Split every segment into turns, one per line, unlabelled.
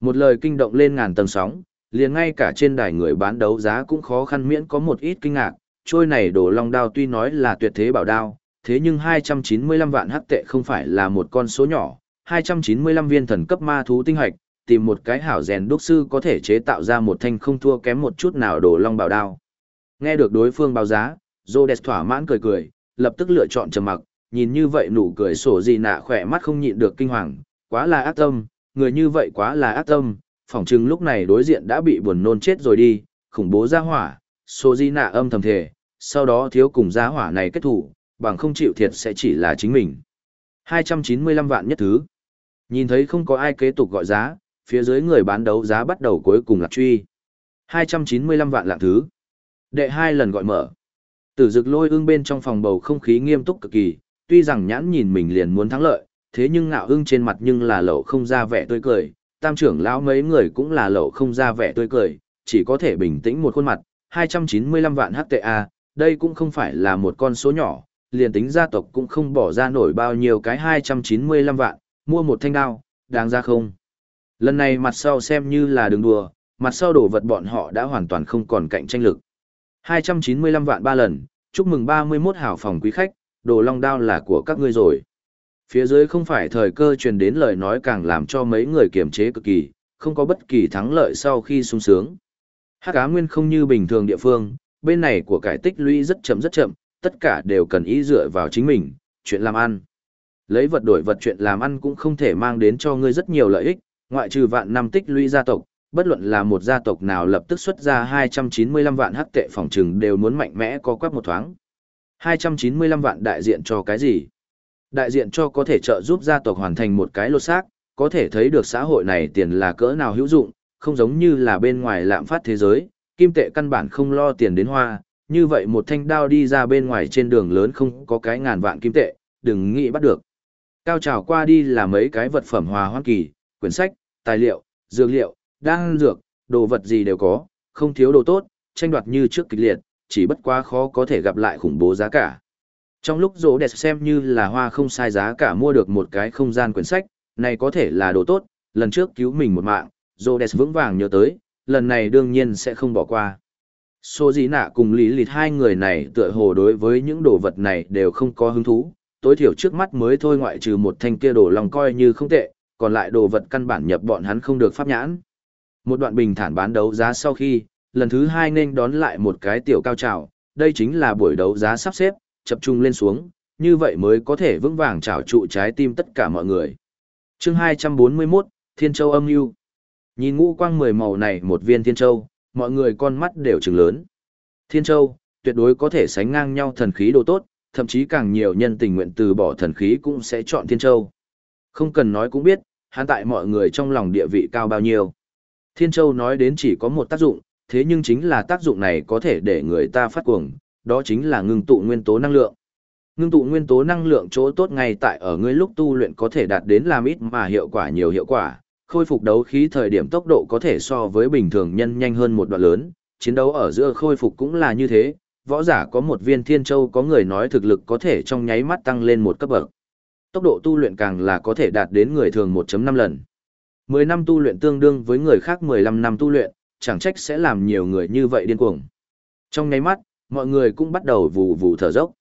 Một lời kinh động lên ngàn tầng sóng, liền ngay cả trên đài người bán đấu giá cũng khó khăn miễn có một ít kinh ngạc, trôi này đổ long đao tuy nói là tuyệt thế bảo đao, thế nhưng 295 vạn hắc tệ không phải là một con số nhỏ, 295 viên thần cấp ma thú tinh hạch, tìm một cái hảo rèn đúc sư có thể chế tạo ra một thanh không thua kém một chút nào đổ long bảo đao. Nghe được đối phương báo giá, Rhodes thỏa mãn cười cười, lập tức lựa chọn trầm mặc, nhìn như vậy nụ cười sổ gì nạ khỏe mắt không nhịn được kinh hoàng, quá là ác tâm, người như vậy quá là ác tâm, phỏng chừng lúc này đối diện đã bị buồn nôn chết rồi đi, khủng bố ra hỏa, số gì nạ âm thầm thề, sau đó thiếu cùng giá hỏa này kết thủ, bằng không chịu thiệt sẽ chỉ là chính mình. 295 vạn nhất thứ. Nhìn thấy không có ai kế tục gọi giá, phía dưới người bán đấu giá bắt đầu cuối cùng lạc truy. 295 vạn lạng thứ. Đệ hai lần gọi mở. Tử dực lôi ương bên trong phòng bầu không khí nghiêm túc cực kỳ, tuy rằng nhãn nhìn mình liền muốn thắng lợi, thế nhưng ngạo ưng trên mặt nhưng là lẩu không ra vẻ tươi cười, tam trưởng lão mấy người cũng là lẩu không ra vẻ tươi cười, chỉ có thể bình tĩnh một khuôn mặt, 295 vạn HTA, đây cũng không phải là một con số nhỏ, liền tính gia tộc cũng không bỏ ra nổi bao nhiêu cái 295 vạn, mua một thanh đao, đáng ra không. Lần này mặt sau xem như là đường đùa, mặt sau đổ vật bọn họ đã hoàn toàn không còn cạnh tranh lực. 295 vạn ba lần, chúc mừng 31 hảo phòng quý khách, đồ long đao là của các ngươi rồi. Phía dưới không phải thời cơ truyền đến lời nói càng làm cho mấy người kiềm chế cực kỳ, không có bất kỳ thắng lợi sau khi sung sướng. Hắc Á Nguyên không như bình thường địa phương, bên này của cải tích lũy rất chậm rất chậm, tất cả đều cần ý dựa vào chính mình, chuyện làm ăn. Lấy vật đổi vật chuyện làm ăn cũng không thể mang đến cho ngươi rất nhiều lợi ích, ngoại trừ vạn năm tích lũy gia tộc, bất luận là một gia tộc nào lập tức xuất ra 295 vạn hắc tệ phòng trừng đều muốn mạnh mẽ có quắc một thoáng. 295 vạn đại diện cho cái gì? Đại diện cho có thể trợ giúp gia tộc hoàn thành một cái lột xác, có thể thấy được xã hội này tiền là cỡ nào hữu dụng, không giống như là bên ngoài lạm phát thế giới, kim tệ căn bản không lo tiền đến hoa, như vậy một thanh đao đi ra bên ngoài trên đường lớn không có cái ngàn vạn kim tệ, đừng nghĩ bắt được. Cao trào qua đi là mấy cái vật phẩm hòa hoan kỳ, quyển sách, tài liệu, dược liệu, đan dược, đồ vật gì đều có, không thiếu đồ tốt, tranh đoạt như trước kịch liệt, chỉ bất quá khó có thể gặp lại khủng bố giá cả. Trong lúc rỗ đẹp xem như là hoa không sai giá cả mua được một cái không gian quyển sách, này có thể là đồ tốt, lần trước cứu mình một mạng, rỗ đẹp vững vàng nhớ tới, lần này đương nhiên sẽ không bỏ qua. Số dĩ nạ cùng lý lịt hai người này tựa hồ đối với những đồ vật này đều không có hứng thú, tối thiểu trước mắt mới thôi ngoại trừ một thanh kia đồ lòng coi như không tệ, còn lại đồ vật căn bản nhập bọn hắn không được pháp nhãn. Một đoạn bình thản bán đấu giá sau khi, lần thứ hai nên đón lại một cái tiểu cao trào, đây chính là buổi đấu giá sắp xếp, chập trung lên xuống, như vậy mới có thể vững vàng trảo trụ trái tim tất cả mọi người. chương 241, Thiên Châu âm u. Nhìn ngũ quang mười màu này một viên Thiên Châu, mọi người con mắt đều trừng lớn. Thiên Châu, tuyệt đối có thể sánh ngang nhau thần khí đồ tốt, thậm chí càng nhiều nhân tình nguyện từ bỏ thần khí cũng sẽ chọn Thiên Châu. Không cần nói cũng biết, hắn tại mọi người trong lòng địa vị cao bao nhiêu. Thiên Châu nói đến chỉ có một tác dụng, thế nhưng chính là tác dụng này có thể để người ta phát cuồng, đó chính là ngưng tụ nguyên tố năng lượng. Ngưng tụ nguyên tố năng lượng chỗ tốt ngay tại ở ngươi lúc tu luyện có thể đạt đến làm ít mà hiệu quả nhiều hiệu quả, khôi phục đấu khí thời điểm tốc độ có thể so với bình thường nhân nhanh hơn một đoạn lớn, chiến đấu ở giữa khôi phục cũng là như thế, võ giả có một viên thiên châu có người nói thực lực có thể trong nháy mắt tăng lên một cấp bậc. Tốc độ tu luyện càng là có thể đạt đến người thường 1.5 lần. 10 năm tu luyện tương đương với người khác 15 năm tu luyện, chẳng trách sẽ làm nhiều người như vậy điên cuồng. Trong nháy mắt, mọi người cũng bắt đầu vù vù thở dốc.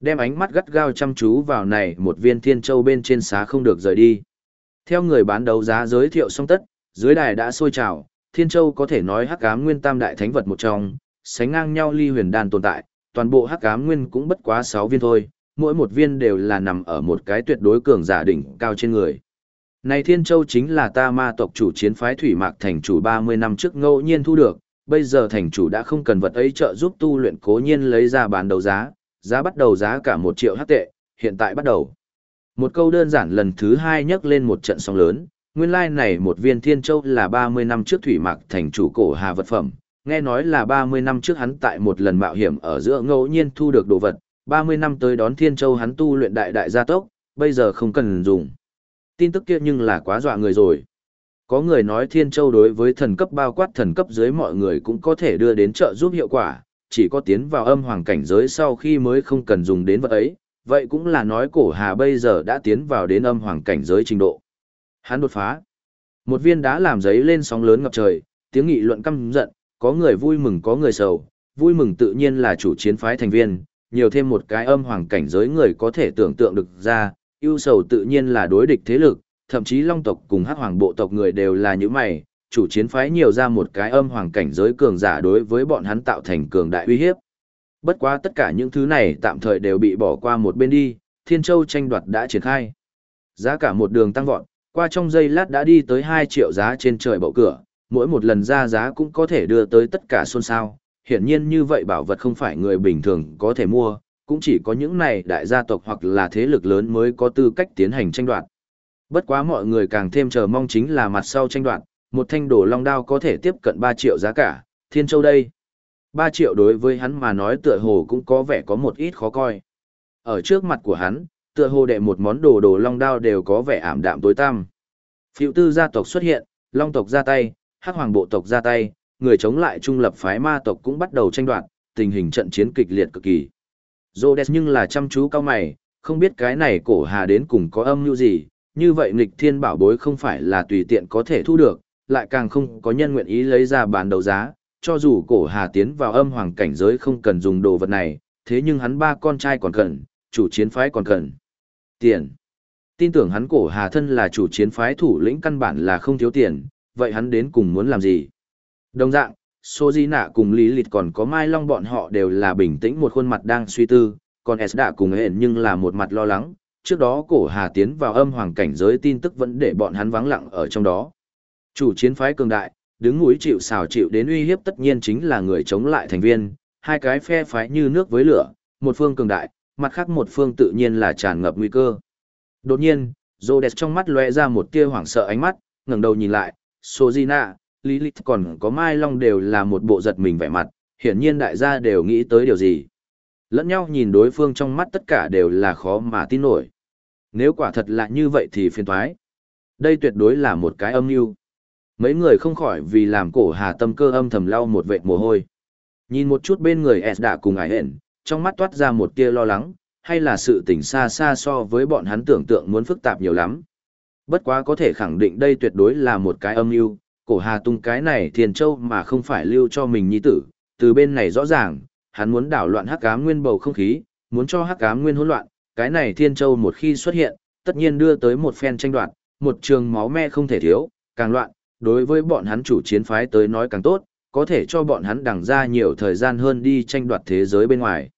Đem ánh mắt gắt gao chăm chú vào này một viên thiên châu bên trên xá không được rời đi. Theo người bán đấu giá giới thiệu xong tất, dưới đài đã sôi trào, thiên châu có thể nói hắc ám nguyên tam đại thánh vật một trong, sánh ngang nhau ly huyền đan tồn tại, toàn bộ hắc ám nguyên cũng bất quá sáu viên thôi, mỗi một viên đều là nằm ở một cái tuyệt đối cường giả đỉnh cao trên người. Này Thiên Châu chính là ta ma tộc chủ chiến phái Thủy Mạc thành chủ 30 năm trước ngẫu nhiên thu được, bây giờ thành chủ đã không cần vật ấy trợ giúp tu luyện cố nhiên lấy ra bán đấu giá, giá bắt đầu giá cả 1 triệu hắc tệ, hiện tại bắt đầu. Một câu đơn giản lần thứ hai nhắc lên một trận sóng lớn, nguyên lai like này một viên Thiên Châu là 30 năm trước Thủy Mạc thành chủ cổ hà vật phẩm, nghe nói là 30 năm trước hắn tại một lần mạo hiểm ở giữa ngẫu nhiên thu được đồ vật, 30 năm tới đón Thiên Châu hắn tu luyện đại đại gia tốc, bây giờ không cần dùng. Tin tức kia nhưng là quá dọa người rồi. Có người nói Thiên Châu đối với thần cấp bao quát thần cấp dưới mọi người cũng có thể đưa đến trợ giúp hiệu quả, chỉ có tiến vào âm hoàng cảnh giới sau khi mới không cần dùng đến vật ấy, vậy cũng là nói cổ hà bây giờ đã tiến vào đến âm hoàng cảnh giới trình độ. Hắn đột phá. Một viên đá làm giấy lên sóng lớn ngập trời, tiếng nghị luận căm giận, có người vui mừng có người sầu, vui mừng tự nhiên là chủ chiến phái thành viên, nhiều thêm một cái âm hoàng cảnh giới người có thể tưởng tượng được ra, ưu sầu tự nhiên là đối địch thế lực, thậm chí long tộc cùng hắc hoàng bộ tộc người đều là những mày, chủ chiến phái nhiều ra một cái âm hoàng cảnh giới cường giả đối với bọn hắn tạo thành cường đại uy hiếp. Bất quá tất cả những thứ này tạm thời đều bị bỏ qua một bên đi, Thiên Châu tranh đoạt đã triển khai. Giá cả một đường tăng vọt, qua trong giây lát đã đi tới 2 triệu giá trên trời bậu cửa, mỗi một lần ra giá cũng có thể đưa tới tất cả xôn xao. Hiển nhiên như vậy bảo vật không phải người bình thường có thể mua, cũng chỉ có những này đại gia tộc hoặc là thế lực lớn mới có tư cách tiến hành tranh đoạt. Bất quá mọi người càng thêm chờ mong chính là mặt sau tranh đoạn một thanh đổ long đao có thể tiếp cận 3 triệu giá cả, thiên châu đây. 3 triệu đối với hắn mà nói tựa hồ cũng có vẻ có một ít khó coi. Ở trước mặt của hắn, tựa hồ đệ một món đồ đồ long đao đều có vẻ ảm đạm tối tăm. Phiệu tư gia tộc xuất hiện, long tộc ra tay, hắc hoàng bộ tộc ra tay, người chống lại trung lập phái ma tộc cũng bắt đầu tranh đoạt, tình hình trận chiến kịch liệt cực kỳ. Rhodes nhưng là chăm chú cao mày, không biết cái này cổ hà đến cùng có âm mưu gì, như vậy nghịch thiên bảo bối không phải là tùy tiện có thể thu được, lại càng không có nhân nguyện ý lấy ra bán đấu giá, cho dù cổ hà tiến vào âm hoàng cảnh giới không cần dùng đồ vật này, thế nhưng hắn ba con trai còn cần, chủ chiến phái còn cần. Tiền. Tin tưởng hắn cổ hà thân là chủ chiến phái thủ lĩnh căn bản là không thiếu tiền, vậy hắn đến cùng muốn làm gì? Đồng dạng, Sô di nạ cùng lý lịch còn có mai long bọn họ đều là bình tĩnh một khuôn mặt đang suy tư, còn S đã cùng hẹn nhưng là một mặt lo lắng, trước đó cổ hà tiến vào âm hoàng cảnh giới tin tức vẫn để bọn hắn vắng lặng ở trong đó. Chủ chiến phái cường đại, đứng núi chịu xào chịu đến uy hiếp tất nhiên chính là người chống lại thành viên, hai cái phe phái như nước với lửa, một phương cường đại, mặt khác một phương tự nhiên là tràn ngập nguy cơ. Đột nhiên, Rhodes trong mắt lóe ra một tia hoảng sợ ánh mắt, ngẩng đầu nhìn lại, Sojina, Lilith còn có Mai Long đều là một bộ giật mình vẻ mặt, hiển nhiên đại gia đều nghĩ tới điều gì. Lẫn nhau nhìn đối phương trong mắt tất cả đều là khó mà tin nổi. Nếu quả thật là như vậy thì phiền toái. Đây tuyệt đối là một cái âm mưu. Mấy người không khỏi vì làm cổ hà tâm cơ âm thầm lau một vệt mồ hôi. Nhìn một chút bên người S đã cùng ải hẹn, trong mắt toát ra một tia lo lắng, hay là sự tình xa xa so với bọn hắn tưởng tượng muốn phức tạp nhiều lắm. Bất quá có thể khẳng định đây tuyệt đối là một cái âm mưu, cổ hà tung cái này thiền châu mà không phải lưu cho mình nhi tử, từ bên này rõ ràng, hắn muốn đảo loạn hắc ám nguyên bầu không khí, muốn cho hắc ám nguyên hỗn loạn, cái này thiên châu một khi xuất hiện, tất nhiên đưa tới một phen tranh đoạt, một trường máu me không thể thiếu, càng loạn, đối với bọn hắn chủ chiến phái tới nói càng tốt, có thể cho bọn hắn đằng ra nhiều thời gian hơn đi tranh đoạt thế giới bên ngoài.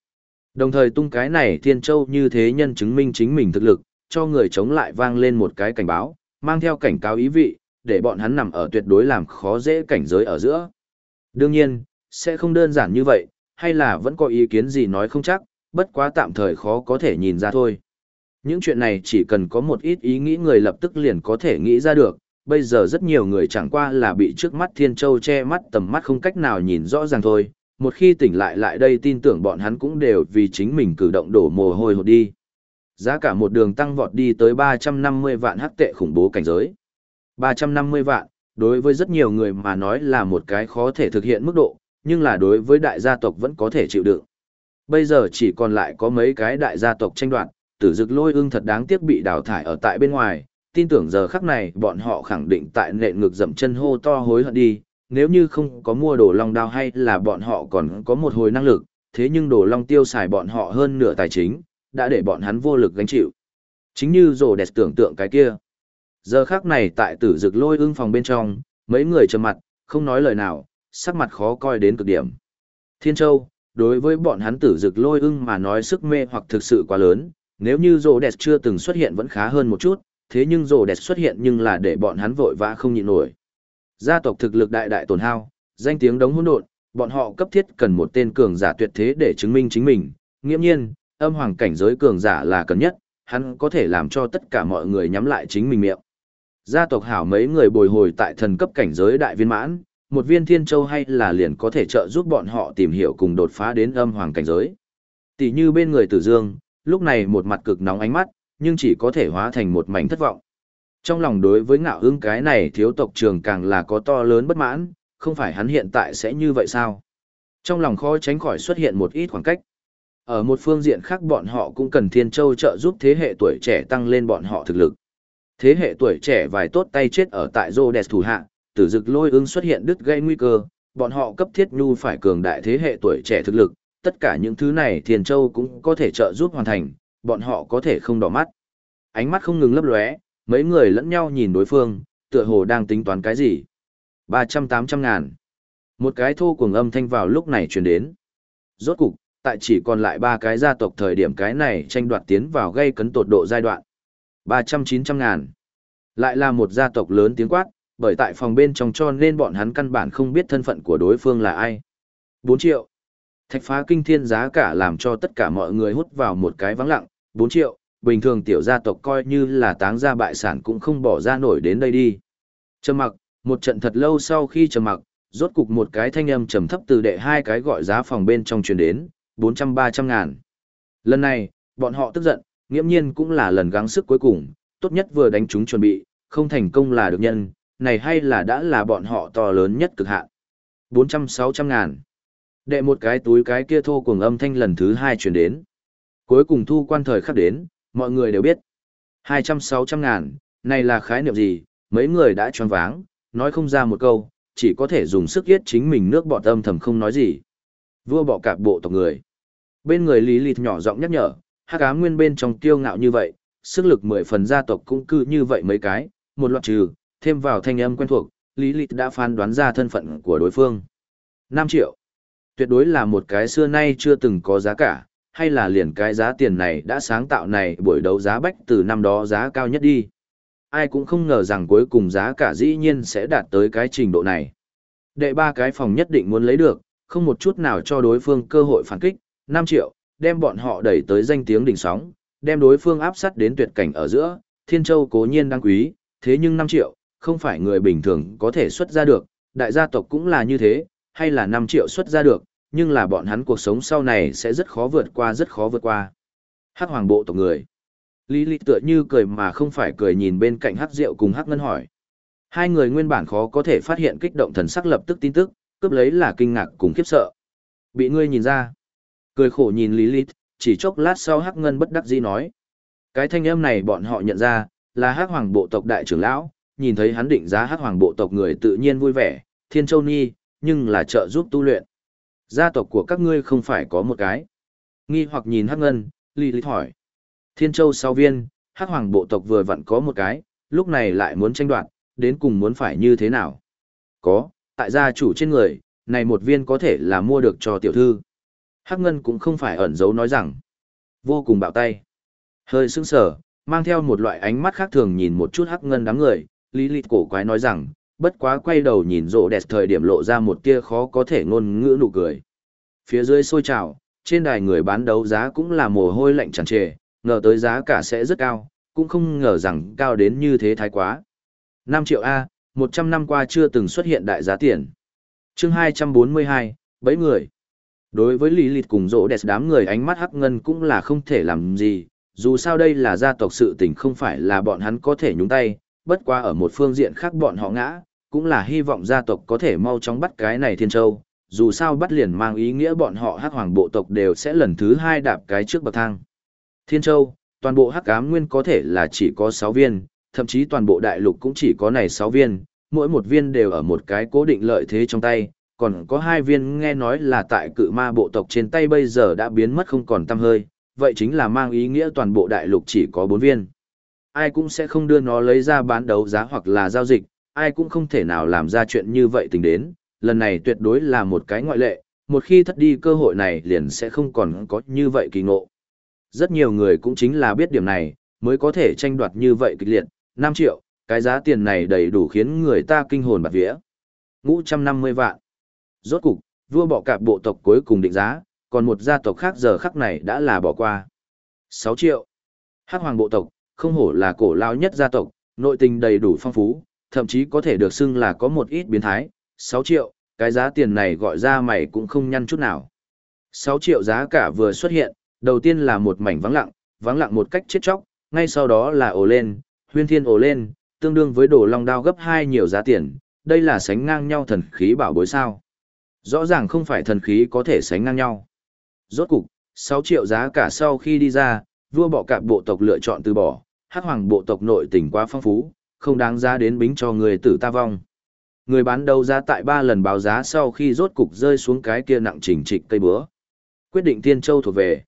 Đồng thời tung cái này Thiên Châu như thế nhân chứng minh chính mình thực lực, cho người chống lại vang lên một cái cảnh báo, mang theo cảnh cáo ý vị, để bọn hắn nằm ở tuyệt đối làm khó dễ cảnh giới ở giữa. Đương nhiên, sẽ không đơn giản như vậy, hay là vẫn có ý kiến gì nói không chắc, bất quá tạm thời khó có thể nhìn ra thôi. Những chuyện này chỉ cần có một ít ý nghĩ người lập tức liền có thể nghĩ ra được, bây giờ rất nhiều người chẳng qua là bị trước mắt Thiên Châu che mắt tầm mắt không cách nào nhìn rõ ràng thôi, một khi tỉnh lại lại đây tin tưởng bọn hắn cũng đều vì chính mình cử động đổ mồ hôi hột đi. Giá cả một đường tăng vọt đi tới 350 vạn hắc tệ khủng bố cảnh giới. 350 vạn, đối với rất nhiều người mà nói là một cái khó thể thực hiện mức độ, nhưng là đối với đại gia tộc vẫn có thể chịu đựng. Bây giờ chỉ còn lại có mấy cái đại gia tộc tranh đoạt, tử dực lôi ưng thật đáng tiếc bị đào thải ở tại bên ngoài, tin tưởng giờ khắc này bọn họ khẳng định tại nện ngực dậm chân hô to hối hận đi, nếu như không có mua đồ long đao hay là bọn họ còn có một hồi năng lực, thế nhưng đồ long tiêu xài bọn họ hơn nửa tài chính, đã để bọn hắn vô lực gánh chịu. Chính như rồ đẹp tưởng tượng cái kia. Giờ khắc này tại tử dực lôi ưng phòng bên trong, mấy người trầm mặt, không nói lời nào, sắc mặt khó coi đến cực điểm. Thiên Châu, đối với bọn hắn tử dực lôi ưng mà nói sức mê hoặc thực sự quá lớn, nếu như rồ đẹp chưa từng xuất hiện vẫn khá hơn một chút, thế nhưng rồ đẹp xuất hiện nhưng là để bọn hắn vội vã không nhịn nổi. Gia tộc thực lực đại đại tổn hao, danh tiếng đống hỗn độn, bọn họ cấp thiết cần một tên cường giả tuyệt thế để chứng minh chính mình. Nghiễm nhiên, âm hoàng cảnh giới cường giả là cần nhất, hắn có thể làm cho tất cả mọi người nhắm lại chính mình miệng. Gia tộc hảo mấy người bồi hồi tại thần cấp cảnh giới đại viên mãn, một viên thiên châu hay là liền có thể trợ giúp bọn họ tìm hiểu cùng đột phá đến âm hoàng cảnh giới. Tỷ như bên người tử dương, lúc này một mặt cực nóng ánh mắt, nhưng chỉ có thể hóa thành một mảnh thất vọng. Trong lòng đối với ngạo ưng cái này thiếu tộc trường càng là có to lớn bất mãn, không phải hắn hiện tại sẽ như vậy sao? Trong lòng khó tránh khỏi xuất hiện một ít khoảng cách. Ở một phương diện khác bọn họ cũng cần Thiên Châu trợ giúp thế hệ tuổi trẻ tăng lên bọn họ thực lực. Thế hệ tuổi trẻ vài tốt tay chết ở tại Rhodes thủ hạ, tử dực lôi ưng xuất hiện đứt gây nguy cơ, bọn họ cấp thiết nhu phải cường đại thế hệ tuổi trẻ thực lực, tất cả những thứ này Thiền Châu cũng có thể trợ giúp hoàn thành, bọn họ có thể không đỏ mắt. Ánh mắt không ngừng lấp lóe, mấy người lẫn nhau nhìn đối phương, tựa hồ đang tính toán cái gì. ba trăm tám trăm ngàn. Một cái thô cuồng âm thanh vào lúc này truyền đến. Rốt cục, tại chỉ còn lại ba cái gia tộc thời điểm cái này tranh đoạt tiến vào gây cấn tột độ giai đoạn. ba trăm chín trăm ngàn. Lại là một gia tộc lớn tiếng quát, bởi tại phòng bên trong cho nên bọn hắn căn bản không biết thân phận của đối phương là ai. bốn triệu. Thạch phá kinh thiên giá cả làm cho tất cả mọi người hút vào một cái vắng lặng, bốn triệu, bình thường tiểu gia tộc coi như là táng gia bại sản cũng không bỏ ra nổi đến đây đi. Trầm mặc, một trận thật lâu sau khi trầm mặc, rốt cục một cái thanh âm trầm thấp từ đệ hai cái gọi giá phòng bên trong truyền đến, bốn trăm ba trăm ngàn. Lần này, bọn họ tức giận, nghiễm nhiên cũng là lần gắng sức cuối cùng, tốt nhất vừa đánh chúng chuẩn bị, không thành công là được nhân, này hay là đã là bọn họ to lớn nhất cực hạn. bốn trăm sáu trăm ngàn. Đệ một cái túi cái kia thô cùng âm thanh lần thứ hai truyền đến. Cuối cùng thu quan thời khắc đến, mọi người đều biết. hai trăm sáu trăm ngàn, này là khái niệm gì, mấy người đã choáng váng, nói không ra một câu, chỉ có thể dùng sức yết chính mình nước bọt âm thầm không nói gì. Vua bỏ cạp bộ tộc người. Bên người Lý Lịt nhỏ giọng nhắc nhở, hắc ám nguyên bên trong kiêu ngạo như vậy, sức lực mười phần gia tộc cũng cư như vậy mấy cái, một loạt trừ, thêm vào thanh âm quen thuộc, Lý Lịch đã phán đoán ra thân phận của đối phương. 5 triệu. Tuyệt đối là một cái xưa nay chưa từng có giá cả, hay là liền cái giá tiền này đã sáng tạo này buổi đấu giá bách từ năm đó giá cao nhất đi. Ai cũng không ngờ rằng cuối cùng giá cả dĩ nhiên sẽ đạt tới cái trình độ này. Đệ ba cái phòng nhất định muốn lấy được, không một chút nào cho đối phương cơ hội phản kích, 5 triệu, đem bọn họ đẩy tới danh tiếng đỉnh sóng, đem đối phương áp sát đến tuyệt cảnh ở giữa, Thiên Châu cố nhiên đáng quý, thế nhưng 5 triệu, không phải người bình thường có thể xuất ra được, đại gia tộc cũng là như thế, hay là 5 triệu xuất ra được, nhưng là bọn hắn cuộc sống sau này sẽ rất khó vượt qua rất khó vượt qua. Hắc hoàng bộ tộc người. Lý Lý tựa như cười mà không phải cười nhìn bên cạnh Hắc rượu cùng Hắc Ngân hỏi. Hai người nguyên bản khó có thể phát hiện kích động thần sắc lập tức tin tức, cướp lấy là kinh ngạc cùng khiếp sợ. Bị ngươi nhìn ra. Cười khổ nhìn Lý Lý, chỉ chốc lát sau Hắc Ngân bất đắc dĩ nói. Cái thanh âm này bọn họ nhận ra, là Hắc hoàng bộ tộc đại trưởng lão, nhìn thấy hắn định giá hát hoàng bộ tộc người tự nhiên vui vẻ, Thiên Châu Ni, nhưng là trợ giúp tu luyện. Gia tộc của các ngươi không phải có một cái. Nghi hoặc nhìn hát Ngân, lì Lý hỏi. Thiên Châu sau viên, hát Hoàng bộ tộc vừa vặn có một cái, lúc này lại muốn tranh đoạt, đến cùng muốn phải như thế nào? Có, tại gia chủ trên người, này một viên có thể là mua được cho tiểu thư. Hắc Ngân cũng không phải ẩn giấu nói rằng. Vô cùng bạo tay. Hơi sững sờ, mang theo một loại ánh mắt khác thường nhìn một chút Hắc Ngân đám người, Lý lịch cổ quái nói rằng, bất quá quay đầu nhìn rộ đẹp thời điểm lộ ra một tia khó có thể ngôn ngữ nụ cười. Phía dưới sôi trào, trên đài người bán đấu giá cũng là mồ hôi lạnh tràn trề, ngờ tới giá cả sẽ rất cao, cũng không ngờ rằng cao đến như thế thái quá. 5 triệu A, 100 năm qua chưa từng xuất hiện đại giá tiền. chương 242, bấy người. Đối với lý lịch cùng rỗ đẹp đám người ánh mắt hắc ngân cũng là không thể làm gì, dù sao đây là gia tộc sự tình không phải là bọn hắn có thể nhúng tay, bất qua ở một phương diện khác bọn họ ngã, cũng là hy vọng gia tộc có thể mau chóng bắt cái này thiên châu, dù sao bắt liền mang ý nghĩa bọn họ hắc hoàng bộ tộc đều sẽ lần thứ hai đạp cái trước bậc thang. Thiên châu, toàn bộ hắc ám nguyên có thể là chỉ có 6 viên, thậm chí toàn bộ đại lục cũng chỉ có này 6 viên, mỗi một viên đều ở một cái cố định lợi thế trong tay, còn có hai viên nghe nói là tại cự ma bộ tộc trên tay bây giờ đã biến mất không còn tăm hơi, vậy chính là mang ý nghĩa toàn bộ đại lục chỉ có 4 viên ai cũng sẽ không đưa nó lấy ra bán đấu giá hoặc là giao dịch, ai cũng không thể nào làm ra chuyện như vậy tình đến, lần này tuyệt đối là một cái ngoại lệ, một khi thất đi cơ hội này liền sẽ không còn có như vậy kỳ ngộ. Rất nhiều người cũng chính là biết điểm này, mới có thể tranh đoạt như vậy kịch liệt, 5 triệu, cái giá tiền này đầy đủ khiến người ta kinh hồn bạt vía. Ngũ trăm năm mươi vạn. Rốt cục, vua bỏ cạp bộ tộc cuối cùng định giá, còn một gia tộc khác giờ khắc này đã là bỏ qua. 6 triệu. Hắc hoàng bộ tộc, không hổ là cổ lao nhất gia tộc, nội tình đầy đủ phong phú, thậm chí có thể được xưng là có một ít biến thái, 6 triệu, cái giá tiền này gọi ra mày cũng không nhăn chút nào. 6 triệu giá cả vừa xuất hiện, đầu tiên là một mảnh vắng lặng, vắng lặng một cách chết chóc, ngay sau đó là ồ lên, huyên thiên ồ lên, tương đương với đồ long đao gấp hai nhiều giá tiền, đây là sánh ngang nhau thần khí bảo bối sao. Rõ ràng không phải thần khí có thể sánh ngang nhau. Rốt cục, 6 triệu giá cả sau khi đi ra, vua bỏ cạp bộ tộc lựa chọn từ bỏ, hắc hoàng bộ tộc nội tình quá phong phú, không đáng giá đến bính cho người tử ta vong. Người bán đấu giá tại ba lần báo giá sau khi rốt cục rơi xuống cái kia nặng chỉnh trịch cây búa. Quyết định Thiên Châu thuộc về.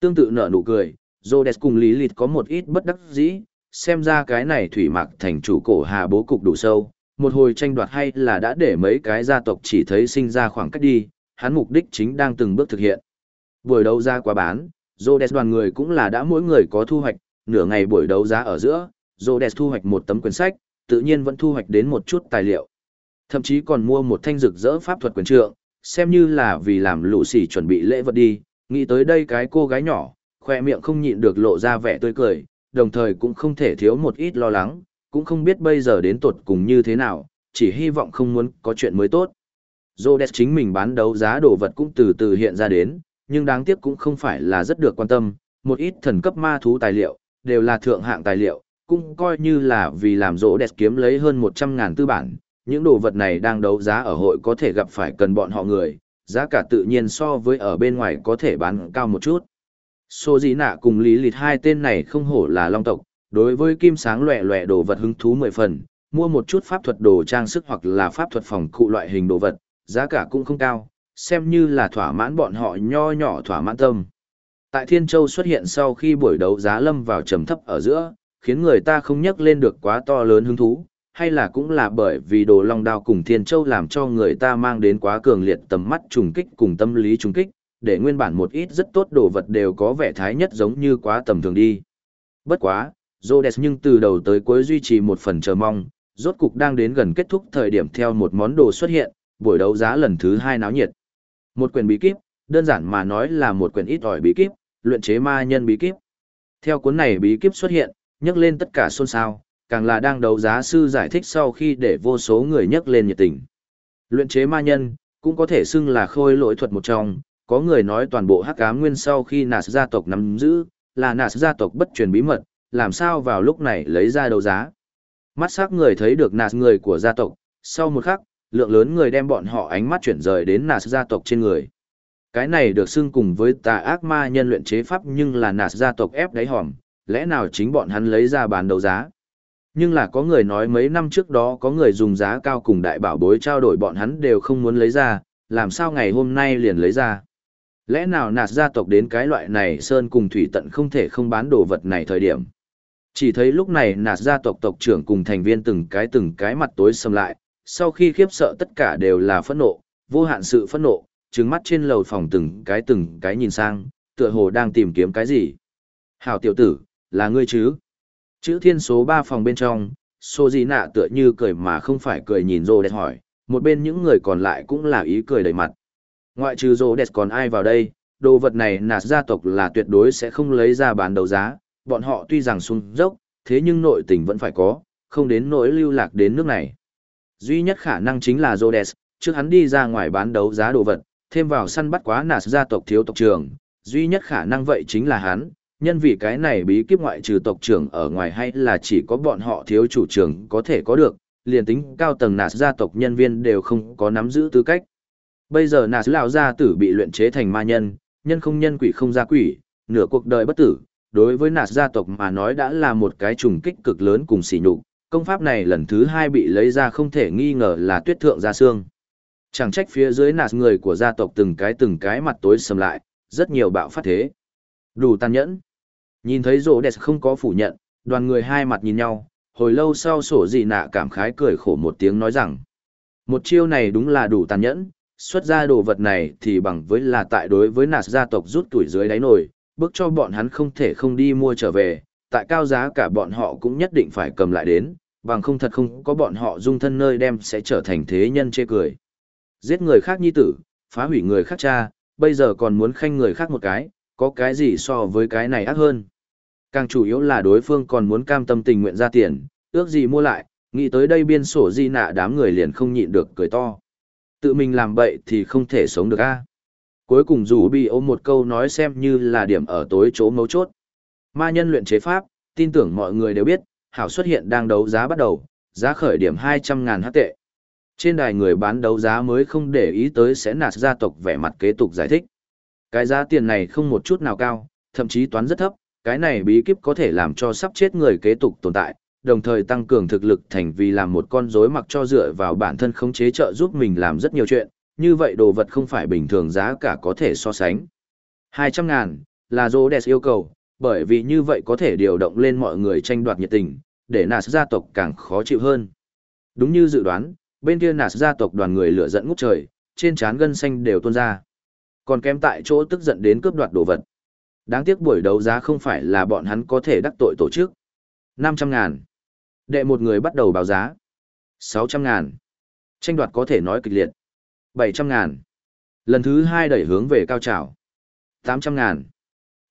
Tương tự nở nụ cười, Rhodes cùng Lý Lịt có một ít bất đắc dĩ, xem ra cái này thủy mặc thành chủ cổ hà bố cục đủ sâu, một hồi tranh đoạt hay là đã để mấy cái gia tộc chỉ thấy sinh ra khoảng cách đi, hắn mục đích chính đang từng bước thực hiện. Buổi đấu ra quá bán, Rhodes đoàn người cũng là đã mỗi người có thu hoạch, nửa ngày buổi đấu giá ở giữa, Rhodes thu hoạch một tấm quyển sách, tự nhiên vẫn thu hoạch đến một chút tài liệu. Thậm chí còn mua một thanh rực rỡ pháp thuật quyền trượng, xem như là vì làm lũ xỉ chuẩn bị lễ vật đi, nghĩ tới đây cái cô gái nhỏ, khoe miệng không nhịn được lộ ra vẻ tươi cười, đồng thời cũng không thể thiếu một ít lo lắng, cũng không biết bây giờ đến tột cùng như thế nào, chỉ hy vọng không muốn có chuyện mới tốt. Rhodes chính mình bán đấu giá đồ vật cũng từ từ hiện ra đến, nhưng đáng tiếc cũng không phải là rất được quan tâm, một ít thần cấp ma thú tài liệu, đều là thượng hạng tài liệu, cũng coi như là vì làm Rhodes kiếm lấy hơn 100.000 tư bản, những đồ vật này đang đấu giá ở hội có thể gặp phải cần bọn họ người, giá cả tự nhiên so với ở bên ngoài có thể bán cao một chút. Sô dĩ nạ cùng lý lịt hai tên này không hổ là long tộc, đối với kim sáng loẹ loẹ đồ vật hứng thú mười phần, mua một chút pháp thuật đồ trang sức hoặc là pháp thuật phòng cụ loại hình đồ vật, giá cả cũng không cao, xem như là thỏa mãn bọn họ nho nhỏ thỏa mãn tâm. Tại Thiên Châu xuất hiện sau khi buổi đấu giá lâm vào trầm thấp ở giữa, khiến người ta không nhắc lên được quá to lớn hứng thú, hay là cũng là bởi vì đồ long đao cùng Thiên Châu làm cho người ta mang đến quá cường liệt tầm mắt trùng kích cùng tâm lý trùng kích, để nguyên bản một ít rất tốt đồ vật đều có vẻ thái nhất giống như quá tầm thường đi. Bất quá, Rhodes nhưng từ đầu tới cuối duy trì một phần chờ mong, rốt cục đang đến gần kết thúc thời điểm theo một món đồ xuất hiện, buổi đấu giá lần thứ hai náo nhiệt. Một quyển bí kíp, đơn giản mà nói là một quyển ít ỏi bí kíp, luyện chế ma nhân bí kíp. Theo cuốn này bí kíp xuất hiện, nhắc lên tất cả xôn xao, càng là đang đấu giá sư giải thích sau khi để vô số người nhắc lên nhiệt tình. Luyện chế ma nhân, cũng có thể xưng là khôi lỗi thuật một trong, có người nói toàn bộ hắc ám nguyên sau khi nạt gia tộc nắm giữ, là nạt gia tộc bất truyền bí mật, làm sao vào lúc này lấy ra đấu giá. Mắt sắc người thấy được nạt người của gia tộc, sau một khắc, lượng lớn người đem bọn họ ánh mắt chuyển rời đến nạt gia tộc trên người. Cái này được xưng cùng với tà ác ma nhân luyện chế pháp nhưng là nạt gia tộc ép đáy hòm, lẽ nào chính bọn hắn lấy ra bán đấu giá. Nhưng là có người nói mấy năm trước đó có người dùng giá cao cùng đại bảo bối trao đổi bọn hắn đều không muốn lấy ra, làm sao ngày hôm nay liền lấy ra. Lẽ nào nạt gia tộc đến cái loại này sơn cùng thủy tận không thể không bán đồ vật này thời điểm. Chỉ thấy lúc này nạt gia tộc tộc trưởng cùng thành viên từng cái từng cái mặt tối sầm lại, sau khi khiếp sợ tất cả đều là phẫn nộ, vô hạn sự phẫn nộ, trừng mắt trên lầu phòng từng cái từng cái nhìn sang, tựa hồ đang tìm kiếm cái gì. Hảo tiểu tử, là ngươi chứ? Chữ thiên số 3 phòng bên trong, Sô Di Nạ tựa như cười mà không phải cười nhìn Rô Đẹp hỏi, một bên những người còn lại cũng là ý cười đầy mặt. Ngoại trừ Rô Đẹp còn ai vào đây, đồ vật này nạt gia tộc là tuyệt đối sẽ không lấy ra bán đấu giá, bọn họ tuy rằng sung dốc, thế nhưng nội tình vẫn phải có, không đến nỗi lưu lạc đến nước này. Duy nhất khả năng chính là Rhodes, trước hắn đi ra ngoài bán đấu giá đồ vật, thêm vào săn bắt quá nạt gia tộc thiếu tộc trưởng, duy nhất khả năng vậy chính là hắn, nhân vì cái này bí kíp ngoại trừ tộc trưởng ở ngoài hay là chỉ có bọn họ thiếu chủ trưởng có thể có được, liền tính cao tầng nạt gia tộc nhân viên đều không có nắm giữ tư cách. Bây giờ nạt lão gia tử bị luyện chế thành ma nhân, nhân không nhân quỷ không gia quỷ, nửa cuộc đời bất tử, đối với nạt gia tộc mà nói đã là một cái trùng kích cực lớn cùng sỉ nhục. Công pháp này lần thứ hai bị lấy ra không thể nghi ngờ là tuyết thượng gia xương. Chẳng trách phía dưới nạt người của gia tộc từng cái từng cái mặt tối sầm lại, rất nhiều bạo phát thế. Đủ tàn nhẫn. Nhìn thấy rỗ đẹp không có phủ nhận, đoàn người hai mặt nhìn nhau, hồi lâu sau sổ dị nạ cảm khái cười khổ một tiếng nói rằng. Một chiêu này đúng là đủ tàn nhẫn, xuất ra đồ vật này thì bằng với là tại đối với nạt gia tộc rút tuổi dưới đáy nồi, bước cho bọn hắn không thể không đi mua trở về, tại cao giá cả bọn họ cũng nhất định phải cầm lại đến, bằng không thật không có bọn họ dung thân nơi đem sẽ trở thành thế nhân chê cười. Giết người khác nhi tử, phá hủy người khác cha, bây giờ còn muốn khanh người khác một cái, có cái gì so với cái này ác hơn. Càng chủ yếu là đối phương còn muốn cam tâm tình nguyện ra tiền, ước gì mua lại, nghĩ tới đây biên sổ di nạ đám người liền không nhịn được cười to. Tự mình làm bậy thì không thể sống được a. Cuối cùng dù bị ôm một câu nói xem như là điểm ở tối chỗ mấu chốt. Ma nhân luyện chế pháp, tin tưởng mọi người đều biết, hảo xuất hiện đang đấu giá bắt đầu, giá khởi điểm 200.000 hắc tệ. Trên đài người bán đấu giá mới không để ý tới sẽ nạt gia tộc vẻ mặt kế tục giải thích. Cái giá tiền này không một chút nào cao, thậm chí toán rất thấp, cái này bí kíp có thể làm cho sắp chết người kế tục tồn tại, đồng thời tăng cường thực lực thành vì làm một con rối mặc cho dựa vào bản thân khống chế trợ giúp mình làm rất nhiều chuyện, như vậy đồ vật không phải bình thường giá cả có thể so sánh. 200 ngàn, là Rhodes yêu cầu, bởi vì như vậy có thể điều động lên mọi người tranh đoạt nhiệt tình, để nạt gia tộc càng khó chịu hơn. Đúng như dự đoán, bên kia nạt gia tộc đoàn người lửa giận ngút trời, trên trán gân xanh đều tuôn ra. Còn kém tại chỗ tức giận đến cướp đoạt đồ vật. Đáng tiếc buổi đấu giá không phải là bọn hắn có thể đắc tội tổ chức. 500 ngàn. Đệ một người bắt đầu báo giá. 600 ngàn. Tranh đoạt có thể nói kịch liệt. 700 ngàn. Lần thứ hai đẩy hướng về cao trào. 800 ngàn.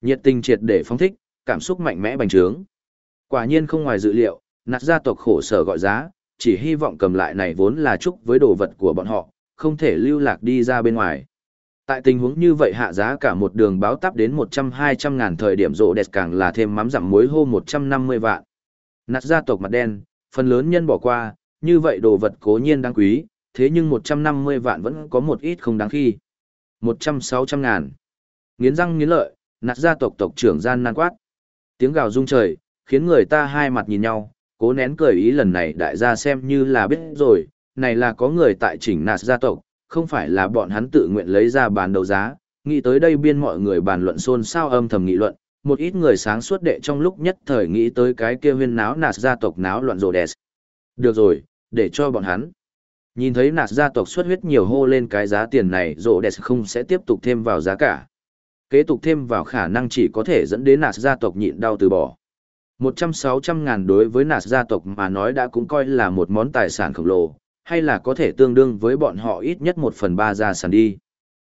Nhiệt tình triệt để phóng thích, cảm xúc mạnh mẽ bành trướng. Quả nhiên không ngoài dự liệu, nạt gia tộc khổ sở gọi giá, chỉ hy vọng cầm lại này vốn là chúc với đồ vật của bọn họ, không thể lưu lạc đi ra bên ngoài. Tại tình huống như vậy hạ giá cả một đường báo tắp đến 100-200 ngàn thời điểm rộ đẹp càng là thêm mắm giảm muối hô 150 vạn. Nạt gia tộc mặt đen, phần lớn nhân bỏ qua, như vậy đồ vật cố nhiên đáng quý, thế nhưng 150 vạn vẫn có một ít không đáng khi. 100-600 ngàn. Nghiến răng nghiến lợi, nạt gia tộc tộc trưởng gian nan quát. Tiếng gào rung trời, khiến người ta hai mặt nhìn nhau, cố nén cười ý lần này đại gia xem như là biết rồi, này là có người tại chỉnh nạt gia tộc, không phải là bọn hắn tự nguyện lấy ra bán đấu giá, nghĩ tới đây biên mọi người bàn luận xôn xao âm thầm nghị luận, một ít người sáng suốt đệ trong lúc nhất thời nghĩ tới cái kia huyên náo nạt gia tộc náo loạn rồ đẹp. Được rồi, để cho bọn hắn. Nhìn thấy nạt gia tộc xuất huyết nhiều hô lên cái giá tiền này rồ đẹp không sẽ tiếp tục thêm vào giá cả. Kế tục thêm vào khả năng chỉ có thể dẫn đến nạt gia tộc nhịn đau từ bỏ. Một trăm sáu trăm ngàn đối với nạt gia tộc mà nói đã cũng coi là một món tài sản khổng lồ, hay là có thể tương đương với bọn họ ít nhất một phần ba gia sản đi.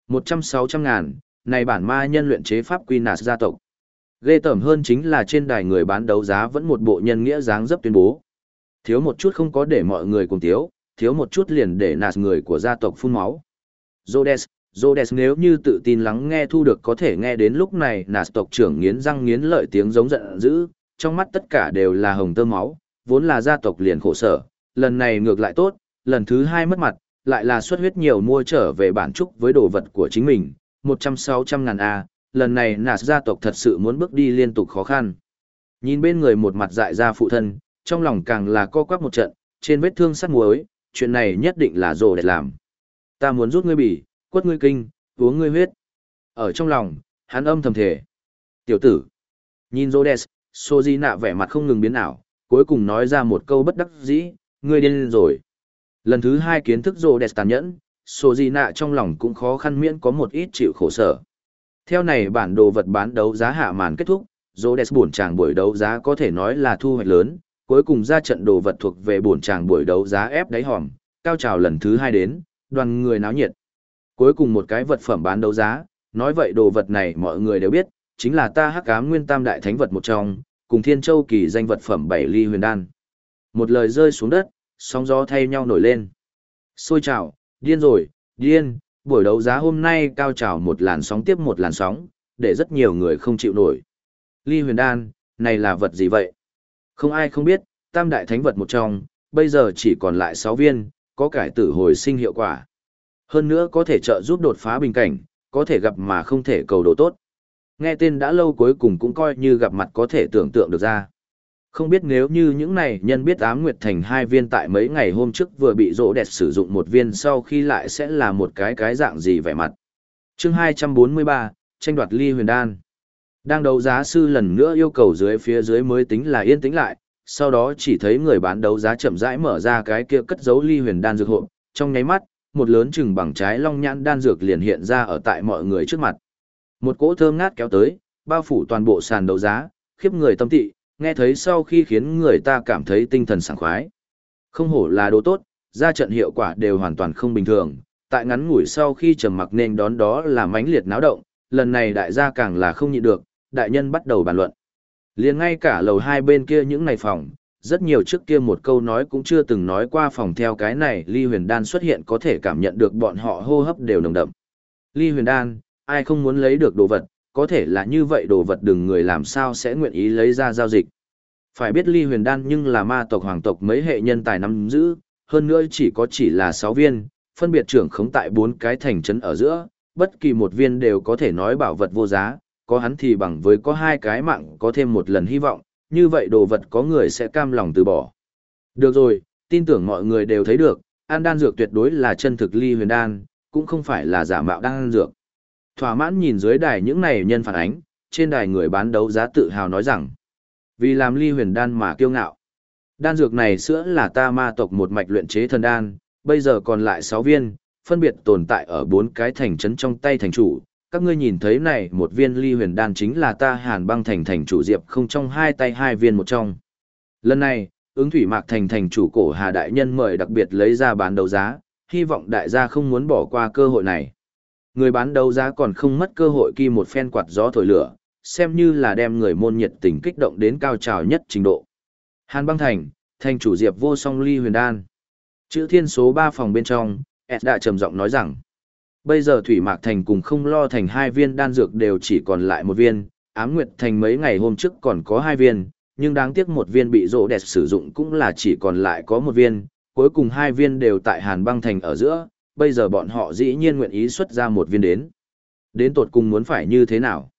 Một trăm sáu trăm ngàn, này bản ma nhân luyện chế pháp quy nạt gia tộc. Ghê tởm hơn chính là trên đài người bán đấu giá vẫn một bộ nhân nghĩa dáng dấp tuyên bố. Thiếu một chút không có để mọi người cùng thiếu, thiếu một chút liền để nạt người của gia tộc phun máu. Rhodes, Rhodes nếu như tự tin lắng nghe thu được có thể nghe đến lúc này nạt tộc trưởng nghiến răng nghiến lợi tiếng giống giận dữ, trong mắt tất cả đều là hồng tơ máu, vốn là gia tộc liền khổ sở, lần này ngược lại tốt, lần thứ hai mất mặt, lại là xuất huyết nhiều mua trở về bản trúc với đồ vật của chính mình, 100-600 ngàn A, lần này nạt gia tộc thật sự muốn bước đi liên tục khó khăn. Nhìn bên người một mặt dại ra phụ thân, trong lòng càng là co quắp một trận, trên vết thương sắt muối, chuyện này nhất định là rồ để làm. Ta muốn rút ngươi bỉ, quất ngươi kinh, uống ngươi huyết. Ở trong lòng, hắn âm thầm thể. Tiểu tử. Nhìn Rhodes, Soji nạ vẻ mặt không ngừng biến ảo, cuối cùng nói ra một câu bất đắc dĩ, ngươi điên rồi. Lần thứ hai kiến thức Rhodes tàn nhẫn, Soji nạ trong lòng cũng khó khăn miễn có một ít chịu khổ sở. Theo này bản đồ vật bán đấu giá hạ màn kết thúc, Rhodes buồn chàng buổi đấu giá có thể nói là thu hoạch lớn, cuối cùng ra trận đồ vật thuộc về buồn chàng buổi đấu giá ép đáy hòm, cao trào lần thứ hai đến, đoàn người náo nhiệt. Cuối cùng một cái vật phẩm bán đấu giá, nói vậy đồ vật này mọi người đều biết, chính là ta hắc ám nguyên tam đại thánh vật một trong, cùng thiên châu kỳ danh vật phẩm bảy ly huyền đan. Một lời rơi xuống đất, sóng gió thay nhau nổi lên. Xôi trào, điên rồi, điên, buổi đấu giá hôm nay cao trào một làn sóng tiếp một làn sóng, để rất nhiều người không chịu nổi. Ly huyền đan, này là vật gì vậy? Không ai không biết, tam đại thánh vật một trong, bây giờ chỉ còn lại 6 viên, có cải tử hồi sinh hiệu quả. Hơn nữa có thể trợ giúp đột phá bình cảnh, có thể gặp mà không thể cầu đồ tốt. Nghe tên đã lâu cuối cùng cũng coi như gặp mặt có thể tưởng tượng được ra. Không biết nếu như những này nhân biết ám nguyệt thành hai viên tại mấy ngày hôm trước vừa bị rỗ đẹp sử dụng một viên sau khi lại sẽ là một cái cái dạng gì vẻ mặt. chương 243, tranh đoạt ly huyền đan. Đang đấu giá sư lần nữa yêu cầu dưới phía dưới mới tính là yên tĩnh lại, sau đó chỉ thấy người bán đấu giá chậm rãi mở ra cái kia cất giấu ly huyền đan dược hộ, trong nháy mắt, một lớn chừng bằng trái long nhãn đan dược liền hiện ra ở tại mọi người trước mặt. Một cỗ thơm ngát kéo tới, bao phủ toàn bộ sàn đấu giá, khiếp người tâm tị, nghe thấy sau khi khiến người ta cảm thấy tinh thần sảng khoái. Không hổ là đồ tốt, ra trận hiệu quả đều hoàn toàn không bình thường, tại ngắn ngủi sau khi trầm mặc nên đón đó là mãnh liệt náo động, lần này đại gia càng là không nhịn được, đại nhân bắt đầu bàn luận. liền ngay cả lầu hai bên kia những này phòng, rất nhiều trước kia một câu nói cũng chưa từng nói qua phòng theo cái này ly huyền đan xuất hiện có thể cảm nhận được bọn họ hô hấp đều nồng đậm. Ly huyền đan, ai không muốn lấy được đồ vật, có thể là như vậy đồ vật đừng người làm sao sẽ nguyện ý lấy ra giao dịch. Phải biết ly huyền đan nhưng là ma tộc hoàng tộc mấy hệ nhân tài nắm giữ, hơn nữa chỉ có chỉ là 6 viên, phân biệt trưởng khống tại bốn cái thành trấn ở giữa, bất kỳ một viên đều có thể nói bảo vật vô giá, có hắn thì bằng với có hai cái mạng có thêm một lần hy vọng, như vậy đồ vật có người sẽ cam lòng từ bỏ. Được rồi, tin tưởng mọi người đều thấy được, an đan dược tuyệt đối là chân thực ly huyền đan, cũng không phải là giả mạo đan dược. Thỏa mãn nhìn dưới đài những này nhân phản ánh, trên đài người bán đấu giá tự hào nói rằng, vì làm ly huyền đan mà kiêu ngạo. Đan dược này sữa là ta ma tộc một mạch luyện chế thần đan, bây giờ còn lại 6 viên, phân biệt tồn tại ở bốn cái thành trấn trong tay thành chủ. Các ngươi nhìn thấy này một viên ly huyền đan chính là ta hàn băng thành thành chủ diệp không trong hai tay hai viên một trong. Lần này, ứng thủy mạc thành thành chủ cổ hà đại nhân mời đặc biệt lấy ra bán đấu giá, hy vọng đại gia không muốn bỏ qua cơ hội này. Người bán đấu giá còn không mất cơ hội khi một phen quạt gió thổi lửa, xem như là đem người môn nhiệt tình kích động đến cao trào nhất trình độ. Hàn băng thành, thành chủ diệp vô song ly huyền đan. Chữ thiên số ba phòng bên trong, Ed đã trầm giọng nói rằng, bây giờ Thủy Mạc Thành cùng không lo thành hai viên đan dược đều chỉ còn lại một viên, ám nguyệt thành mấy ngày hôm trước còn có hai viên, nhưng đáng tiếc một viên bị rộ đẹp sử dụng cũng là chỉ còn lại có một viên, cuối cùng hai viên đều tại Hàn băng thành ở giữa, bây giờ bọn họ dĩ nhiên nguyện ý xuất ra một viên đến. Đến tột cùng muốn phải như thế nào?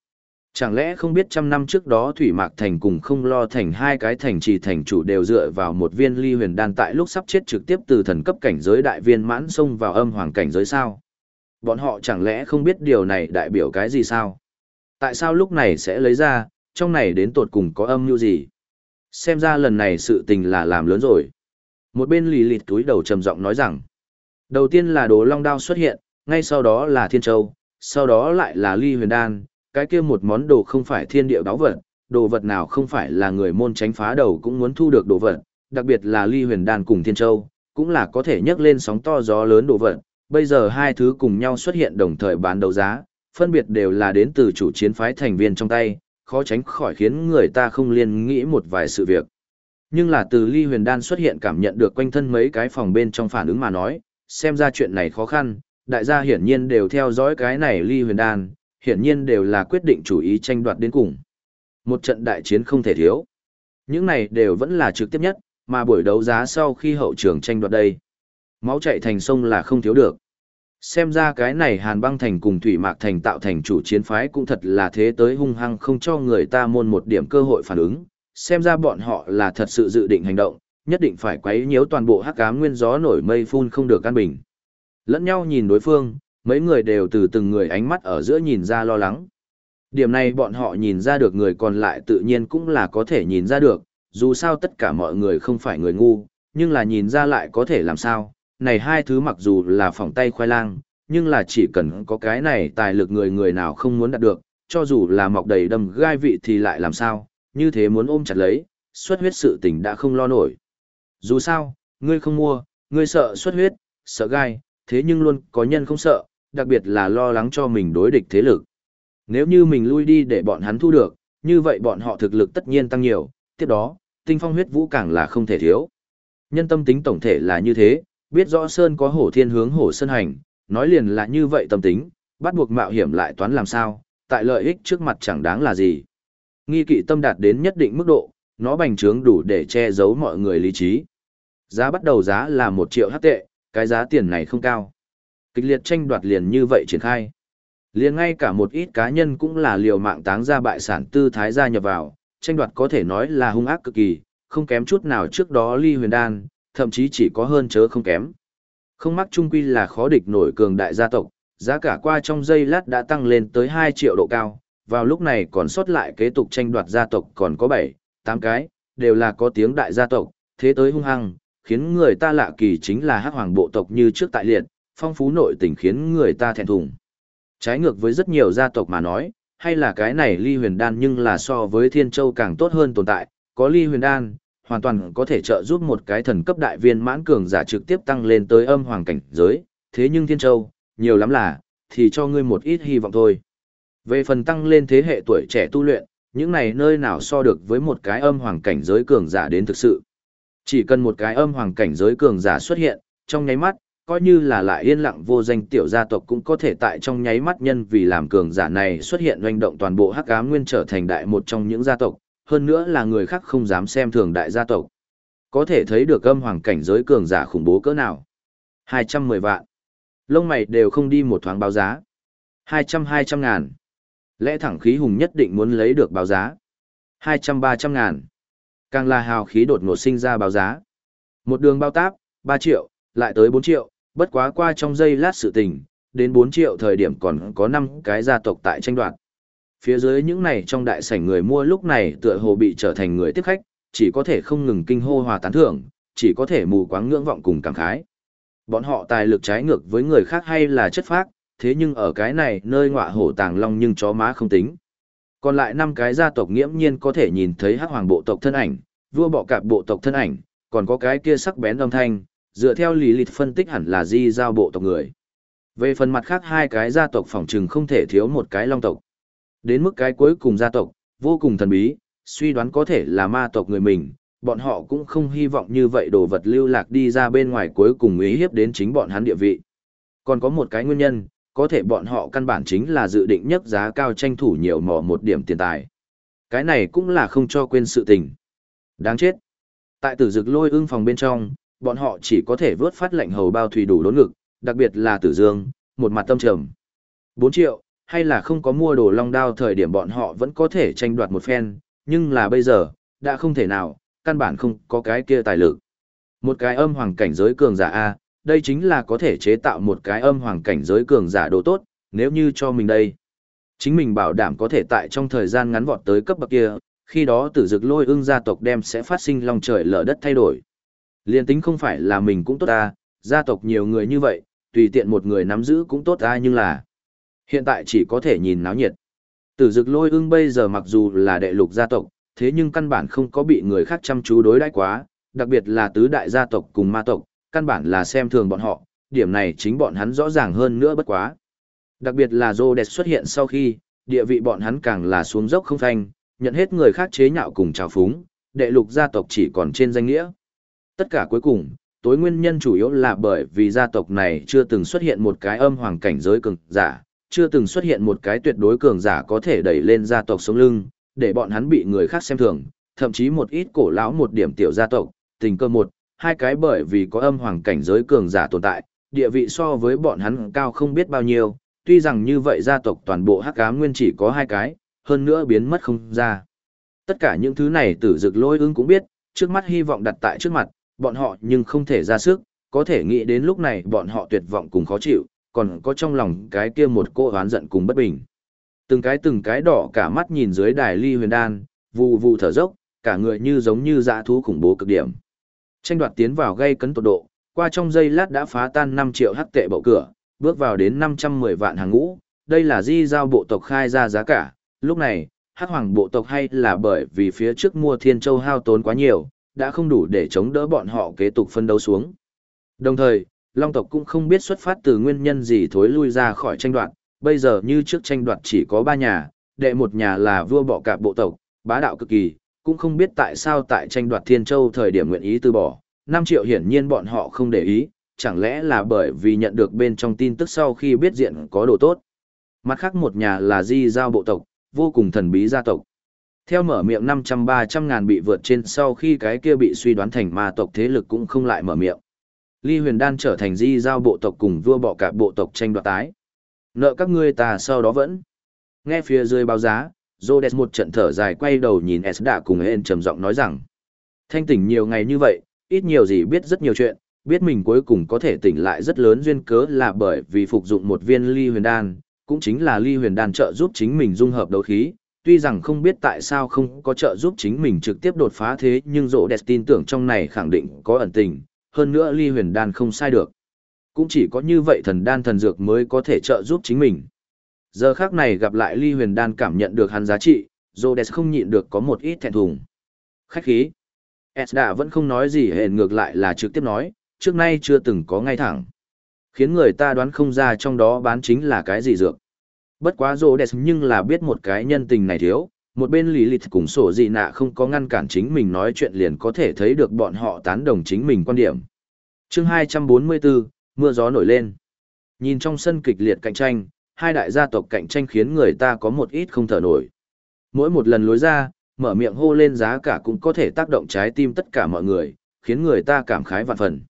Chẳng lẽ không biết trăm năm trước đó Thủy Mạc Thành cùng không lo thành hai cái thành trì thành chủ đều dựa vào một viên ly huyền đan tại lúc sắp chết trực tiếp từ thần cấp cảnh giới đại viên mãn xông vào âm hoàng cảnh giới sao? Bọn họ chẳng lẽ không biết điều này đại biểu cái gì sao? Tại sao lúc này sẽ lấy ra, trong này đến tột cùng có âm mưu gì? Xem ra lần này sự tình là làm lớn rồi. Một bên lì lịt túi đầu trầm giọng nói rằng, đầu tiên là đồ long đao xuất hiện, ngay sau đó là thiên châu, sau đó lại là ly huyền đan, cái kia một món đồ không phải thiên địa báo vật, đồ vật nào không phải là người môn tránh phá đầu cũng muốn thu được đồ vật, đặc biệt là ly huyền đan cùng thiên châu, cũng là có thể nhấc lên sóng to gió lớn đồ vật. Bây giờ hai thứ cùng nhau xuất hiện đồng thời bán đấu giá, phân biệt đều là đến từ chủ chiến phái thành viên trong tay, khó tránh khỏi khiến người ta không liên nghĩ một vài sự việc. Nhưng là từ ly huyền đan xuất hiện cảm nhận được quanh thân mấy cái phòng bên trong phản ứng mà nói, xem ra chuyện này khó khăn, đại gia hiển nhiên đều theo dõi cái này ly huyền đan, hiển nhiên đều là quyết định chủ ý tranh đoạt đến cùng. Một trận đại chiến không thể thiếu. Những này đều vẫn là trực tiếp nhất, mà buổi đấu giá sau khi hậu trường tranh đoạt đây. Máu chạy thành sông là không thiếu được. Xem ra cái này Hàn băng thành cùng Thủy Mạc thành tạo thành chủ chiến phái cũng thật là thế tới hung hăng không cho người ta môn một điểm cơ hội phản ứng. Xem ra bọn họ là thật sự dự định hành động, nhất định phải quấy nhiễu toàn bộ hắc ám nguyên gió nổi mây phun không được căn bình. Lẫn nhau nhìn đối phương, mấy người đều từ từng người ánh mắt ở giữa nhìn ra lo lắng. Điểm này bọn họ nhìn ra được người còn lại tự nhiên cũng là có thể nhìn ra được, dù sao tất cả mọi người không phải người ngu, nhưng là nhìn ra lại có thể làm sao. Này hai thứ mặc dù là phỏng tay khoai lang, nhưng là chỉ cần có cái này tài lực người người nào không muốn đạt được, cho dù là mọc đầy đầm gai vị thì lại làm sao, như thế muốn ôm chặt lấy, xuất huyết sự tình đã không lo nổi. Dù sao, ngươi không mua, ngươi sợ xuất huyết, sợ gai, thế nhưng luôn có nhân không sợ, đặc biệt là lo lắng cho mình đối địch thế lực. Nếu như mình lui đi để bọn hắn thu được, như vậy bọn họ thực lực tất nhiên tăng nhiều, tiếp đó, tinh phong huyết vũ càng là không thể thiếu. Nhân tâm tính tổng thể là như thế, biết rõ Sơn có hổ thiên hướng hổ sơn hành, nói liền là như vậy tâm tính, bắt buộc mạo hiểm lại toán làm sao, tại lợi ích trước mặt chẳng đáng là gì. Nghi kỵ tâm đạt đến nhất định mức độ, nó bành trướng đủ để che giấu mọi người lý trí. Giá bắt đầu giá là 1 triệu hắc tệ, cái giá tiền này không cao kịch liệt tranh đoạt liền như vậy triển khai. Liền ngay cả một ít cá nhân cũng là liều mạng táng ra bại sản tư thái gia nhập vào, tranh đoạt có thể nói là hung ác cực kỳ, không kém chút nào trước đó ly huyền đan, thậm chí chỉ có hơn chớ không kém. Không mắc trung quy là khó địch nổi cường đại gia tộc, giá cả qua trong giây lát đã tăng lên tới 2 triệu độ cao, vào lúc này còn sót lại kế tục tranh đoạt gia tộc còn có 7, 8 cái, đều là có tiếng đại gia tộc, thế tới hung hăng, khiến người ta lạ kỳ chính là hắc hoàng bộ tộc như trước tại liệt, phong phú nội tình khiến người ta thẹn thùng. Trái ngược với rất nhiều gia tộc mà nói, hay là cái này ly huyền đan nhưng là so với thiên châu càng tốt hơn tồn tại, có ly huyền đan, hoàn toàn có thể trợ giúp một cái thần cấp đại viên mãn cường giả trực tiếp tăng lên tới âm hoàng cảnh giới, thế nhưng thiên châu, nhiều lắm là, thì cho ngươi một ít hy vọng thôi. Về phần tăng lên thế hệ tuổi trẻ tu luyện, những này nơi nào so được với một cái âm hoàng cảnh giới cường giả đến thực sự. Chỉ cần một cái âm hoàng cảnh giới cường giả xuất hiện, trong nháy mắt, coi như là lại yên lặng vô danh tiểu gia tộc cũng có thể tại trong nháy mắt nhân vì làm cường giả này xuất hiện doanh động toàn bộ hắc ám nguyên trở thành đại một trong những gia tộc, hơn nữa là người khác không dám xem thường đại gia tộc. Có thể thấy được âm hoàng cảnh giới cường giả khủng bố cỡ nào. 210 vạn. Lông mày đều không đi một thoáng báo giá. 200-200 ngàn. Lẽ thẳng khí hùng nhất định muốn lấy được báo giá. 200-300 ngàn. Càng là hào khí đột ngột sinh ra báo giá. Một đường bao táp, 3 triệu, lại tới 4 triệu, bất quá qua trong giây lát sự tình, đến 4 triệu thời điểm còn có 5 cái gia tộc tại tranh đoạt. Phía dưới những này trong đại sảnh người mua lúc này tựa hồ bị trở thành người tiếp khách, chỉ có thể không ngừng kinh hô hòa tán thưởng, chỉ có thể mù quáng ngưỡng vọng cùng cảm khái. Bọn họ tài lực trái ngược với người khác hay là chất phác, thế nhưng ở cái này nơi ngọa hổ tàng long nhưng chó má không tính. Còn lại năm cái gia tộc nghiễm nhiên có thể nhìn thấy hắc hoàng bộ tộc thân ảnh, vua bọ cạp bộ tộc thân ảnh, còn có cái kia sắc bén âm thanh, dựa theo lý lịch phân tích hẳn là di giao bộ tộc người. Về phần mặt khác hai cái gia tộc phòng trừng không thể thiếu một cái long tộc. Đến mức cái cuối cùng gia tộc, vô cùng thần bí, suy đoán có thể là ma tộc người mình, bọn họ cũng không hy vọng như vậy đồ vật lưu lạc đi ra bên ngoài cuối cùng ý hiếp đến chính bọn hắn địa vị. Còn có một cái nguyên nhân, có thể bọn họ căn bản chính là dự định nhất giá cao tranh thủ nhiều mỏ một điểm tiền tài. Cái này cũng là không cho quên sự tình. Đáng chết. Tại tử dực lôi ưng phòng bên trong, bọn họ chỉ có thể vớt phát lệnh hầu bao thủy đủ đốn ngực, đặc biệt là tử dương, một mặt tâm trầm. 4 triệu, hay là không có mua đồ long đao thời điểm bọn họ vẫn có thể tranh đoạt một phen, nhưng là bây giờ, đã không thể nào, căn bản không có cái kia tài lực. Một cái âm hoàng cảnh giới cường giả A, đây chính là có thể chế tạo một cái âm hoàng cảnh giới cường giả đồ tốt, nếu như cho mình đây. Chính mình bảo đảm có thể tại trong thời gian ngắn vọt tới cấp bậc kia, khi đó tử dực lôi ưng gia tộc đem sẽ phát sinh lòng trời lở đất thay đổi. Liên tính không phải là mình cũng tốt ta, gia tộc nhiều người như vậy, tùy tiện một người nắm giữ cũng tốt ta nhưng là hiện tại chỉ có thể nhìn náo nhiệt. Tử dực lôi ưng bây giờ mặc dù là đệ lục gia tộc, thế nhưng căn bản không có bị người khác chăm chú đối đãi quá, đặc biệt là tứ đại gia tộc cùng ma tộc, căn bản là xem thường bọn họ, điểm này chính bọn hắn rõ ràng hơn nữa bất quá. Đặc biệt là Rhodes xuất hiện sau khi, địa vị bọn hắn càng là xuống dốc không thanh, nhận hết người khác chế nhạo cùng trào phúng, đệ lục gia tộc chỉ còn trên danh nghĩa. Tất cả cuối cùng, tối nguyên nhân chủ yếu là bởi vì gia tộc này chưa từng xuất hiện một cái âm hoàng cảnh giới cường giả, chưa từng xuất hiện một cái tuyệt đối cường giả có thể đẩy lên gia tộc sống lưng, để bọn hắn bị người khác xem thường, thậm chí một ít cổ lão một điểm tiểu gia tộc, tình cơ một, hai cái bởi vì có âm hoàng cảnh giới cường giả tồn tại, địa vị so với bọn hắn cao không biết bao nhiêu, tuy rằng như vậy gia tộc toàn bộ hắc ám nguyên chỉ có hai cái, hơn nữa biến mất không ra. Tất cả những thứ này tử dực lôi ưng cũng biết, trước mắt hy vọng đặt tại trước mặt, bọn họ nhưng không thể ra sức, có thể nghĩ đến lúc này bọn họ tuyệt vọng cùng khó chịu, còn có trong lòng cái kia một cô oán giận cùng bất bình. Từng cái từng cái đỏ cả mắt nhìn dưới đài ly huyền đan, vù vù thở dốc, cả người như giống như dã thú khủng bố cực điểm. Tranh đoạt tiến vào gây cấn tột độ, qua trong giây lát đã phá tan 5 triệu hắc tệ bậu cửa, bước vào đến 510 vạn hàng ngũ, đây là di giao bộ tộc khai ra giá cả, lúc này, hắc hoàng bộ tộc hay là bởi vì phía trước mua thiên châu hao tốn quá nhiều, đã không đủ để chống đỡ bọn họ kế tục phân đấu xuống. Đồng thời, Long tộc cũng không biết xuất phát từ nguyên nhân gì thối lui ra khỏi tranh đoạt, bây giờ như trước tranh đoạt chỉ có ba nhà, đệ một nhà là vua bọ cạp bộ tộc, bá đạo cực kỳ, cũng không biết tại sao tại tranh đoạt Thiên Châu thời điểm nguyện ý từ bỏ, 5 triệu hiển nhiên bọn họ không để ý, chẳng lẽ là bởi vì nhận được bên trong tin tức sau khi biết diện có đồ tốt. Mặt khác một nhà là di giao bộ tộc, vô cùng thần bí gia tộc. Theo mở miệng 500-300 ngàn bị vượt trên sau khi cái kia bị suy đoán thành ma tộc thế lực cũng không lại mở miệng. Ly huyền đan trở thành di giao bộ tộc cùng vua bọ cả bộ tộc tranh đoạt tái. Nợ các ngươi ta sau đó vẫn. Nghe phía dưới báo giá, Rhodes một trận thở dài quay đầu nhìn Esda cùng Hên trầm giọng nói rằng. Thanh tỉnh nhiều ngày như vậy, ít nhiều gì biết rất nhiều chuyện, biết mình cuối cùng có thể tỉnh lại rất lớn duyên cớ là bởi vì phục dụng một viên ly huyền đan, cũng chính là ly huyền đan trợ giúp chính mình dung hợp đấu khí. Tuy rằng không biết tại sao không có trợ giúp chính mình trực tiếp đột phá thế nhưng rộ đẹp tin tưởng trong này khẳng định có ẩn tình, hơn nữa ly huyền đan không sai được. Cũng chỉ có như vậy thần đan thần dược mới có thể trợ giúp chính mình. Giờ khác này gặp lại ly huyền đan cảm nhận được hắn giá trị, Rhodes không nhịn được có một ít thẹn thùng. Khách khí. Esda vẫn không nói gì hẹn ngược lại là trực tiếp nói, trước nay chưa từng có ngay thẳng. Khiến người ta đoán không ra trong đó bán chính là cái gì dược. Bất quá Rhodes nhưng là biết một cái nhân tình này thiếu, một bên lý lịch cùng sổ dị nạ không có ngăn cản chính mình nói chuyện liền có thể thấy được bọn họ tán đồng chính mình quan điểm. chương 244, mưa gió nổi lên. Nhìn trong sân kịch liệt cạnh tranh, hai đại gia tộc cạnh tranh khiến người ta có một ít không thở nổi. Mỗi một lần lối ra, mở miệng hô lên giá cả cũng có thể tác động trái tim tất cả mọi người, khiến người ta cảm khái vạn phần.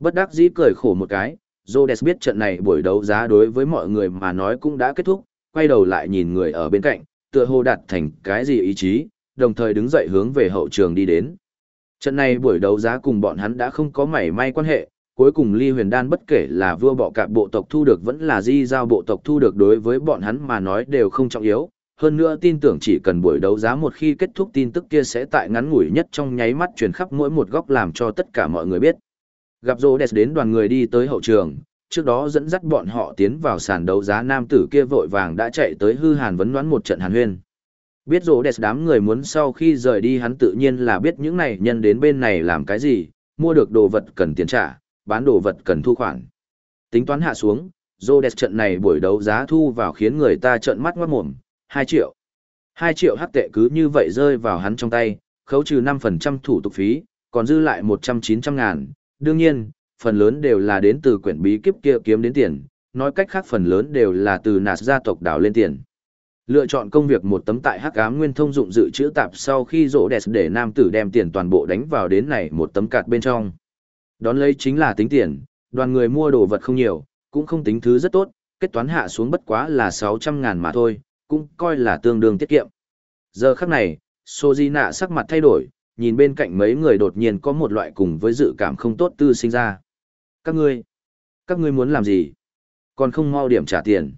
Bất đắc dĩ cười khổ một cái, Rhodes biết trận này buổi đấu giá đối với mọi người mà nói cũng đã kết thúc, quay đầu lại nhìn người ở bên cạnh, tựa hồ đạt thành cái gì ý chí, đồng thời đứng dậy hướng về hậu trường đi đến. Trận này buổi đấu giá cùng bọn hắn đã không có mảy may quan hệ, cuối cùng Ly Huyền Đan bất kể là vua bọ cạp bộ tộc thu được vẫn là di giao bộ tộc thu được đối với bọn hắn mà nói đều không trọng yếu. Hơn nữa tin tưởng chỉ cần buổi đấu giá một khi kết thúc tin tức kia sẽ tại ngắn ngủi nhất trong nháy mắt truyền khắp mỗi một góc làm cho tất cả mọi người biết. Gặp Rhodes đến đoàn người đi tới hậu trường, trước đó dẫn dắt bọn họ tiến vào sàn đấu giá nam tử kia vội vàng đã chạy tới hư hàn vấn đoán một trận hàn huyên. Biết Rhodes đám người muốn sau khi rời đi hắn tự nhiên là biết những này nhân đến bên này làm cái gì, mua được đồ vật cần tiền trả, bán đồ vật cần thu khoản. Tính toán hạ xuống, Rhodes trận này buổi đấu giá thu vào khiến người ta trợn mắt ngoát mồm, hai triệu. hai triệu hắc tệ cứ như vậy rơi vào hắn trong tay, khấu trừ năm phần trăm thủ tục phí, còn dư lại 100-900 ngàn. Đương nhiên, phần lớn đều là đến từ quyển bí kíp kia kiếm đến tiền, nói cách khác phần lớn đều là từ nạt gia tộc đảo lên tiền. Lựa chọn công việc một tấm tại hắc ám nguyên thông dụng dự trữ tạp sau khi rỗ đẹp để nam tử đem tiền toàn bộ đánh vào đến này một tấm cạt bên trong. Đón lấy chính là tính tiền, đoàn người mua đồ vật không nhiều, cũng không tính thứ rất tốt, kết toán hạ xuống bất quá là 600 ngàn mà thôi, cũng coi là tương đương tiết kiệm. Giờ khắc này, Sojina sắc mặt thay đổi, nhìn bên cạnh mấy người đột nhiên có một loại cùng với dự cảm không tốt tư sinh ra. Các ngươi, các ngươi muốn làm gì? Còn không mau điểm trả tiền.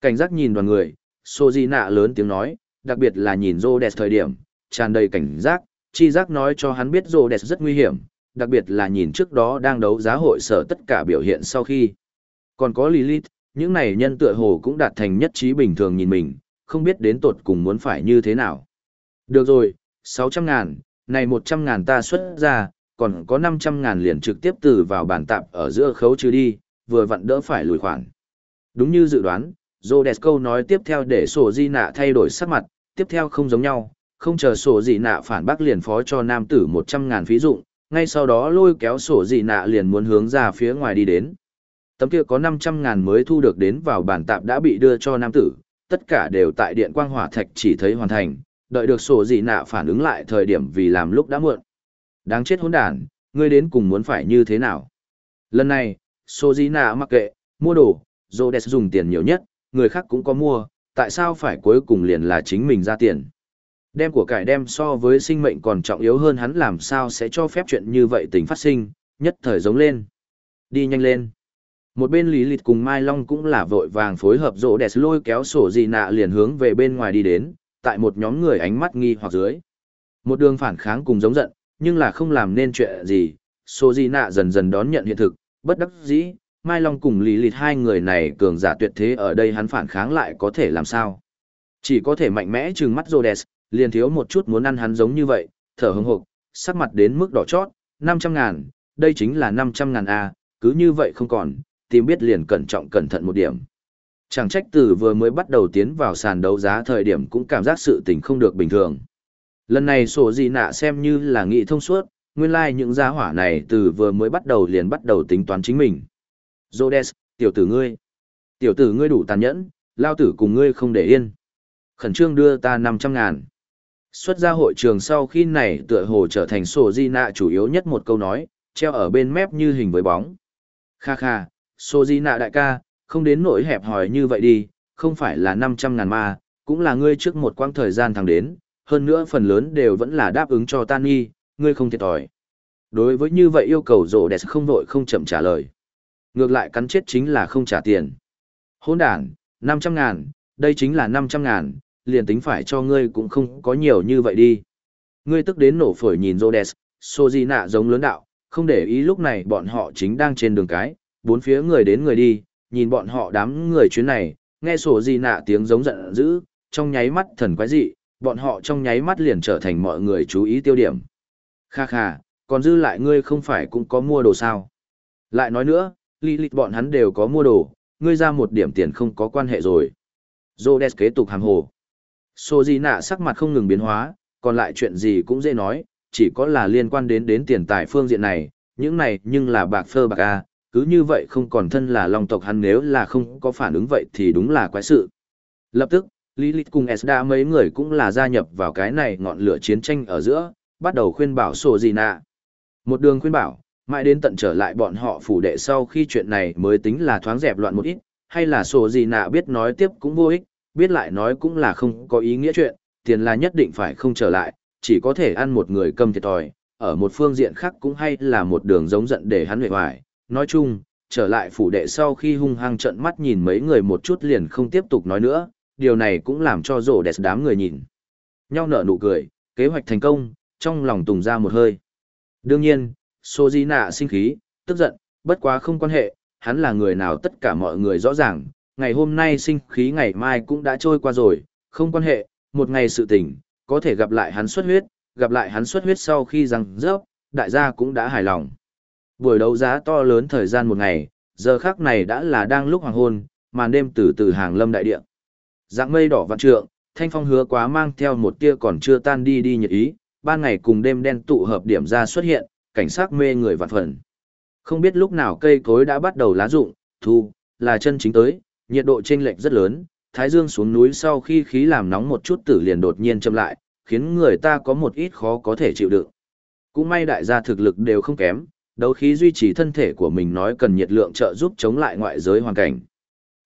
Cảnh giác nhìn đoàn người, Sojina lớn tiếng nói, đặc biệt là nhìn Rhodes thời điểm, tràn đầy cảnh giác, chi giác nói cho hắn biết Rhodes rất nguy hiểm, đặc biệt là nhìn trước đó đang đấu giá hội sở tất cả biểu hiện sau khi. Còn có Lilith, những này nhân tựa hồ cũng đạt thành nhất trí bình thường nhìn mình, không biết đến tột cùng muốn phải như thế nào. Được rồi, 600 ngàn, này 100 ngàn ta xuất ra, còn có 500 ngàn liền trực tiếp từ vào bản tạp ở giữa khấu trừ đi, vừa vặn đỡ phải lùi khoản. Đúng như dự đoán, Rhodes nói tiếp theo để sổ di nạ thay đổi sắc mặt, tiếp theo không giống nhau, không chờ sổ di nạ phản bác liền phó cho nam tử 100 ngàn phí dụng, ngay sau đó lôi kéo sổ di nạ liền muốn hướng ra phía ngoài đi đến. Tấm kia có 500 ngàn mới thu được đến vào bản tạp đã bị đưa cho nam tử, tất cả đều tại điện quang hỏa thạch chỉ thấy hoàn thành, đợi được sổ di nạ phản ứng lại thời điểm vì làm lúc đã muộn. Đáng chết hỗn đản, ngươi đến cùng muốn phải như thế nào? Lần này, sổ mặc kệ, mua đồ, Rhodes dùng tiền nhiều nhất, người khác cũng có mua, tại sao phải cuối cùng liền là chính mình ra tiền? Đem của cải đem so với sinh mệnh còn trọng yếu hơn hắn làm sao sẽ cho phép chuyện như vậy tình phát sinh, nhất thời giống lên. Đi nhanh lên. Một bên Lý Lịch cùng Mai Long cũng là vội vàng phối hợp rỗ đẹp lôi kéo sổ gì nạ liền hướng về bên ngoài đi đến, tại một nhóm người ánh mắt nghi hoặc dưới. Một đường phản kháng cùng giống giận, nhưng là không làm nên chuyện gì, số gì nạ dần dần đón nhận hiện thực, bất đắc dĩ, Mai Long cùng Lý lịt hai người này cường giả tuyệt thế ở đây hắn phản kháng lại có thể làm sao. Chỉ có thể mạnh mẽ trừng mắt Rhodes, liền thiếu một chút muốn ăn hắn giống như vậy, thở hững hộc, sắc mặt đến mức đỏ chót, 500 ngàn, đây chính là 500 ngàn A, cứ như vậy không còn, tìm biết liền cẩn trọng cẩn thận một điểm. Chẳng trách từ vừa mới bắt đầu tiến vào sàn đấu giá thời điểm cũng cảm giác sự tình không được bình thường. Lần này sổ gì nạ xem như là nghị thông suốt, nguyên lai like những gia hỏa này từ vừa mới bắt đầu liền bắt đầu tính toán chính mình. Rhodes, tiểu tử ngươi. Tiểu tử ngươi đủ tàn nhẫn, lao tử cùng ngươi không để yên. Khẩn trương đưa ta 500 ngàn. Xuất ra hội trường sau khi này tựa hồ trở thành sổ di nạ chủ yếu nhất một câu nói, treo ở bên mép như hình với bóng. Kha kha, sổ di nạ đại ca, không đến nỗi hẹp hòi như vậy đi, không phải là 500 ngàn ma, cũng là ngươi trước một quãng thời gian thẳng đến, hơn nữa phần lớn đều vẫn là đáp ứng cho tan nghi, ngươi không thiệt thòi. Đối với như vậy yêu cầu rổ đẹp không vội không chậm trả lời. Ngược lại cắn chết chính là không trả tiền. Hôn đàn, 500 ngàn, đây chính là 500 ngàn, liền tính phải cho ngươi cũng không có nhiều như vậy đi. Ngươi tức đến nổ phổi nhìn Rhodes, Sojina giống lớn đạo, không để ý lúc này bọn họ chính đang trên đường cái, bốn phía người đến người đi, nhìn bọn họ đám người chuyến này, nghe sổ gì nạ tiếng giống giận dữ, trong nháy mắt thần quái dị, bọn họ trong nháy mắt liền trở thành mọi người chú ý tiêu điểm. Kha kha, còn dư lại ngươi không phải cũng có mua đồ sao? Lại nói nữa, lý lịch bọn hắn đều có mua đồ, ngươi ra một điểm tiền không có quan hệ rồi. Zodes kế tục hàm hồ. Sô Di Nạ sắc mặt không ngừng biến hóa, còn lại chuyện gì cũng dễ nói, chỉ có là liên quan đến đến tiền tài phương diện này, những này nhưng là bạc phơ bạc a, cứ như vậy không còn thân là long tộc hắn nếu là không có phản ứng vậy thì đúng là quái sự. Lập tức, Lilith cùng Esda mấy người cũng là gia nhập vào cái này ngọn lửa chiến tranh ở giữa, bắt đầu khuyên bảo Sô gì Nạ. Một đường khuyên bảo, mãi đến tận trở lại bọn họ phủ đệ sau khi chuyện này mới tính là thoáng dẹp loạn một ít, hay là Sô gì Nạ biết nói tiếp cũng vô ích, biết lại nói cũng là không có ý nghĩa chuyện, tiền là nhất định phải không trở lại, chỉ có thể ăn một người cầm thiệt thòi, ở một phương diện khác cũng hay là một đường giống giận để hắn huệ hoài. Nói chung, trở lại phủ đệ sau khi hung hăng trận mắt nhìn mấy người một chút liền không tiếp tục nói nữa, điều này cũng làm cho rổ đẹp đám người nhìn. Nhau nở nụ cười, kế hoạch thành công, trong lòng tùng ra một hơi. Đương nhiên, Sô Di Nạ sinh khí, tức giận, bất quá không quan hệ, hắn là người nào tất cả mọi người rõ ràng, ngày hôm nay sinh khí ngày mai cũng đã trôi qua rồi, không quan hệ, một ngày sự tình, có thể gặp lại hắn xuất huyết, gặp lại hắn xuất huyết sau khi răng rớp, đại gia cũng đã hài lòng. Buổi đấu giá to lớn thời gian một ngày, giờ khác này đã là đang lúc hoàng hôn, màn đêm từ từ hàng lâm đại địa. Dạng mây đỏ vạn trượng, thanh phong hứa quá mang theo một tia còn chưa tan đi đi nhiệt ý, ban ngày cùng đêm đen tụ hợp điểm ra xuất hiện, cảnh sát mê người vạn phần. Không biết lúc nào cây cối đã bắt đầu lá rụng, thu, là chân chính tới, nhiệt độ chênh lệch rất lớn, thái dương xuống núi sau khi khí làm nóng một chút tử liền đột nhiên chậm lại, khiến người ta có một ít khó có thể chịu đựng. Cũng may đại gia thực lực đều không kém, đấu khí duy trì thân thể của mình nói cần nhiệt lượng trợ giúp chống lại ngoại giới hoàn cảnh.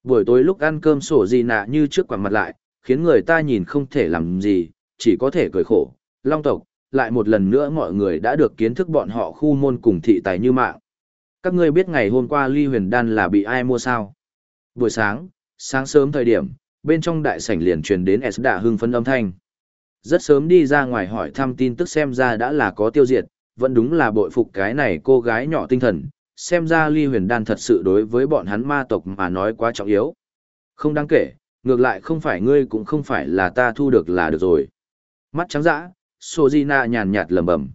Buổi tối lúc ăn cơm sổ gì nạ như trước quảng mặt lại, khiến người ta nhìn không thể làm gì, chỉ có thể cười khổ. Long tộc, lại một lần nữa mọi người đã được kiến thức bọn họ khu môn cùng thị tài như mạng. Các ngươi biết ngày hôm qua ly huyền đan là bị ai mua sao? Buổi sáng, sáng sớm thời điểm, bên trong đại sảnh liền truyền đến S đạ hưng phấn âm thanh. Rất sớm đi ra ngoài hỏi thăm tin tức xem ra đã là có tiêu diệt, vẫn đúng là bội phục cái này cô gái nhỏ tinh thần, xem ra ly huyền đan thật sự đối với bọn hắn ma tộc mà nói quá trọng yếu. Không đáng kể, ngược lại không phải ngươi cũng không phải là ta thu được là được rồi. Mắt trắng dã, Sojina nhàn nhạt lẩm bẩm.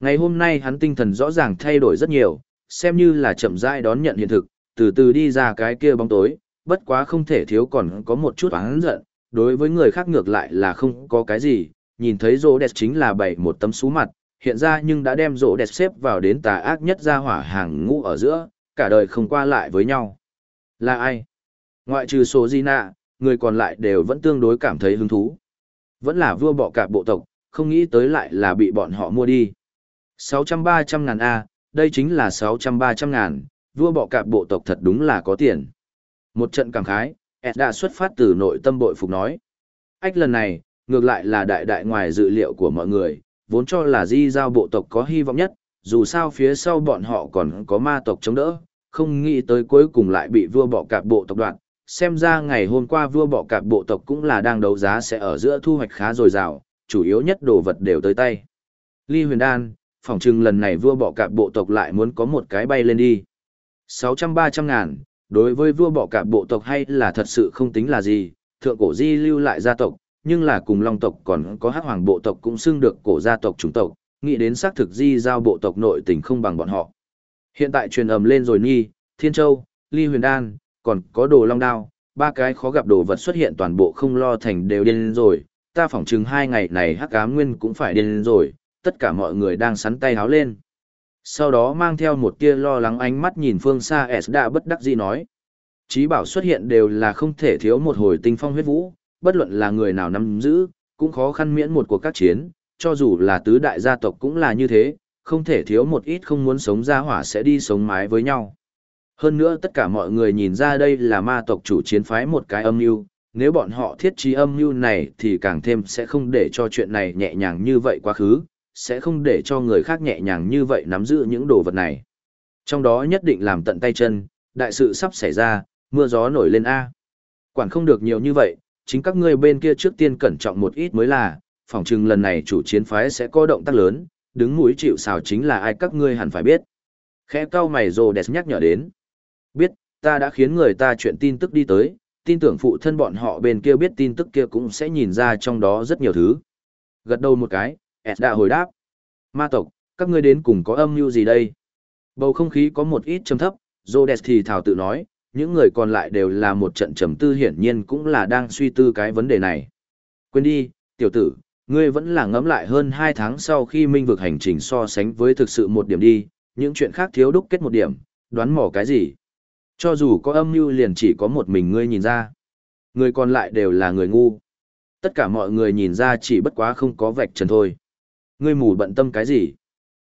Ngày hôm nay hắn tinh thần rõ ràng thay đổi rất nhiều, xem như là chậm rãi đón nhận hiện thực, từ từ đi ra cái kia bóng tối, bất quá không thể thiếu còn có một chút oán giận, đối với người khác ngược lại là không có cái gì, nhìn thấy rô đẹp chính là bảy một tấm xú mặt, hiện ra nhưng đã đem rỗ đẹp xếp vào đến tà ác nhất ra hỏa hàng ngũ ở giữa, cả đời không qua lại với nhau. Là ai? Ngoại trừ số di nạ, người còn lại đều vẫn tương đối cảm thấy hứng thú. Vẫn là vua bọ cạp bộ tộc, không nghĩ tới lại là bị bọn họ mua đi. 600-300 ngàn A, đây chính là 600-300 ngàn, vua bọ cạp bộ tộc thật đúng là có tiền. Một trận cảm khái, Ed đã xuất phát từ nội tâm bội phục nói. Ách lần này, ngược lại là đại đại ngoài dự liệu của mọi người, vốn cho là di giao bộ tộc có hy vọng nhất, dù sao phía sau bọn họ còn có ma tộc chống đỡ, không nghĩ tới cuối cùng lại bị vua bọ cạp bộ tộc đoạn. Xem ra ngày hôm qua vua bọ cạp bộ tộc cũng là đang đấu giá sẽ ở giữa thu hoạch khá dồi dào, chủ yếu nhất đồ vật đều tới tay. Ly huyền đan, phỏng chừng lần này vua bọ cạp bộ tộc lại muốn có một cái bay lên đi. 600-300 ngàn, đối với vua bọ cạp bộ tộc hay là thật sự không tính là gì, thượng cổ di lưu lại gia tộc, nhưng là cùng long tộc còn có hắc hoàng bộ tộc cũng xưng được cổ gia tộc chủng tộc, nghĩ đến xác thực di giao bộ tộc nội tình không bằng bọn họ. Hiện tại truyền ầm lên rồi nghi, Thiên Châu, Ly Huyền Đan, còn có đồ long đao, ba cái khó gặp đồ vật xuất hiện toàn bộ không lo thành đều điên rồi, ta phỏng chừng hai ngày này hắc ám nguyên cũng phải điên rồi, tất cả mọi người đang sắn tay háo lên. Sau đó mang theo một tia lo lắng ánh mắt nhìn phương xa S đã bất đắc dĩ nói. Chí bảo xuất hiện đều là không thể thiếu một hồi tinh phong huyết vũ, bất luận là người nào nắm giữ, cũng khó khăn miễn một cuộc các chiến, cho dù là tứ đại gia tộc cũng là như thế, không thể thiếu một ít không muốn sống ra hỏa sẽ đi sống mái với nhau. Hơn nữa tất cả mọi người nhìn ra đây là ma tộc chủ chiến phái một cái âm mưu, nếu bọn họ thiết trí âm mưu này thì càng thêm sẽ không để cho chuyện này nhẹ nhàng như vậy quá khứ, sẽ không để cho người khác nhẹ nhàng như vậy nắm giữ những đồ vật này. Trong đó nhất định làm tận tay chân, đại sự sắp xảy ra, mưa gió nổi lên A. Quản không được nhiều như vậy, chính các ngươi bên kia trước tiên cẩn trọng một ít mới là, phỏng chừng lần này chủ chiến phái sẽ có động tác lớn, đứng mũi chịu xào chính là ai các ngươi hẳn phải biết. Khẽ cao mày rồ đẹp nhắc nhở đến. Biết, ta đã khiến người ta chuyện tin tức đi tới, tin tưởng phụ thân bọn họ bên kia biết tin tức kia cũng sẽ nhìn ra trong đó rất nhiều thứ. Gật đầu một cái, Ed đã hồi đáp. Ma tộc, các ngươi đến cùng có âm mưu gì đây? Bầu không khí có một ít trầm thấp, Rhodes thì thảo tự nói, những người còn lại đều là một trận trầm tư hiển nhiên cũng là đang suy tư cái vấn đề này. Quên đi, tiểu tử, ngươi vẫn là ngẫm lại hơn 2 tháng sau khi minh vực hành trình so sánh với thực sự một điểm đi, những chuyện khác thiếu đúc kết một điểm, đoán mò cái gì. Cho dù có âm mưu liền chỉ có một mình ngươi nhìn ra. Người còn lại đều là người ngu. Tất cả mọi người nhìn ra chỉ bất quá không có vạch trần thôi. Ngươi mù bận tâm cái gì?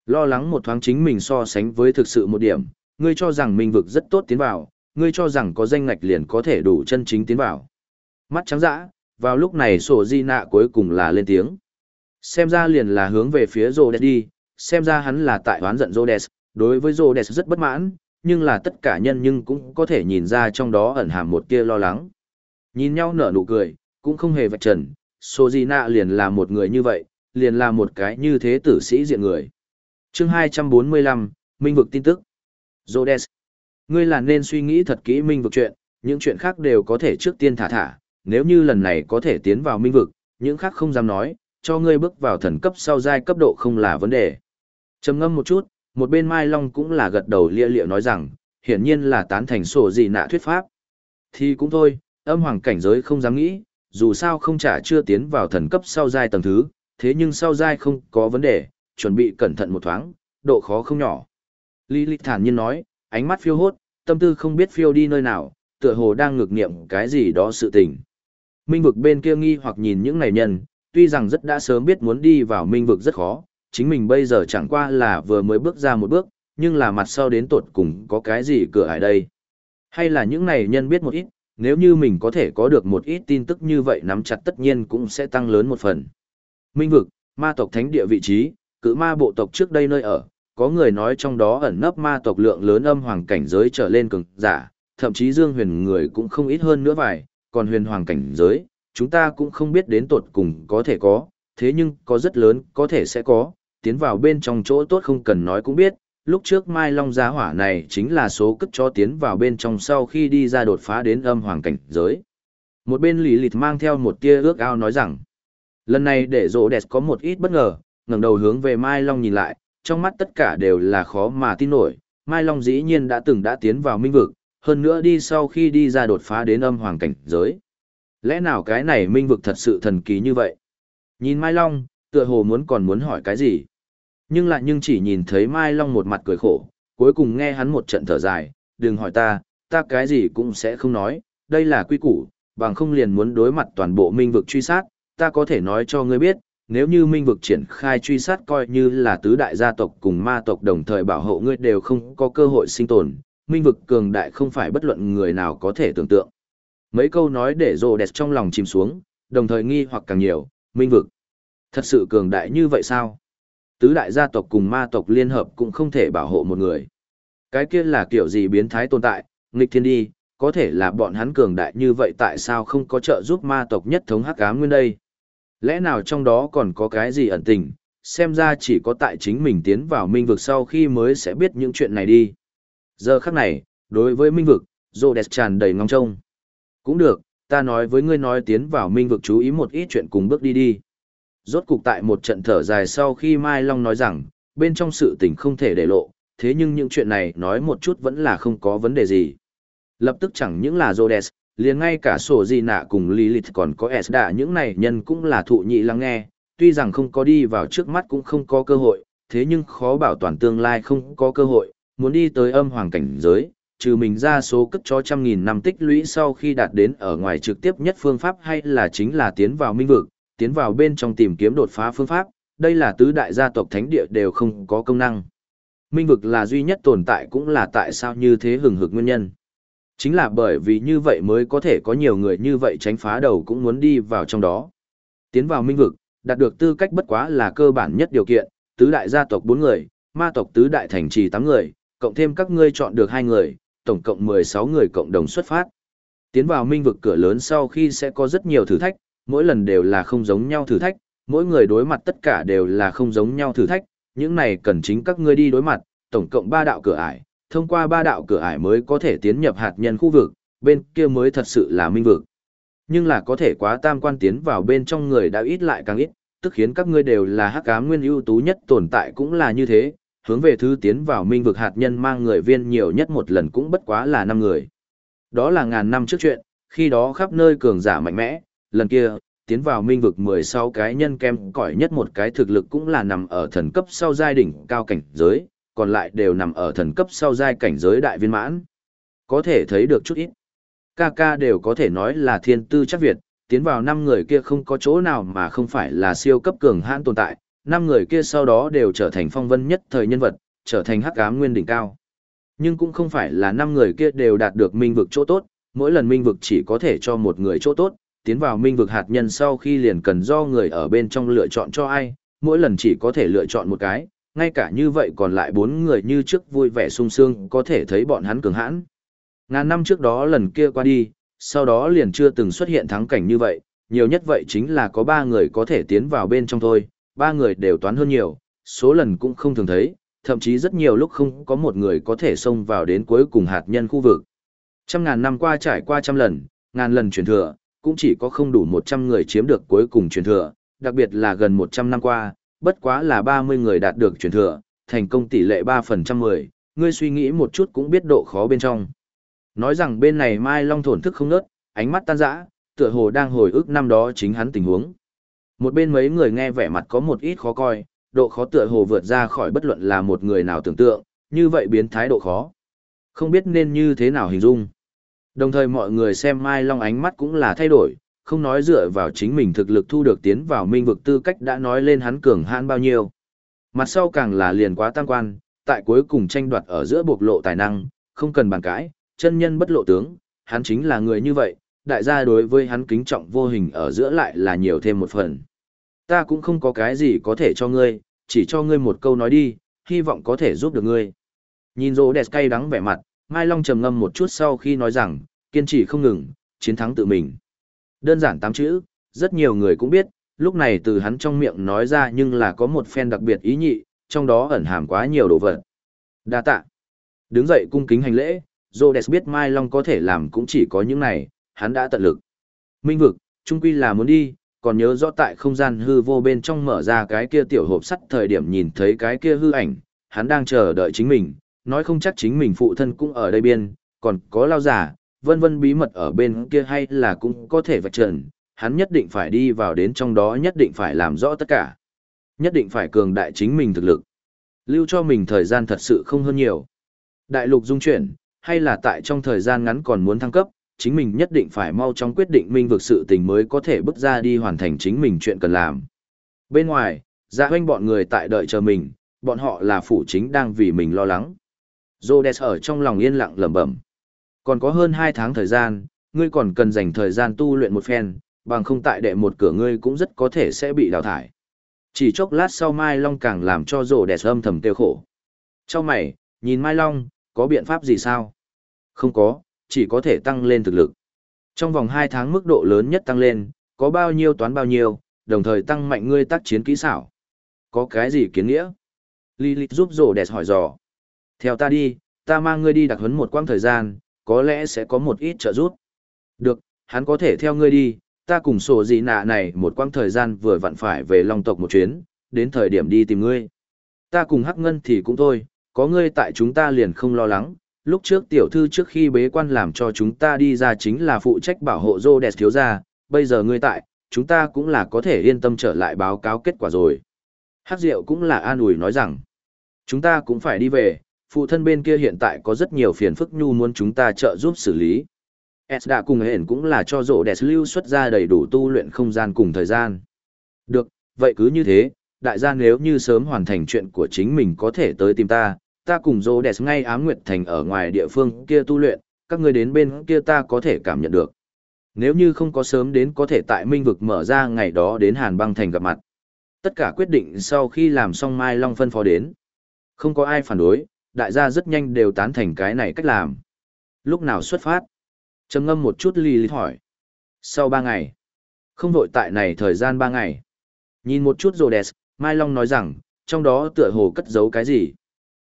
Lo lắng một thoáng chính mình so sánh với thực sự một điểm, ngươi cho rằng minh vực rất tốt tiến vào, ngươi cho rằng có danh ngạch liền có thể đủ chân chính tiến vào. Mắt trắng dã, vào lúc này sổ di nạ cuối cùng là lên tiếng. Xem ra liền là hướng về phía Rhodes đi, xem ra hắn là tại oán giận Rhodes, đối với Rhodes rất bất mãn, nhưng là tất cả nhân nhưng cũng có thể nhìn ra trong đó ẩn hàm một tia lo lắng. Nhìn nhau nở nụ cười, cũng không hề vạch trần, Sojina liền là một người như vậy, liền là một cái như thế tử sĩ diện người. chương 245, Minh vực tin tức. Rhodes, ngươi là nên suy nghĩ thật kỹ Minh vực chuyện, những chuyện khác đều có thể trước tiên thả thả, nếu như lần này có thể tiến vào Minh vực, những khác không dám nói, cho ngươi bước vào thần cấp sau giai cấp độ không là vấn đề. Trầm ngâm một chút, một bên Mai Long cũng là gật đầu lia liệu nói rằng, hiển nhiên là tán thành sổ gì nạ thuyết pháp. Thì cũng thôi, âm hoàng cảnh giới không dám nghĩ, dù sao không trả chưa tiến vào thần cấp sau giai tầng thứ, thế nhưng sau giai không có vấn đề, chuẩn bị cẩn thận một thoáng, độ khó không nhỏ. Lý lịch thản nhiên nói, ánh mắt phiêu hốt, tâm tư không biết phiêu đi nơi nào, tựa hồ đang ngược niệm cái gì đó sự tình. Minh vực bên kia nghi hoặc nhìn những này nhân, tuy rằng rất đã sớm biết muốn đi vào minh vực rất khó, chính mình bây giờ chẳng qua là vừa mới bước ra một bước, nhưng là mặt sau đến tột cùng có cái gì cửa ải đây. Hay là những này nhân biết một ít, nếu như mình có thể có được một ít tin tức như vậy nắm chặt tất nhiên cũng sẽ tăng lớn một phần. Minh vực, ma tộc thánh địa vị trí, cự ma bộ tộc trước đây nơi ở, có người nói trong đó ẩn nấp ma tộc lượng lớn âm hoàng cảnh giới trở lên cường giả, thậm chí dương huyền người cũng không ít hơn nữa vài, còn huyền hoàng cảnh giới, chúng ta cũng không biết đến tột cùng có thể có, thế nhưng có rất lớn có thể sẽ có, tiến vào bên trong chỗ tốt không cần nói cũng biết, lúc trước Mai Long giá hỏa này chính là số cất cho tiến vào bên trong sau khi đi ra đột phá đến âm hoàng cảnh giới. Một bên lì lịt mang theo một tia ước ao nói rằng, lần này để rộ đẹp có một ít bất ngờ, ngẩng đầu hướng về Mai Long nhìn lại, trong mắt tất cả đều là khó mà tin nổi, Mai Long dĩ nhiên đã từng đã tiến vào minh vực, hơn nữa đi sau khi đi ra đột phá đến âm hoàng cảnh giới. Lẽ nào cái này minh vực thật sự thần kỳ như vậy? Nhìn Mai Long, tựa hồ muốn còn muốn hỏi cái gì? Nhưng lại nhưng chỉ nhìn thấy Mai Long một mặt cười khổ, cuối cùng nghe hắn một trận thở dài, đừng hỏi ta, ta cái gì cũng sẽ không nói, đây là quy củ, bằng không liền muốn đối mặt toàn bộ minh vực truy sát, ta có thể nói cho ngươi biết, nếu như minh vực triển khai truy sát coi như là tứ đại gia tộc cùng ma tộc đồng thời bảo hộ ngươi đều không có cơ hội sinh tồn, minh vực cường đại không phải bất luận người nào có thể tưởng tượng. Mấy câu nói để rồ đẹp trong lòng chìm xuống, đồng thời nghi hoặc càng nhiều, minh vực. Thật sự cường đại như vậy sao? tứ đại gia tộc cùng ma tộc liên hợp cũng không thể bảo hộ một người. Cái kia là kiểu gì biến thái tồn tại, nghịch thiên đi, có thể là bọn hắn cường đại như vậy tại sao không có trợ giúp ma tộc nhất thống hắc ám nguyên đây? Lẽ nào trong đó còn có cái gì ẩn tình, xem ra chỉ có tại chính mình tiến vào minh vực sau khi mới sẽ biết những chuyện này đi. Giờ khắc này, đối với minh vực, Rhodes tràn đầy ngóng trông. Cũng được, ta nói với ngươi nói tiến vào minh vực chú ý một ít chuyện cùng bước đi đi. Rốt cục tại một trận thở dài sau khi Mai Long nói rằng, bên trong sự tình không thể để lộ, thế nhưng những chuyện này nói một chút vẫn là không có vấn đề gì. Lập tức chẳng những là Rhodes, liền ngay cả sổ gì nạ cùng Lilith còn có Esda những này nhân cũng là thụ nhị lắng nghe, tuy rằng không có đi vào trước mắt cũng không có cơ hội, thế nhưng khó bảo toàn tương lai không có cơ hội, muốn đi tới âm hoàng cảnh giới, trừ mình ra số cất cho trăm nghìn năm tích lũy sau khi đạt đến ở ngoài trực tiếp nhất phương pháp hay là chính là tiến vào minh vực, tiến vào bên trong tìm kiếm đột phá phương pháp, đây là tứ đại gia tộc thánh địa đều không có công năng. Minh vực là duy nhất tồn tại cũng là tại sao như thế hừng hực nguyên nhân. Chính là bởi vì như vậy mới có thể có nhiều người như vậy tránh phá đầu cũng muốn đi vào trong đó. Tiến vào minh vực, đạt được tư cách bất quá là cơ bản nhất điều kiện, tứ đại gia tộc 4 người, ma tộc tứ đại thành trì 8 người, cộng thêm các ngươi chọn được 2 người, tổng cộng 16 người cộng đồng xuất phát. Tiến vào minh vực cửa lớn sau khi sẽ có rất nhiều thử thách, mỗi lần đều là không giống nhau thử thách, mỗi người đối mặt tất cả đều là không giống nhau thử thách, những này cần chính các ngươi đi đối mặt, tổng cộng 3 đạo cửa ải, thông qua ba đạo cửa ải mới có thể tiến nhập hạt nhân khu vực, bên kia mới thật sự là minh vực. Nhưng là có thể quá tam quan tiến vào bên trong người đã ít lại càng ít, tức khiến các ngươi đều là hắc ám nguyên ưu tú nhất tồn tại cũng là như thế, hướng về thứ tiến vào minh vực hạt nhân mang người viên nhiều nhất một lần cũng bất quá là 5 người. Đó là ngàn năm trước chuyện, khi đó khắp nơi cường giả mạnh mẽ, lần kia, tiến vào minh vực 16 cái nhân kem cỏi nhất một cái thực lực cũng là nằm ở thần cấp sau giai đỉnh cao cảnh giới, còn lại đều nằm ở thần cấp sau giai cảnh giới đại viên mãn. Có thể thấy được chút ít. Ca ca đều có thể nói là thiên tư chắc Việt, tiến vào năm người kia không có chỗ nào mà không phải là siêu cấp cường hãn tồn tại, năm người kia sau đó đều trở thành phong vân nhất thời nhân vật, trở thành hắc ám nguyên đỉnh cao. Nhưng cũng không phải là năm người kia đều đạt được minh vực chỗ tốt, mỗi lần minh vực chỉ có thể cho một người chỗ tốt, tiến vào minh vực hạt nhân sau khi liền cần do người ở bên trong lựa chọn cho ai, mỗi lần chỉ có thể lựa chọn một cái, ngay cả như vậy còn lại bốn người như trước vui vẻ sung sướng có thể thấy bọn hắn cường hãn. Ngàn năm trước đó lần kia qua đi, sau đó liền chưa từng xuất hiện thắng cảnh như vậy, nhiều nhất vậy chính là có ba người có thể tiến vào bên trong thôi, ba người đều toán hơn nhiều, số lần cũng không thường thấy, thậm chí rất nhiều lúc không có một người có thể xông vào đến cuối cùng hạt nhân khu vực. Trăm ngàn năm qua trải qua trăm lần, ngàn lần truyền thừa, cũng chỉ có không đủ 100 người chiếm được cuối cùng truyền thừa, đặc biệt là gần 100 năm qua, bất quá là 30 người đạt được truyền thừa, thành công tỷ lệ 3% 10, ngươi suy nghĩ một chút cũng biết độ khó bên trong. Nói rằng bên này Mai Long thổn thức không nớt, ánh mắt tan rã, tựa hồ đang hồi ức năm đó chính hắn tình huống. Một bên mấy người nghe vẻ mặt có một ít khó coi, độ khó tựa hồ vượt ra khỏi bất luận là một người nào tưởng tượng, như vậy biến thái độ khó. Không biết nên như thế nào hình dung. Đồng thời mọi người xem Mai Long ánh mắt cũng là thay đổi, không nói dựa vào chính mình thực lực thu được tiến vào minh vực tư cách đã nói lên hắn cường hãn bao nhiêu. Mặt sau càng là liền quá tăng quan, tại cuối cùng tranh đoạt ở giữa bộc lộ tài năng, không cần bàn cãi, chân nhân bất lộ tướng, hắn chính là người như vậy, đại gia đối với hắn kính trọng vô hình ở giữa lại là nhiều thêm một phần. Ta cũng không có cái gì có thể cho ngươi, chỉ cho ngươi một câu nói đi, hy vọng có thể giúp được ngươi. Nhìn rô đẹp cay đắng vẻ mặt, Mai Long trầm ngâm một chút sau khi nói rằng, kiên trì không ngừng, chiến thắng tự mình. Đơn giản tám chữ, rất nhiều người cũng biết, lúc này từ hắn trong miệng nói ra nhưng là có một phen đặc biệt ý nhị, trong đó ẩn hàm quá nhiều đồ vật. Đa tạ. Đứng dậy cung kính hành lễ, Rhodes biết Mai Long có thể làm cũng chỉ có những này, hắn đã tận lực. Minh vực, trung quy là muốn đi, còn nhớ rõ tại không gian hư vô bên trong mở ra cái kia tiểu hộp sắt thời điểm nhìn thấy cái kia hư ảnh, hắn đang chờ đợi chính mình, nói không chắc chính mình phụ thân cũng ở đây biên, còn có lao giả, vân vân bí mật ở bên kia hay là cũng có thể vạch trần, hắn nhất định phải đi vào đến trong đó nhất định phải làm rõ tất cả. Nhất định phải cường đại chính mình thực lực. Lưu cho mình thời gian thật sự không hơn nhiều. Đại lục dung chuyển, hay là tại trong thời gian ngắn còn muốn thăng cấp, chính mình nhất định phải mau chóng quyết định minh vực sự tình mới có thể bước ra đi hoàn thành chính mình chuyện cần làm. Bên ngoài, gia hoanh bọn người tại đợi chờ mình, bọn họ là phủ chính đang vì mình lo lắng. Rhodes ở trong lòng yên lặng lẩm bẩm. Còn có hơn 2 tháng thời gian, ngươi còn cần dành thời gian tu luyện một phen, bằng không tại đệ một cửa ngươi cũng rất có thể sẽ bị đào thải. Chỉ chốc lát sau Mai Long càng làm cho rổ đẹp âm thầm tiêu khổ. Trong mày, nhìn Mai Long, có biện pháp gì sao? Không có, chỉ có thể tăng lên thực lực. Trong vòng 2 tháng mức độ lớn nhất tăng lên, có bao nhiêu toán bao nhiêu, đồng thời tăng mạnh ngươi tác chiến kỹ xảo. Có cái gì kiến nghĩa? Lilith giúp rổ đẹp hỏi dò. Theo ta đi, ta mang ngươi đi đặc huấn một quãng thời gian, có lẽ sẽ có một ít trợ giúp. Được, hắn có thể theo ngươi đi, ta cùng sổ gì nạ này một quãng thời gian vừa vặn phải về Long tộc một chuyến, đến thời điểm đi tìm ngươi. Ta cùng Hắc Ngân thì cũng thôi, có ngươi tại chúng ta liền không lo lắng. Lúc trước tiểu thư trước khi bế quan làm cho chúng ta đi ra chính là phụ trách bảo hộ rô đẹp thiếu gia, bây giờ ngươi tại, chúng ta cũng là có thể yên tâm trở lại báo cáo kết quả rồi. Hắc Diệu cũng là an ủi nói rằng, chúng ta cũng phải đi về, phụ thân bên kia hiện tại có rất nhiều phiền phức nhu muốn chúng ta trợ giúp xử lý. S đã cùng hển cũng là cho rộ đẹp lưu xuất ra đầy đủ tu luyện không gian cùng thời gian. Được, vậy cứ như thế, đại gia nếu như sớm hoàn thành chuyện của chính mình có thể tới tìm ta, ta cùng rộ đẹp ngay ám nguyệt thành ở ngoài địa phương kia tu luyện, các người đến bên kia ta có thể cảm nhận được. Nếu như không có sớm đến có thể tại minh vực mở ra ngày đó đến Hàn băng thành gặp mặt. Tất cả quyết định sau khi làm xong Mai Long phân phó đến. Không có ai phản đối, đại gia rất nhanh đều tán thành cái này cách làm. Lúc nào xuất phát? trầm ngâm một chút lì lì hỏi. Sau ba ngày. Không vội tại này thời gian ba ngày. Nhìn một chút rồ đẹp, Mai Long nói rằng, trong đó tựa hồ cất giấu cái gì.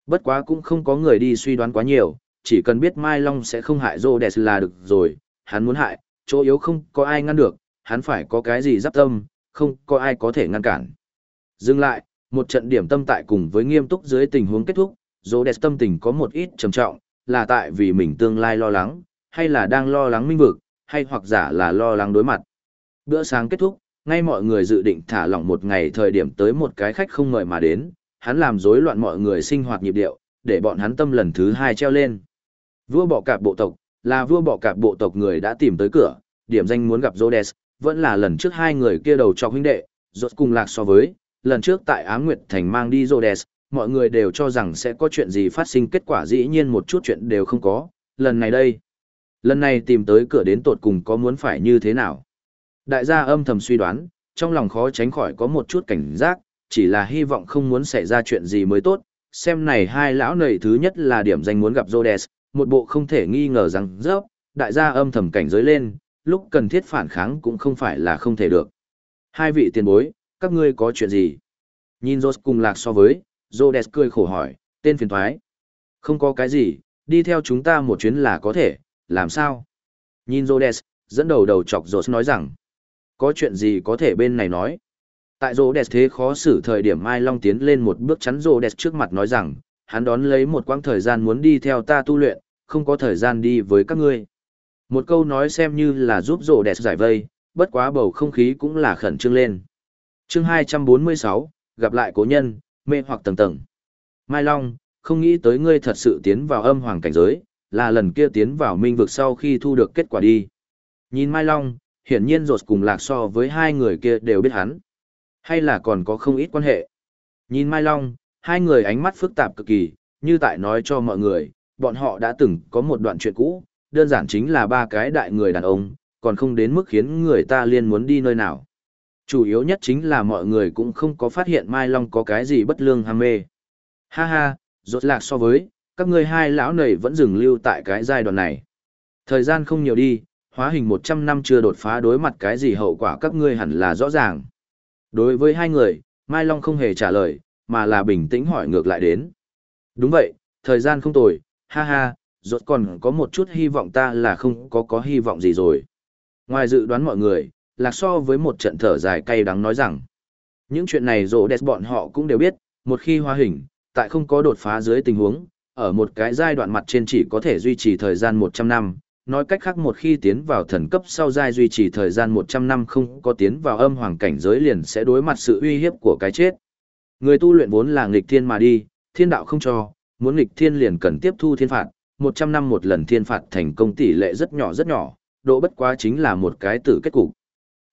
Bất quá cũng không có người đi suy đoán quá nhiều, chỉ cần biết Mai Long sẽ không hại rồ đẹp là được rồi, hắn muốn hại, chỗ yếu không có ai ngăn được, hắn phải có cái gì giáp tâm, không có ai có thể ngăn cản. Dừng lại, một trận điểm tâm tại cùng với nghiêm túc dưới tình huống kết thúc, dô đẹp tâm tình có một ít trầm trọng, là tại vì mình tương lai lo lắng, hay là đang lo lắng minh vực, hay hoặc giả là lo lắng đối mặt. Bữa sáng kết thúc, ngay mọi người dự định thả lỏng một ngày thời điểm tới một cái khách không mời mà đến, hắn làm rối loạn mọi người sinh hoạt nhịp điệu, để bọn hắn tâm lần thứ hai treo lên. Vua bọ cạp bộ tộc, là vua bọ cạp bộ tộc người đã tìm tới cửa, điểm danh muốn gặp Rhodes, vẫn là lần trước hai người kia đầu cho huynh đệ, rốt cùng lạc so với, lần trước tại Ám Nguyệt Thành mang đi Rhodes, mọi người đều cho rằng sẽ có chuyện gì phát sinh kết quả dĩ nhiên một chút chuyện đều không có, lần này đây. Lần này tìm tới cửa đến tột cùng có muốn phải như thế nào? Đại gia âm thầm suy đoán, trong lòng khó tránh khỏi có một chút cảnh giác, chỉ là hy vọng không muốn xảy ra chuyện gì mới tốt. Xem này hai lão nầy thứ nhất là điểm danh muốn gặp Rhodes, một bộ không thể nghi ngờ rằng rớp, đại gia âm thầm cảnh giới lên, lúc cần thiết phản kháng cũng không phải là không thể được. Hai vị tiền bối, các ngươi có chuyện gì? Nhìn Rhodes cùng lạc so với, Rhodes cười khổ hỏi, tên phiền thoái. Không có cái gì, đi theo chúng ta một chuyến là có thể, làm sao? Nhìn Rhodes, dẫn đầu đầu chọc Rhodes nói rằng, có chuyện gì có thể bên này nói. Tại Rhodes thế khó xử thời điểm Mai Long tiến lên một bước chắn Rhodes trước mặt nói rằng, hắn đón lấy một quãng thời gian muốn đi theo ta tu luyện, không có thời gian đi với các ngươi. Một câu nói xem như là giúp Rhodes giải vây, bất quá bầu không khí cũng là khẩn trương lên. Chương 246, gặp lại cố nhân, mê hoặc tầng tầng. Mai Long, không nghĩ tới ngươi thật sự tiến vào âm hoàng cảnh giới, là lần kia tiến vào minh vực sau khi thu được kết quả đi. Nhìn Mai Long, hiển nhiên rột cùng lạc so với hai người kia đều biết hắn. Hay là còn có không ít quan hệ. Nhìn Mai Long, hai người ánh mắt phức tạp cực kỳ, như tại nói cho mọi người, bọn họ đã từng có một đoạn chuyện cũ, đơn giản chính là ba cái đại người đàn ông, còn không đến mức khiến người ta liên muốn đi nơi nào. Chủ yếu nhất chính là mọi người cũng không có phát hiện Mai Long có cái gì bất lương ham mê. Ha ha, rốt lạc so với, các ngươi hai lão nầy vẫn dừng lưu tại cái giai đoạn này. Thời gian không nhiều đi, hóa hình 100 năm chưa đột phá đối mặt cái gì hậu quả các ngươi hẳn là rõ ràng. Đối với hai người, Mai Long không hề trả lời, mà là bình tĩnh hỏi ngược lại đến. Đúng vậy, thời gian không tồi, ha ha, rốt còn có một chút hy vọng ta là không có có hy vọng gì rồi. Ngoài dự đoán mọi người, lạc so với một trận thở dài cay đắng nói rằng, những chuyện này rộ đẹp bọn họ cũng đều biết, một khi hóa hình, tại không có đột phá dưới tình huống, ở một cái giai đoạn mặt trên chỉ có thể duy trì thời gian 100 năm, nói cách khác một khi tiến vào thần cấp sau giai duy trì thời gian 100 năm không có tiến vào âm hoàng cảnh giới liền sẽ đối mặt sự uy hiếp của cái chết. Người tu luyện vốn là nghịch thiên mà đi, thiên đạo không cho, muốn nghịch thiên liền cần tiếp thu thiên phạt, 100 năm một lần thiên phạt thành công tỷ lệ rất nhỏ rất nhỏ, độ bất quá chính là một cái tử kết cục.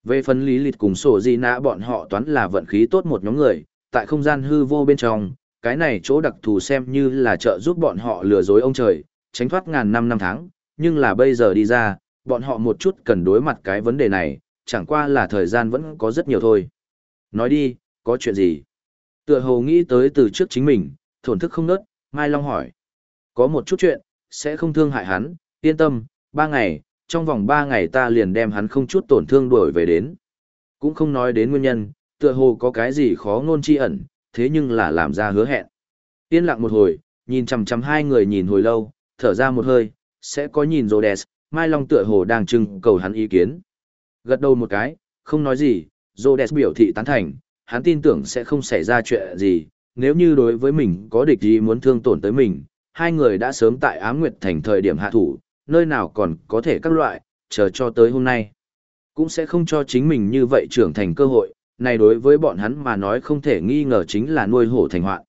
Về phần lý lịch cùng sổ gì nã bọn họ toán là vận khí tốt một nhóm người, tại không gian hư vô bên trong, cái này chỗ đặc thù xem như là trợ giúp bọn họ lừa dối ông trời, tránh thoát ngàn năm năm tháng, nhưng là bây giờ đi ra, bọn họ một chút cần đối mặt cái vấn đề này, chẳng qua là thời gian vẫn có rất nhiều thôi. Nói đi, có chuyện gì? Tựa hồ nghĩ tới từ trước chính mình, thổn thức không nớt, Mai Long hỏi. Có một chút chuyện, sẽ không thương hại hắn, yên tâm, ba ngày, trong vòng ba ngày ta liền đem hắn không chút tổn thương đuổi về đến. Cũng không nói đến nguyên nhân, tựa hồ có cái gì khó ngôn chi ẩn, thế nhưng là làm ra hứa hẹn. Yên lặng một hồi, nhìn chằm chằm hai người nhìn hồi lâu, thở ra một hơi, sẽ có nhìn Rhodes, Mai Long tựa hồ đang trưng cầu hắn ý kiến. Gật đầu một cái, không nói gì, Rhodes biểu thị tán thành, hắn tin tưởng sẽ không xảy ra chuyện gì, nếu như đối với mình có địch gì muốn thương tổn tới mình, hai người đã sớm tại Ám Nguyệt thành thời điểm hạ thủ, nơi nào còn có thể các loại, chờ cho tới hôm nay. Cũng sẽ không cho chính mình như vậy trưởng thành cơ hội, này đối với bọn hắn mà nói không thể nghi ngờ chính là nuôi hổ thành hoạn.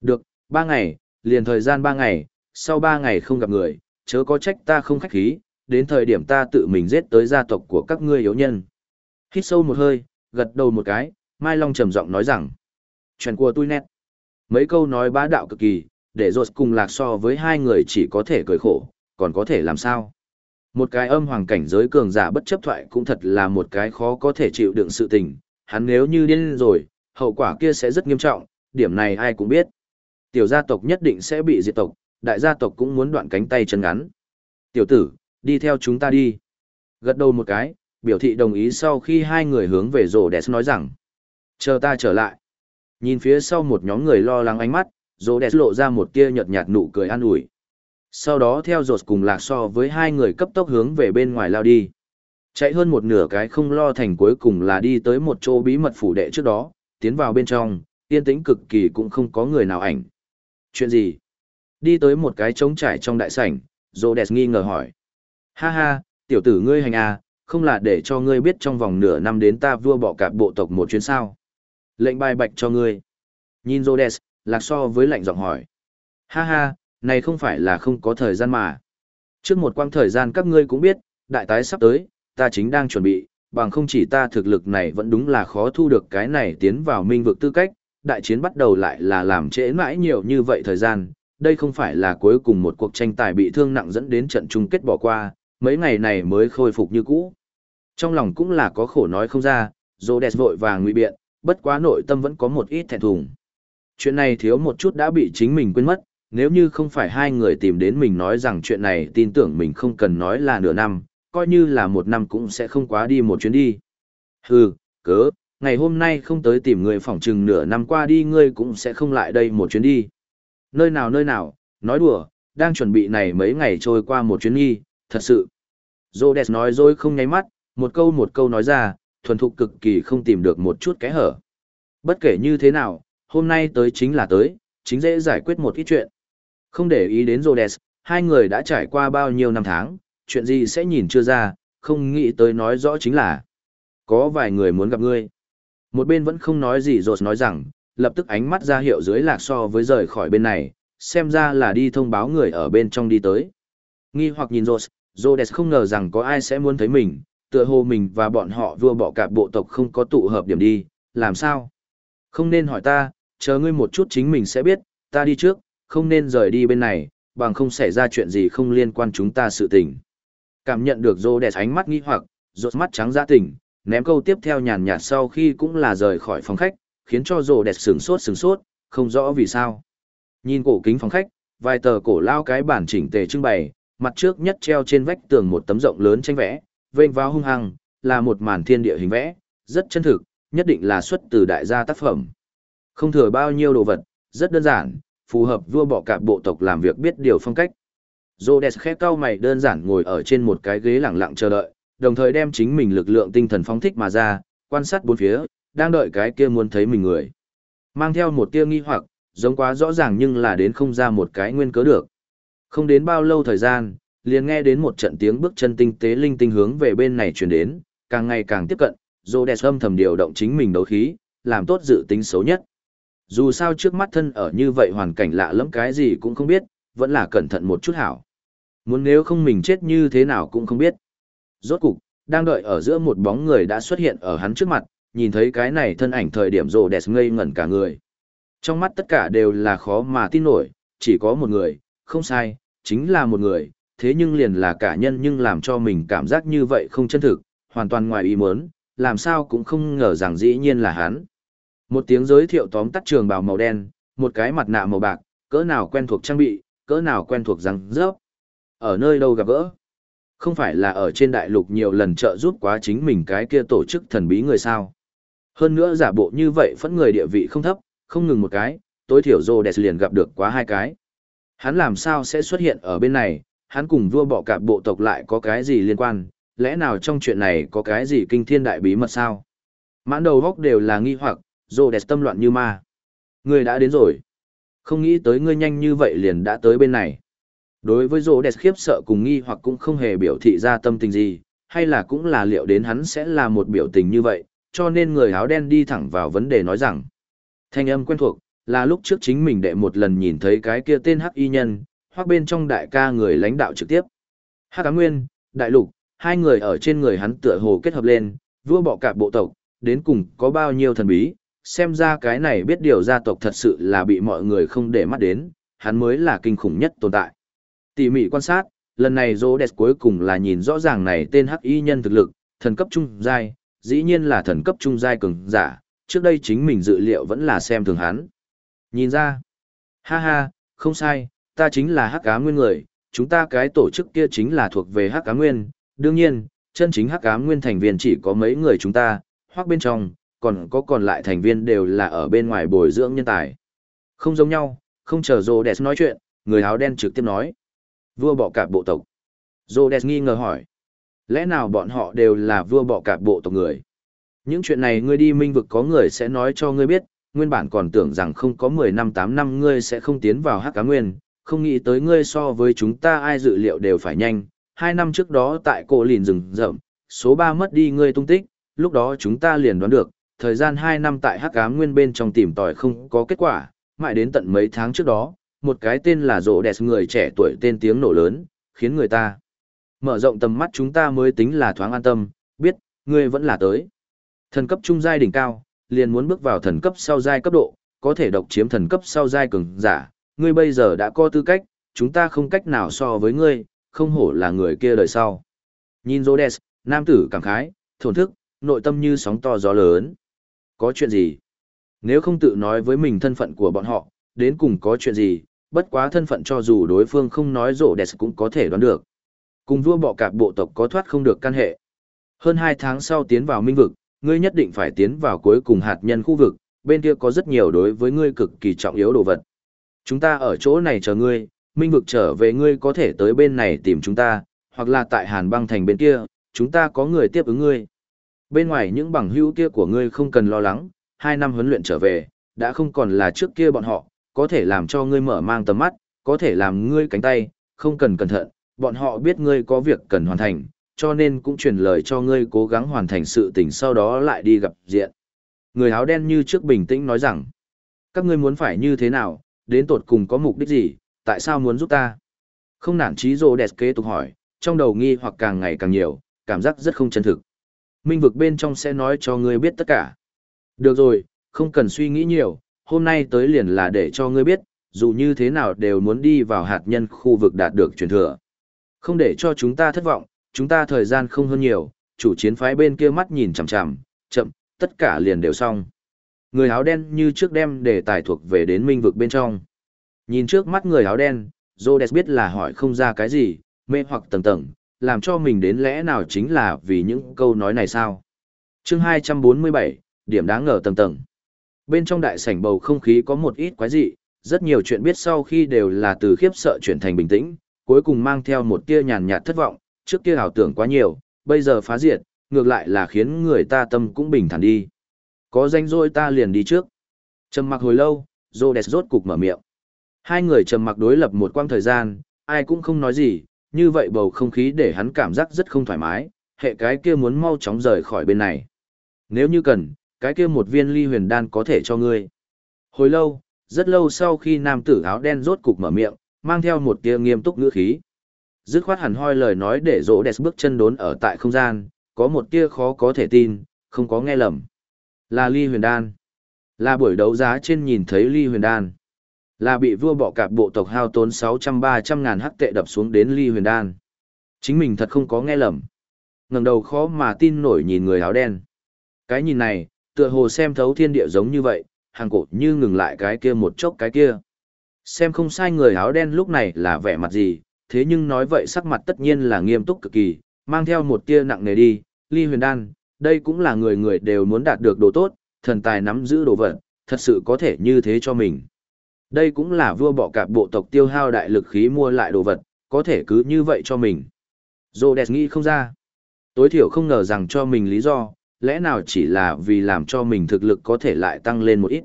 Được, ba ngày, liền thời gian ba ngày, sau ba ngày không gặp người, chớ có trách ta không khách khí, đến thời điểm ta tự mình giết tới gia tộc của các ngươi yếu nhân. Hít sâu một hơi, gật đầu một cái, Mai Long trầm giọng nói rằng, chuyện của tôi nét. Mấy câu nói bá đạo cực kỳ, để rột cùng lạc so với hai người chỉ có thể cười khổ, còn có thể làm sao. Một cái âm hoàng cảnh giới cường giả bất chấp thoại cũng thật là một cái khó có thể chịu đựng sự tình, hắn nếu như điên rồi, hậu quả kia sẽ rất nghiêm trọng, điểm này ai cũng biết. Tiểu gia tộc nhất định sẽ bị diệt tộc, đại gia tộc cũng muốn đoạn cánh tay chân ngắn. Tiểu tử, đi theo chúng ta đi. Gật đầu một cái, biểu thị đồng ý sau khi hai người hướng về rổ đẹp nói rằng. Chờ ta trở lại. Nhìn phía sau một nhóm người lo lắng ánh mắt, rổ đẹp lộ ra một tia nhợt nhạt nụ cười an ủi. Sau đó theo rột cùng lạc so với hai người cấp tốc hướng về bên ngoài lao đi. Chạy hơn một nửa cái không lo thành cuối cùng là đi tới một chỗ bí mật phủ đệ trước đó, tiến vào bên trong, yên tĩnh cực kỳ cũng không có người nào ảnh. Chuyện gì? Đi tới một cái trống trải trong đại sảnh, Rhodes nghi ngờ hỏi. Ha ha, tiểu tử ngươi hành à, không là để cho ngươi biết trong vòng nửa năm đến ta vua bỏ cạp bộ tộc một chuyến sao. Lệnh bài bạch cho ngươi. Nhìn Rhodes, lạc so với lạnh giọng hỏi. Ha ha, này không phải là không có thời gian mà. Trước một quãng thời gian các ngươi cũng biết, đại tái sắp tới, ta chính đang chuẩn bị, bằng không chỉ ta thực lực này vẫn đúng là khó thu được cái này tiến vào minh vực tư cách, đại chiến bắt đầu lại là làm trễ mãi nhiều như vậy thời gian, đây không phải là cuối cùng một cuộc tranh tài bị thương nặng dẫn đến trận chung kết bỏ qua, mấy ngày này mới khôi phục như cũ. Trong lòng cũng là có khổ nói không ra, Rhodes vội vàng ngụy biện, bất quá nội tâm vẫn có một ít thẹn thùng. Chuyện này thiếu một chút đã bị chính mình quên mất, nếu như không phải hai người tìm đến mình nói rằng chuyện này tin tưởng mình không cần nói là nửa năm, coi như là một năm cũng sẽ không quá đi một chuyến đi. Hừ, cớ, ngày hôm nay không tới tìm người phỏng chừng nửa năm qua đi ngươi cũng sẽ không lại đây một chuyến đi. Nơi nào nơi nào, nói đùa, đang chuẩn bị này mấy ngày trôi qua một chuyến đi, thật sự. Zodes nói rồi không nháy mắt, một câu một câu nói ra, thuần thục cực kỳ không tìm được một chút kẽ hở. Bất kể như thế nào, hôm nay tới chính là tới, chính dễ giải quyết một ít chuyện. Không để ý đến Rhodes, hai người đã trải qua bao nhiêu năm tháng, chuyện gì sẽ nhìn chưa ra, không nghĩ tới nói rõ chính là có vài người muốn gặp ngươi. Một bên vẫn không nói gì Rhodes nói rằng, lập tức ánh mắt ra hiệu dưới lạc so với rời khỏi bên này, xem ra là đi thông báo người ở bên trong đi tới. Nghi hoặc nhìn Rhodes, Rhodes không ngờ rằng có ai sẽ muốn thấy mình, tựa hồ mình và bọn họ vua bỏ cả bộ tộc không có tụ hợp điểm đi, làm sao? Không nên hỏi ta, chờ ngươi một chút chính mình sẽ biết, ta đi trước, không nên rời đi bên này, bằng không xảy ra chuyện gì không liên quan chúng ta sự tình. Cảm nhận được rô đẹp ánh mắt nghi hoặc, rột mắt trắng ra tỉnh, ném câu tiếp theo nhàn nhạt sau khi cũng là rời khỏi phòng khách, khiến cho rô đẹp sừng sốt sừng sốt, không rõ vì sao. Nhìn cổ kính phòng khách, vài tờ cổ lao cái bản chỉnh tề trưng bày, mặt trước nhất treo trên vách tường một tấm rộng lớn tranh vẽ, vênh vào hung hăng, là một màn thiên địa hình vẽ, rất chân thực, nhất định là xuất từ đại gia tác phẩm. Không thừa bao nhiêu đồ vật, rất đơn giản, phù hợp vua bọ cạp bộ tộc làm việc biết điều phong cách. Rhodes khẽ cau mày đơn giản ngồi ở trên một cái ghế lặng lặng chờ đợi, đồng thời đem chính mình lực lượng tinh thần phóng thích mà ra, quan sát bốn phía, đang đợi cái kia muốn thấy mình người. Mang theo một tia nghi hoặc, giống quá rõ ràng nhưng là đến không ra một cái nguyên cớ được. Không đến bao lâu thời gian, liền nghe đến một trận tiếng bước chân tinh tế linh tinh hướng về bên này truyền đến, càng ngày càng tiếp cận, Rhodes âm thầm điều động chính mình đấu khí, làm tốt dự tính xấu nhất. Dù sao trước mắt thân ở như vậy hoàn cảnh lạ lẫm cái gì cũng không biết, vẫn là cẩn thận một chút hảo. Muốn nếu không mình chết như thế nào cũng không biết. Rốt cục, đang đợi ở giữa một bóng người đã xuất hiện ở hắn trước mặt, nhìn thấy cái này thân ảnh thời điểm rồ đẹp ngây ngẩn cả người. Trong mắt tất cả đều là khó mà tin nổi, chỉ có một người, không sai, chính là một người, thế nhưng liền là cả nhân nhưng làm cho mình cảm giác như vậy không chân thực, hoàn toàn ngoài ý muốn, làm sao cũng không ngờ rằng dĩ nhiên là hắn. Một tiếng giới thiệu tóm tắt trường bào màu đen, một cái mặt nạ màu bạc, cỡ nào quen thuộc trang bị, cỡ nào quen thuộc răng rớp. Ở nơi đâu gặp gỡ? Không phải là ở trên đại lục nhiều lần trợ giúp quá chính mình cái kia tổ chức thần bí người sao. Hơn nữa giả bộ như vậy phẫn người địa vị không thấp, không ngừng một cái, tối thiểu rô đẹp liền gặp được quá hai cái. Hắn làm sao sẽ xuất hiện ở bên này, hắn cùng vua bọ cạp bộ tộc lại có cái gì liên quan, lẽ nào trong chuyện này có cái gì kinh thiên đại bí mật sao? Mãn đầu góc đều là nghi hoặc, rô đẹp tâm loạn như ma. ngươi đã đến rồi. Không nghĩ tới ngươi nhanh như vậy liền đã tới bên này. Đối với rô đẹp khiếp sợ cùng nghi hoặc cũng không hề biểu thị ra tâm tình gì, hay là cũng là liệu đến hắn sẽ là một biểu tình như vậy, cho nên người áo đen đi thẳng vào vấn đề nói rằng. Thanh âm quen thuộc, là lúc trước chính mình đệ một lần nhìn thấy cái kia tên hắc y nhân, hoặc bên trong đại ca người lãnh đạo trực tiếp. Hắc Á Nguyên, Đại Lục, hai người ở trên người hắn tựa hồ kết hợp lên, vua bọ cạp bộ tộc, đến cùng có bao nhiêu thần bí, xem ra cái này biết điều gia tộc thật sự là bị mọi người không để mắt đến, hắn mới là kinh khủng nhất tồn tại. Tỉ mỉ quan sát, lần này Rhodes cuối cùng là nhìn rõ ràng này tên hắc y nhân thực lực, thần cấp trung giai, dĩ nhiên là thần cấp trung giai cường giả, trước đây chính mình dự liệu vẫn là xem thường hắn. Nhìn ra, ha ha, không sai, ta chính là hắc cá nguyên người, chúng ta cái tổ chức kia chính là thuộc về hắc cá nguyên, đương nhiên, chân chính hắc cá nguyên thành viên chỉ có mấy người chúng ta, hoặc bên trong, còn có còn lại thành viên đều là ở bên ngoài bồi dưỡng nhân tài. Không giống nhau, không chờ Rhodes nói chuyện, người áo đen trực tiếp nói. Vua bọ cạp bộ tộc. Rhodes nghi ngờ hỏi. Lẽ nào bọn họ đều là vua bọ cạp bộ tộc người? Những chuyện này ngươi đi minh vực có người sẽ nói cho ngươi biết, nguyên bản còn tưởng rằng không có 10 năm 8 năm ngươi sẽ không tiến vào hắc cá nguyên, không nghĩ tới ngươi so với chúng ta ai dự liệu đều phải nhanh. Hai năm trước đó tại cổ lìn rừng rậm, số 3 mất đi ngươi tung tích, lúc đó chúng ta liền đoán được, thời gian 2 năm tại hắc ám nguyên bên trong tìm tòi không có kết quả, mãi đến tận mấy tháng trước đó, một cái tên là rộ đẹp người trẻ tuổi tên tiếng nổ lớn, khiến người ta mở rộng tầm mắt chúng ta mới tính là thoáng an tâm, biết, ngươi vẫn là tới. Thần cấp trung giai đỉnh cao, liền muốn bước vào thần cấp sau giai cấp độ, có thể độc chiếm thần cấp sau giai cường giả, ngươi bây giờ đã có tư cách, chúng ta không cách nào so với ngươi, không hổ là người kia đời sau. Nhìn Rhodes, nam tử cảm khái, thổn thức, nội tâm như sóng to gió lớn. Có chuyện gì? Nếu không tự nói với mình thân phận của bọn họ, đến cùng có chuyện gì, bất quá thân phận cho dù đối phương không nói rổ đẹp cũng có thể đoán được. Cùng vua bọ cạp bộ tộc có thoát không được căn hệ. Hơn 2 tháng sau tiến vào minh vực, ngươi nhất định phải tiến vào cuối cùng hạt nhân khu vực, bên kia có rất nhiều đối với ngươi cực kỳ trọng yếu đồ vật. Chúng ta ở chỗ này chờ ngươi, minh vực trở về ngươi có thể tới bên này tìm chúng ta, hoặc là tại Hàn băng thành bên kia, chúng ta có người tiếp ứng ngươi. Bên ngoài những bằng hữu kia của ngươi không cần lo lắng, hai năm huấn luyện trở về, đã không còn là trước kia bọn họ, có thể làm cho ngươi mở mang tầm mắt, có thể làm ngươi cánh tay, không cần cẩn thận, bọn họ biết ngươi có việc cần hoàn thành, cho nên cũng truyền lời cho ngươi cố gắng hoàn thành sự tình sau đó lại đi gặp diện. Người áo đen như trước bình tĩnh nói rằng, các ngươi muốn phải như thế nào, đến tột cùng có mục đích gì, tại sao muốn giúp ta? Không nản trí rồ đẹp kế tục hỏi, trong đầu nghi hoặc càng ngày càng nhiều, cảm giác rất không chân thực. Minh vực bên trong sẽ nói cho ngươi biết tất cả. Được rồi, không cần suy nghĩ nhiều, hôm nay tới liền là để cho ngươi biết, dù như thế nào đều muốn đi vào hạt nhân khu vực đạt được truyền thừa. Không để cho chúng ta thất vọng, chúng ta thời gian không hơn nhiều, chủ chiến phái bên kia mắt nhìn chằm chằm, chậm, tất cả liền đều xong. Người áo đen như trước đem đề tài thuộc về đến minh vực bên trong. Nhìn trước mắt người áo đen, Rhodes biết là hỏi không ra cái gì, mê hoặc tầng tầng, làm cho mình đến lẽ nào chính là vì những câu nói này sao. chương 247, điểm đáng ngờ tầng tầng. Bên trong đại sảnh bầu không khí có một ít quái dị, rất nhiều chuyện biết sau khi đều là từ khiếp sợ chuyển thành bình tĩnh, cuối cùng mang theo một tia nhàn nhạt thất vọng, trước kia ảo tưởng quá nhiều, bây giờ phá diệt, ngược lại là khiến người ta tâm cũng bình thản đi. Có danh rồi ta liền đi trước. Trầm mặc hồi lâu, Rhodes rốt cục mở miệng. Hai người trầm mặc đối lập một quãng thời gian, ai cũng không nói gì, như vậy bầu không khí để hắn cảm giác rất không thoải mái, hệ cái kia muốn mau chóng rời khỏi bên này. Nếu như cần, cái kia một viên ly huyền đan có thể cho ngươi. Hồi lâu, rất lâu sau khi nam tử áo đen rốt cục mở miệng, mang theo một tia nghiêm túc ngữ khí. Dứt khoát hẳn hoi lời nói để rỗ đẹp bước chân đốn ở tại không gian, có một tia khó có thể tin, không có nghe lầm. Là ly huyền đan. Là buổi đấu giá trên nhìn thấy ly huyền đan. Là bị vua bọ cạp bộ tộc hao tốn 600-300 ngàn hắc tệ đập xuống đến ly huyền đan. Chính mình thật không có nghe lầm. ngẩng đầu khó mà tin nổi nhìn người áo đen. Cái nhìn này, tựa hồ xem thấu thiên địa giống như vậy, hàng cổ như ngừng lại cái kia một chốc cái kia. Xem không sai người áo đen lúc này là vẻ mặt gì, thế nhưng nói vậy sắc mặt tất nhiên là nghiêm túc cực kỳ, mang theo một tia nặng nề đi, ly huyền đan, đây cũng là người người đều muốn đạt được đồ tốt, thần tài nắm giữ đồ vật, thật sự có thể như thế cho mình. Đây cũng là vua bọ cạp bộ tộc tiêu hao đại lực khí mua lại đồ vật, có thể cứ như vậy cho mình. Dô đẹp nghĩ không ra. Tối thiểu không ngờ rằng cho mình lý do, lẽ nào chỉ là vì làm cho mình thực lực có thể lại tăng lên một ít.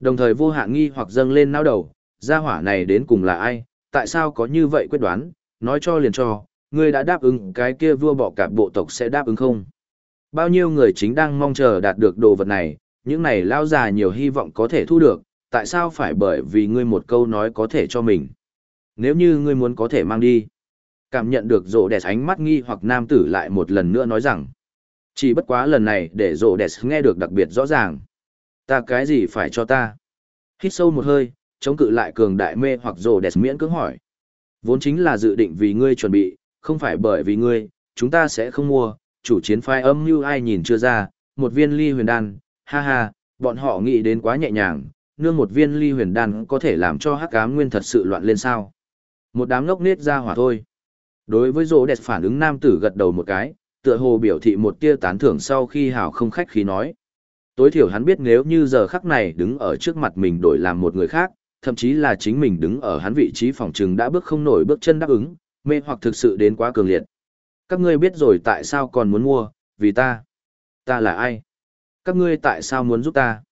Đồng thời vô hạn nghi hoặc dâng lên não đầu, gia hỏa này đến cùng là ai, tại sao có như vậy quyết đoán, nói cho liền cho, ngươi đã đáp ứng cái kia vua bọ cạp bộ tộc sẽ đáp ứng không? Bao nhiêu người chính đang mong chờ đạt được đồ vật này, những này lao già nhiều hy vọng có thể thu được, tại sao phải bởi vì ngươi một câu nói có thể cho mình? Nếu như ngươi muốn có thể mang đi. Cảm nhận được rộ đẹp ánh mắt nghi hoặc nam tử lại một lần nữa nói rằng, chỉ bất quá lần này để rộ đẹp nghe được đặc biệt rõ ràng. Ta cái gì phải cho ta? Hít sâu một hơi, chống cự lại cường đại mê hoặc rộ đẹp miễn cưỡng hỏi. Vốn chính là dự định vì ngươi chuẩn bị, không phải bởi vì ngươi, chúng ta sẽ không mua, chủ chiến phái âm như ai nhìn chưa ra, một viên ly huyền đan, ha ha, bọn họ nghĩ đến quá nhẹ nhàng, nương một viên ly huyền đan có thể làm cho hắc ám nguyên thật sự loạn lên sao. Một đám ngốc nết ra hỏa thôi. Đối với rỗ đẹp phản ứng nam tử gật đầu một cái, tựa hồ biểu thị một tia tán thưởng sau khi hào không khách khí nói. Tối thiểu hắn biết nếu như giờ khắc này đứng ở trước mặt mình đổi làm một người khác, thậm chí là chính mình đứng ở hắn vị trí phòng trừng đã bước không nổi bước chân đáp ứng, mê hoặc thực sự đến quá cường liệt. Các ngươi biết rồi tại sao còn muốn mua, vì ta. Ta là ai? Các ngươi tại sao muốn giúp ta?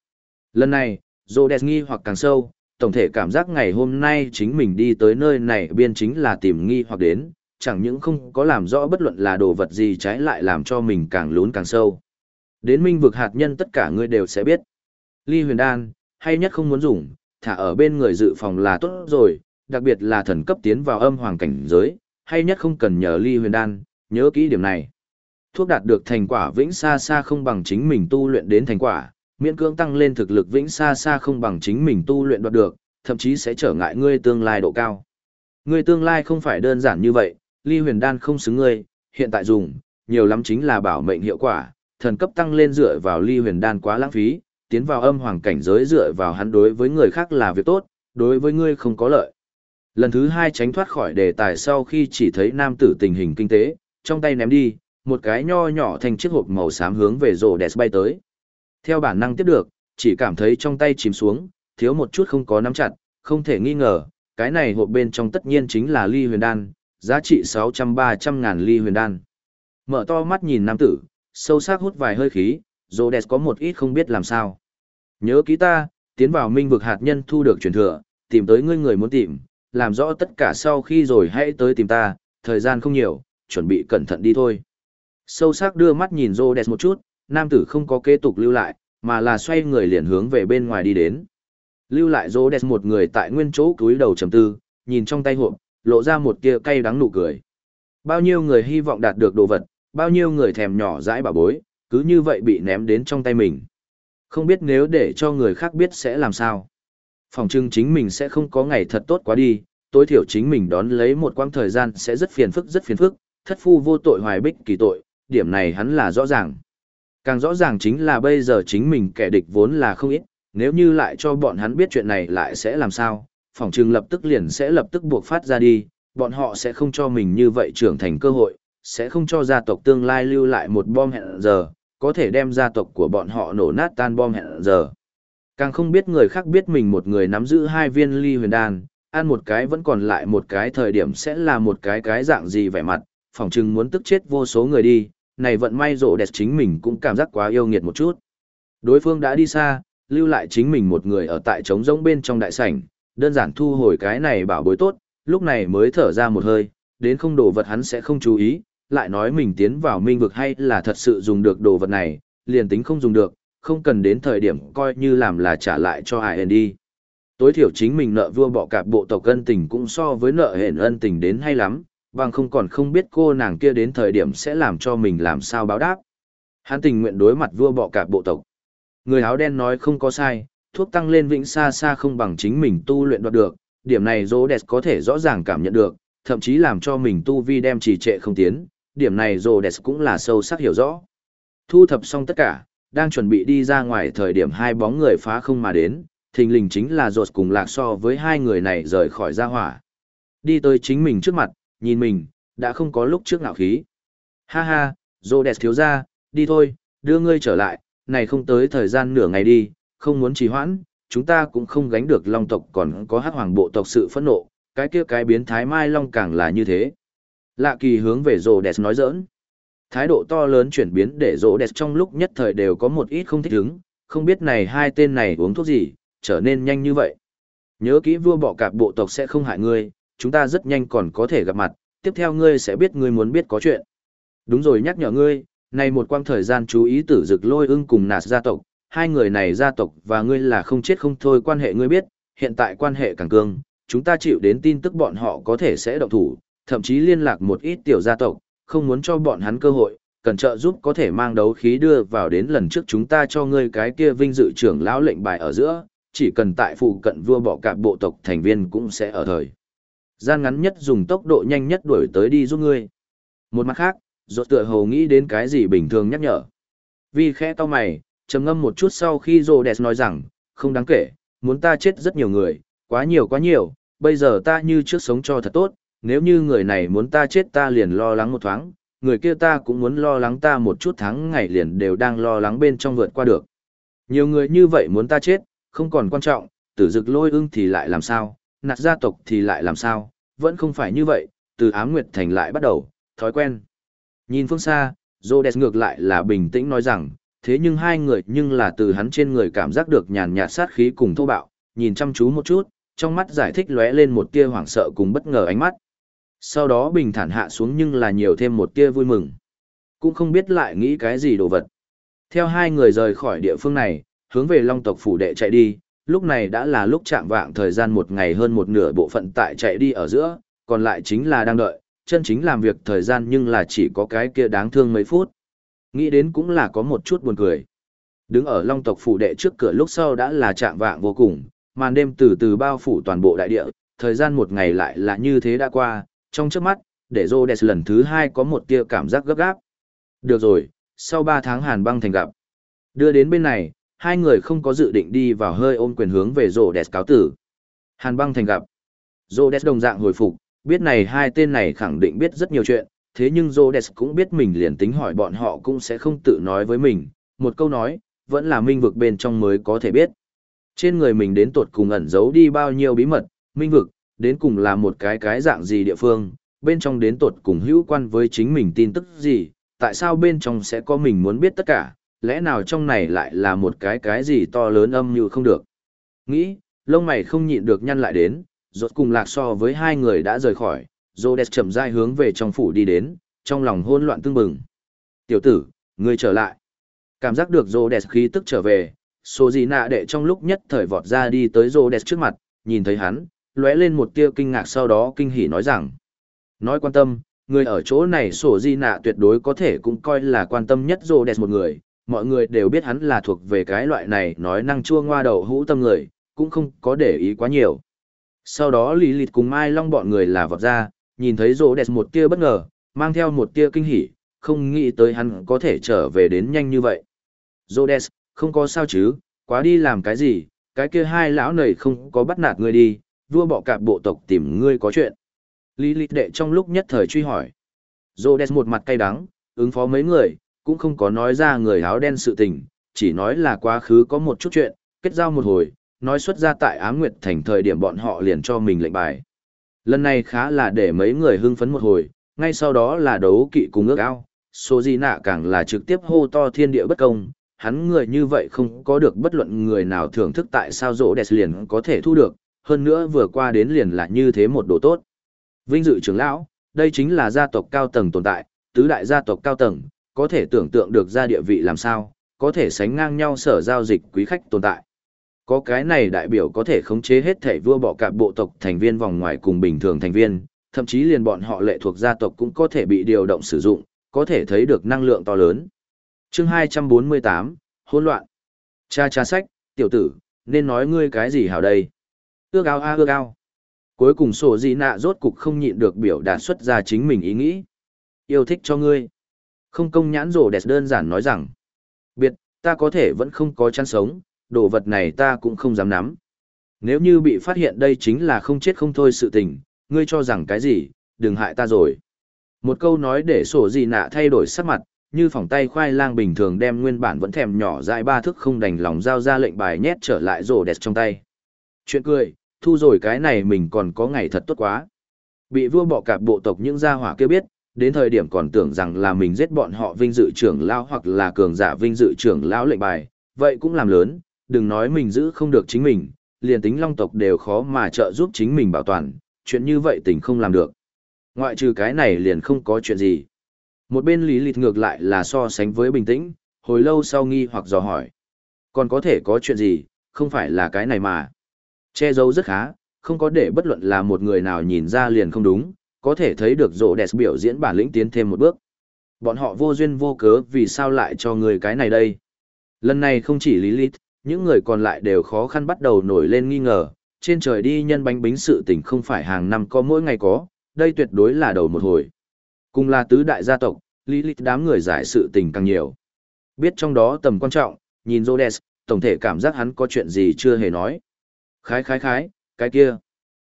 Lần này, Rhodes nghi hoặc càng sâu, tổng thể cảm giác ngày hôm nay chính mình đi tới nơi này biên chính là tìm nghi hoặc đến, chẳng những không có làm rõ bất luận là đồ vật gì trái lại làm cho mình càng lún càng sâu. Đến minh vực hạt nhân tất cả ngươi đều sẽ biết. Ly huyền đan, hay nhất không muốn dùng, thả ở bên người dự phòng là tốt rồi, đặc biệt là thần cấp tiến vào âm hoàng cảnh giới, hay nhất không cần nhờ ly huyền đan, nhớ kỹ điểm này. Thuốc đạt được thành quả vĩnh xa xa không bằng chính mình tu luyện đến thành quả, miễn cưỡng tăng lên thực lực vĩnh xa xa không bằng chính mình tu luyện đoạt được, thậm chí sẽ trở ngại ngươi tương lai độ cao. Ngươi tương lai không phải đơn giản như vậy, ly huyền đan không xứng ngươi, hiện tại dùng, nhiều lắm chính là bảo mệnh hiệu quả, thần cấp tăng lên dựa vào ly huyền đan quá lãng phí, tiến vào âm hoàng cảnh giới dựa vào hắn đối với người khác là việc tốt, đối với ngươi không có lợi. Lần thứ hai tránh thoát khỏi đề tài sau khi chỉ thấy nam tử tình hình kinh tế, trong tay ném đi, một cái nho nhỏ thành chiếc hộp màu xám hướng về rổ đẹp bay tới. Theo bản năng tiếp được, chỉ cảm thấy trong tay chìm xuống, thiếu một chút không có nắm chặt, không thể nghi ngờ, cái này hộp bên trong tất nhiên chính là ly huyền đan, giá trị 600-300 ngàn ly huyền đan. Mở to mắt nhìn nam tử, sâu sắc hút vài hơi khí, dồ đẹp có một ít không biết làm sao. Nhớ ký ta, tiến vào minh vực hạt nhân thu được truyền thừa, tìm tới ngươi người muốn tìm, làm rõ tất cả sau khi rồi hãy tới tìm ta, thời gian không nhiều, chuẩn bị cẩn thận đi thôi. Sâu sắc đưa mắt nhìn Rhodes một chút, nam tử không có kế tục lưu lại, mà là xoay người liền hướng về bên ngoài đi đến. Lưu lại Rhodes một người tại nguyên chỗ cúi đầu trầm tư, nhìn trong tay hộp, lộ ra một tia cay đắng nụ cười. Bao nhiêu người hy vọng đạt được đồ vật, bao nhiêu người thèm nhỏ dãi bà bối, cứ như vậy bị ném đến trong tay mình. Không biết nếu để cho người khác biết sẽ làm sao. Phòng trưng chính mình sẽ không có ngày thật tốt quá đi, tối thiểu chính mình đón lấy một quãng thời gian sẽ rất phiền phức rất phiền phức, thất phu vô tội hoài bích kỳ tội, điểm này hắn là rõ ràng. Càng rõ ràng chính là bây giờ chính mình kẻ địch vốn là không ít, nếu như lại cho bọn hắn biết chuyện này lại sẽ làm sao, phòng trừng lập tức liền sẽ lập tức buộc phát ra đi, bọn họ sẽ không cho mình như vậy trưởng thành cơ hội, sẽ không cho gia tộc tương lai lưu lại một bom hẹn giờ, có thể đem gia tộc của bọn họ nổ nát tan bom hẹn giờ. Càng không biết người khác biết mình một người nắm giữ hai viên ly huyền đan, ăn một cái vẫn còn lại một cái thời điểm sẽ là một cái cái dạng gì vẻ mặt, phỏng chừng muốn tức chết vô số người đi, này vận may rộ đẹp chính mình cũng cảm giác quá yêu nghiệt một chút. Đối phương đã đi xa, lưu lại chính mình một người ở tại trống rỗng bên trong đại sảnh, đơn giản thu hồi cái này bảo bối tốt, lúc này mới thở ra một hơi, đến không đồ vật hắn sẽ không chú ý, lại nói mình tiến vào minh vực hay là thật sự dùng được đồ vật này, liền tính không dùng được, không cần đến thời điểm coi như làm là trả lại cho ai đi. Tối thiểu chính mình nợ vua bọ cạp bộ tộc ân tình cũng so với nợ hẹn ân tình đến hay lắm, bằng không còn không biết cô nàng kia đến thời điểm sẽ làm cho mình làm sao báo đáp. Hắn tình nguyện đối mặt vua bọ cạp bộ tộc. Người áo đen nói không có sai, thuốc tăng lên vĩnh xa xa không bằng chính mình tu luyện đoạt được, điểm này Rhodes có thể rõ ràng cảm nhận được, thậm chí làm cho mình tu vi đem trì trệ không tiến, điểm này Rhodes cũng là sâu sắc hiểu rõ. Thu thập xong tất cả, đang chuẩn bị đi ra ngoài thời điểm hai bóng người phá không mà đến, thình lình chính là rột cùng lạc so với hai người này rời khỏi gia hỏa. Đi tới chính mình trước mặt, nhìn mình, đã không có lúc trước nào khí. Ha ha, Rhodes thiếu ra, đi thôi, đưa ngươi trở lại, này không tới thời gian nửa ngày đi, không muốn trì hoãn, chúng ta cũng không gánh được long tộc còn có hát hoàng bộ tộc sự phẫn nộ, cái kia cái biến thái mai long càng là như thế. Lạ kỳ hướng về rồ đẹp nói giỡn. Thái độ to lớn chuyển biến để rồ đẹp trong lúc nhất thời đều có một ít không thích hứng, không biết này hai tên này uống thuốc gì, trở nên nhanh như vậy. Nhớ kỹ vua bọ cạp bộ tộc sẽ không hại ngươi, chúng ta rất nhanh còn có thể gặp mặt, tiếp theo ngươi sẽ biết ngươi muốn biết có chuyện. Đúng rồi nhắc nhở ngươi, này một quang thời gian chú ý tử dực lôi ưng cùng nạt gia tộc, hai người này gia tộc và ngươi là không chết không thôi quan hệ ngươi biết, hiện tại quan hệ càng cương, chúng ta chịu đến tin tức bọn họ có thể sẽ động thủ, thậm chí liên lạc một ít tiểu gia tộc, không muốn cho bọn hắn cơ hội, cần trợ giúp có thể mang đấu khí đưa vào đến lần trước chúng ta cho ngươi cái kia vinh dự trưởng lão lệnh bài ở giữa, chỉ cần tại phụ cận vua bỏ cạp bộ tộc thành viên cũng sẽ ở thời. Gian ngắn nhất dùng tốc độ nhanh nhất đuổi tới đi giúp ngươi. Một mặt khác, rốt tựa hồ nghĩ đến cái gì bình thường nhắc nhở. Vì khẽ to mày, trầm ngâm một chút sau khi Rhodes nói rằng, không đáng kể, muốn ta chết rất nhiều người, quá nhiều quá nhiều, bây giờ ta như trước sống cho thật tốt, nếu như người này muốn ta chết ta liền lo lắng một thoáng, người kia ta cũng muốn lo lắng ta một chút tháng ngày liền đều đang lo lắng bên trong vượt qua được. Nhiều người như vậy muốn ta chết, không còn quan trọng, tử dực lôi ưng thì lại làm sao, nạt gia tộc thì lại làm sao, vẫn không phải như vậy, từ ám nguyệt thành lại bắt đầu, thói quen. Nhìn phương xa, Rhodes ngược lại là bình tĩnh nói rằng, thế nhưng hai người nhưng là từ hắn trên người cảm giác được nhàn nhạt sát khí cùng thô bạo, nhìn chăm chú một chút, trong mắt giải thích lóe lên một tia hoảng sợ cùng bất ngờ ánh mắt. Sau đó bình thản hạ xuống nhưng là nhiều thêm một tia vui mừng. Cũng không biết lại nghĩ cái gì đồ vật. Theo hai người rời khỏi địa phương này, hướng về Long tộc phủ đệ chạy đi, lúc này đã là lúc chạm vạng thời gian một ngày hơn một nửa bộ phận tại chạy đi ở giữa, còn lại chính là đang đợi, chân chính làm việc thời gian nhưng là chỉ có cái kia đáng thương mấy phút. Nghĩ đến cũng là có một chút buồn cười. Đứng ở Long tộc phủ đệ trước cửa lúc sau đã là chạm vạng vô cùng, màn đêm từ từ bao phủ toàn bộ đại địa, thời gian một ngày lại là như thế đã qua, trong trước mắt, để Rhodes lần thứ hai có một tia cảm giác gấp gáp. Được rồi, sau 3 tháng hàn băng thành gặp. Đưa đến bên này, hai người không có dự định đi vào hơi ôm quyền hướng về rổ đẹp cáo tử. Hàn băng thành gặp. Rổ đẹp đồng dạng hồi phục, biết này hai tên này khẳng định biết rất nhiều chuyện, thế nhưng rổ đẹp cũng biết mình liền tính hỏi bọn họ cũng sẽ không tự nói với mình. Một câu nói, vẫn là minh vực bên trong mới có thể biết. Trên người mình đến tột cùng ẩn giấu đi bao nhiêu bí mật, minh vực, đến cùng là một cái cái dạng gì địa phương, bên trong đến tột cùng hữu quan với chính mình tin tức gì, tại sao bên trong sẽ có mình muốn biết tất cả, lẽ nào trong này lại là một cái cái gì to lớn âm như không được. Nghĩ, lông mày không nhịn được nhăn lại đến, rốt cùng lạc so với hai người đã rời khỏi, Rhodes chậm rãi hướng về trong phủ đi đến, trong lòng hỗn loạn tương bừng. Tiểu tử, ngươi trở lại. Cảm giác được Rhodes khí tức trở về, số gì nạ đệ trong lúc nhất thời vọt ra đi tới Rhodes trước mặt, nhìn thấy hắn, lóe lên một tia kinh ngạc sau đó kinh hỉ nói rằng. Nói quan tâm, người ở chỗ này sổ di nạ tuyệt đối có thể cũng coi là quan tâm nhất Rhodes một người, mọi người đều biết hắn là thuộc về cái loại này nói năng chua ngoa đầu hũ tâm người, cũng không có để ý quá nhiều. Sau đó Lý Lịt cùng Mai Long bọn người là vọt ra, nhìn thấy rô đẹp một tia bất ngờ, mang theo một tia kinh hỉ, không nghĩ tới hắn có thể trở về đến nhanh như vậy. Rhodes, không có sao chứ, quá đi làm cái gì, cái kia hai lão này không có bắt nạt ngươi đi, vua bọ cạp bộ tộc tìm ngươi có chuyện. Lý lịch đệ trong lúc nhất thời truy hỏi. Rhodes một mặt cay đắng, ứng phó mấy người, cũng không có nói ra người áo đen sự tình, chỉ nói là quá khứ có một chút chuyện, kết giao một hồi, nói xuất ra tại Á Nguyệt Thành thời điểm bọn họ liền cho mình lệnh bài. Lần này khá là để mấy người hưng phấn một hồi, ngay sau đó là đấu kỵ cùng ước ao, số gì nạ càng là trực tiếp hô to thiên địa bất công, hắn người như vậy không có được bất luận người nào thưởng thức tại sao rỗ đẹp liền có thể thu được, hơn nữa vừa qua đến liền là như thế một đồ tốt. Vinh dự trưởng lão, đây chính là gia tộc cao tầng tồn tại, tứ đại gia tộc cao tầng, có thể tưởng tượng được ra địa vị làm sao, có thể sánh ngang nhau sở giao dịch quý khách tồn tại. Có cái này đại biểu có thể khống chế hết thể vua bỏ cả bộ tộc thành viên vòng ngoài cùng bình thường thành viên, thậm chí liền bọn họ lệ thuộc gia tộc cũng có thể bị điều động sử dụng, có thể thấy được năng lượng to lớn. Chương 248, hỗn loạn. Cha cha sách, tiểu tử, nên nói ngươi cái gì hảo đây? Ước ao a ước ao. Cuối cùng sổ gì nạ rốt cục không nhịn được biểu đạt xuất ra chính mình ý nghĩ. Yêu thích cho ngươi. Không công nhãn rổ đẹp đơn giản nói rằng. Biệt, ta có thể vẫn không có chăn sống, đồ vật này ta cũng không dám nắm. Nếu như bị phát hiện đây chính là không chết không thôi sự tình, ngươi cho rằng cái gì, đừng hại ta rồi. Một câu nói để sổ gì nạ thay đổi sắc mặt, như phòng tay khoai lang bình thường đem nguyên bản vẫn thèm nhỏ dại ba thức không đành lòng giao ra lệnh bài nhét trở lại rổ đẹp trong tay. Chuyện cười, thu rồi cái này mình còn có ngày thật tốt quá. Bị vua bọ cạp bộ tộc những gia hỏa kia biết, đến thời điểm còn tưởng rằng là mình giết bọn họ vinh dự trưởng lão hoặc là cường giả vinh dự trưởng lão lệnh bài, vậy cũng làm lớn, đừng nói mình giữ không được chính mình, liền tính long tộc đều khó mà trợ giúp chính mình bảo toàn, chuyện như vậy tình không làm được. Ngoại trừ cái này liền không có chuyện gì. Một bên lý lịch ngược lại là so sánh với bình tĩnh, hồi lâu sau nghi hoặc dò hỏi. Còn có thể có chuyện gì, không phải là cái này mà. Che giấu rất khá, không có để bất luận là một người nào nhìn ra liền không đúng, có thể thấy được rộ đẹp biểu diễn bản lĩnh tiến thêm một bước. Bọn họ vô duyên vô cớ vì sao lại cho người cái này đây. Lần này không chỉ Lilith, những người còn lại đều khó khăn bắt đầu nổi lên nghi ngờ, trên trời đi nhân bánh bính sự tình không phải hàng năm có mỗi ngày có, đây tuyệt đối là đầu một hồi. Cùng là tứ đại gia tộc, Lilith đám người giải sự tình càng nhiều. Biết trong đó tầm quan trọng, nhìn Rhodes, tổng thể cảm giác hắn có chuyện gì chưa hề nói. Khái khái khái, cái kia.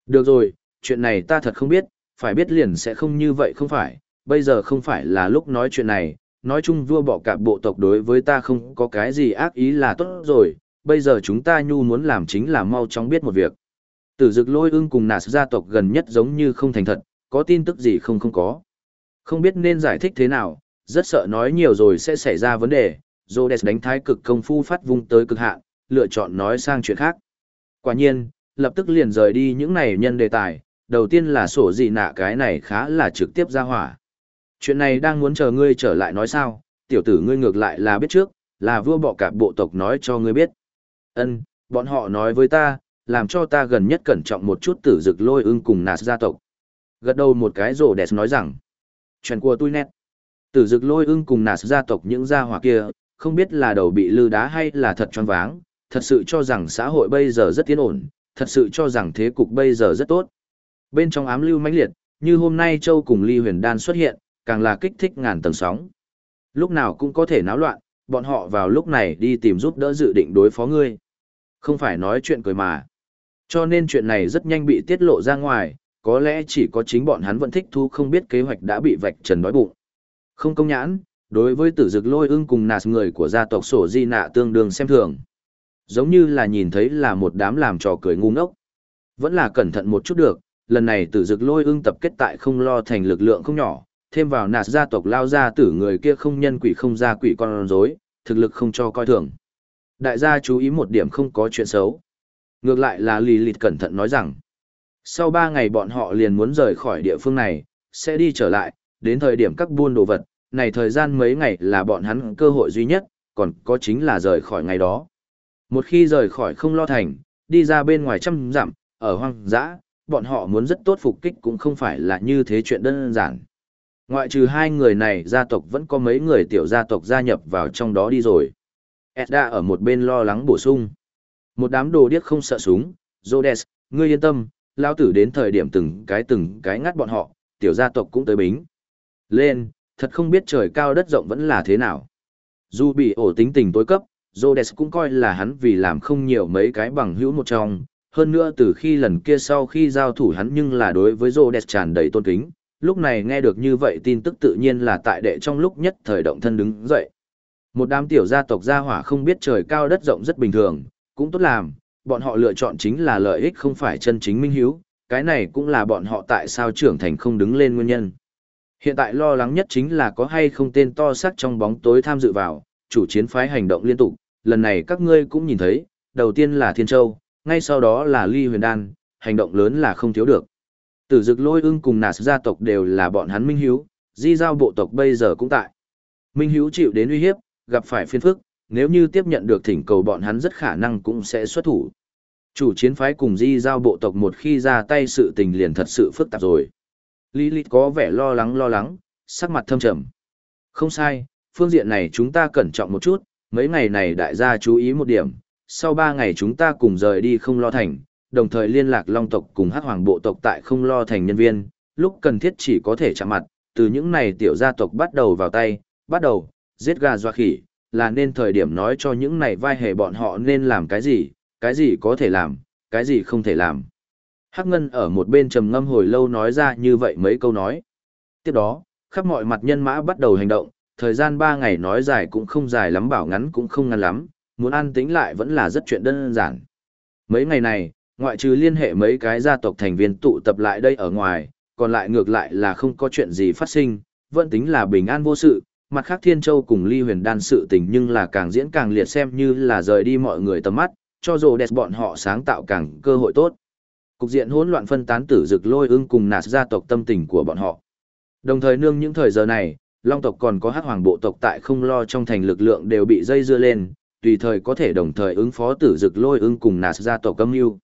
Được rồi, chuyện này ta thật không biết, phải biết liền sẽ không như vậy không phải, bây giờ không phải là lúc nói chuyện này, nói chung vua bỏ cả bộ tộc đối với ta không có cái gì ác ý là tốt rồi, bây giờ chúng ta nhu muốn làm chính là mau chóng biết một việc. Tử dực lôi ưng cùng nạt gia tộc gần nhất giống như không thành thật, có tin tức gì không không có. Không biết nên giải thích thế nào, rất sợ nói nhiều rồi sẽ xảy ra vấn đề, Rhodes đánh thái cực công phu phát vung tới cực hạn, lựa chọn nói sang chuyện khác. Quả nhiên, lập tức liền rời đi những này nhân đề tài, đầu tiên là sổ gì nạ cái này khá là trực tiếp ra hỏa. Chuyện này đang muốn chờ ngươi trở lại nói sao, tiểu tử ngươi ngược lại là biết trước, là vua bọ cạp bộ tộc nói cho ngươi biết. Ân, bọn họ nói với ta, làm cho ta gần nhất cẩn trọng một chút tử dực lôi ưng cùng nạt gia tộc. Gật đầu một cái rổ đẹp nói rằng, chuyện của tôi nét. Tử dực lôi ưng cùng nạt gia tộc những gia hỏa kia, không biết là đầu bị lư đá hay là thật choáng váng, thật sự cho rằng xã hội bây giờ rất tiến ổn, thật sự cho rằng thế cục bây giờ rất tốt. Bên trong ám lưu mãnh liệt, như hôm nay Châu cùng Ly Huyền Đan xuất hiện, càng là kích thích ngàn tầng sóng. Lúc nào cũng có thể náo loạn, bọn họ vào lúc này đi tìm giúp đỡ dự định đối phó ngươi. Không phải nói chuyện cười mà. Cho nên chuyện này rất nhanh bị tiết lộ ra ngoài, có lẽ chỉ có chính bọn hắn vẫn thích thu không biết kế hoạch đã bị vạch trần đói bụng. Không công nhãn, đối với tử dực lôi ưng cùng nạt người của gia tộc sổ di nạ tương đương xem thường. Giống như là nhìn thấy là một đám làm trò cười ngu ngốc. Vẫn là cẩn thận một chút được, lần này tử dực lôi ưng tập kết tại không lo thành lực lượng không nhỏ, thêm vào nạt gia tộc lao ra tử người kia không nhân quỷ không ra quỷ con rối, thực lực không cho coi thường. Đại gia chú ý một điểm không có chuyện xấu. Ngược lại là lì lịt cẩn thận nói rằng, sau ba ngày bọn họ liền muốn rời khỏi địa phương này, sẽ đi trở lại, đến thời điểm các buôn đồ vật, này thời gian mấy ngày là bọn hắn cơ hội duy nhất, còn có chính là rời khỏi ngày đó. Một khi rời khỏi không lo thành, đi ra bên ngoài trăm dặm, ở hoang dã, bọn họ muốn rất tốt phục kích cũng không phải là như thế chuyện đơn giản. Ngoại trừ hai người này gia tộc vẫn có mấy người tiểu gia tộc gia nhập vào trong đó đi rồi. Edda ở một bên lo lắng bổ sung. Một đám đồ điếc không sợ súng, Rhodes, ngươi yên tâm, lao tử đến thời điểm từng cái từng cái ngắt bọn họ, tiểu gia tộc cũng tới bính. Lên, thật không biết trời cao đất rộng vẫn là thế nào. Dù bị ổ tính tình tối cấp, Rhodes cũng coi là hắn vì làm không nhiều mấy cái bằng hữu một trong. Hơn nữa từ khi lần kia sau khi giao thủ hắn nhưng là đối với rô đẹp tràn đầy tôn kính, lúc này nghe được như vậy tin tức tự nhiên là tại đệ trong lúc nhất thời động thân đứng dậy. Một đám tiểu gia tộc gia hỏa không biết trời cao đất rộng rất bình thường, cũng tốt làm, bọn họ lựa chọn chính là lợi ích không phải chân chính minh hiếu, cái này cũng là bọn họ tại sao trưởng thành không đứng lên nguyên nhân. Hiện tại lo lắng nhất chính là có hay không tên to sắc trong bóng tối tham dự vào, chủ chiến phái hành động liên tục, lần này các ngươi cũng nhìn thấy, đầu tiên là Thiên Châu, ngay sau đó là Ly Huyền Đan, hành động lớn là không thiếu được. Tử dực lôi ưng cùng nạt gia tộc đều là bọn hắn minh hiếu, di giao bộ tộc bây giờ cũng tại. Minh hiếu chịu đến uy hiếp, gặp phải phiên phức, nếu như tiếp nhận được thỉnh cầu bọn hắn rất khả năng cũng sẽ xuất thủ. Chủ chiến phái cùng di giao bộ tộc một khi ra tay sự tình liền thật sự phức tạp rồi. Lilith có vẻ lo lắng lo lắng, sắc mặt thâm trầm. Không sai, phương diện này chúng ta cẩn trọng một chút, mấy ngày này đại gia chú ý một điểm, sau ba ngày chúng ta cùng rời đi không lo thành, đồng thời liên lạc long tộc cùng hát hoàng bộ tộc tại không lo thành nhân viên, lúc cần thiết chỉ có thể chạm mặt, từ những này tiểu gia tộc bắt đầu vào tay, bắt đầu, giết gà doa khỉ, là nên thời điểm nói cho những này vai hề bọn họ nên làm cái gì, cái gì có thể làm, cái gì không thể làm. Hắc Ngân ở một bên trầm ngâm hồi lâu nói ra như vậy mấy câu nói. Tiếp đó, khắp mọi mặt nhân mã bắt đầu hành động, thời gian 3 ngày nói dài cũng không dài lắm bảo ngắn cũng không ngắn lắm, muốn an tĩnh lại vẫn là rất chuyện đơn giản. Mấy ngày này, ngoại trừ liên hệ mấy cái gia tộc thành viên tụ tập lại đây ở ngoài, còn lại ngược lại là không có chuyện gì phát sinh, vẫn tính là bình an vô sự, mặt khác Thiên Châu cùng Ly Huyền Đan sự tình nhưng là càng diễn càng liệt xem như là rời đi mọi người tầm mắt, cho dù đẹp bọn họ sáng tạo càng cơ hội tốt. Cục diện hỗn loạn phân tán tử dực lôi ưng cùng nạt gia tộc tâm tình của bọn họ. Đồng thời nương những thời giờ này, Long tộc còn có hắc hoàng bộ tộc tại không lo trong thành lực lượng đều bị dây dưa lên, tùy thời có thể đồng thời ứng phó tử dực lôi ưng cùng nạt gia tộc âm mưu.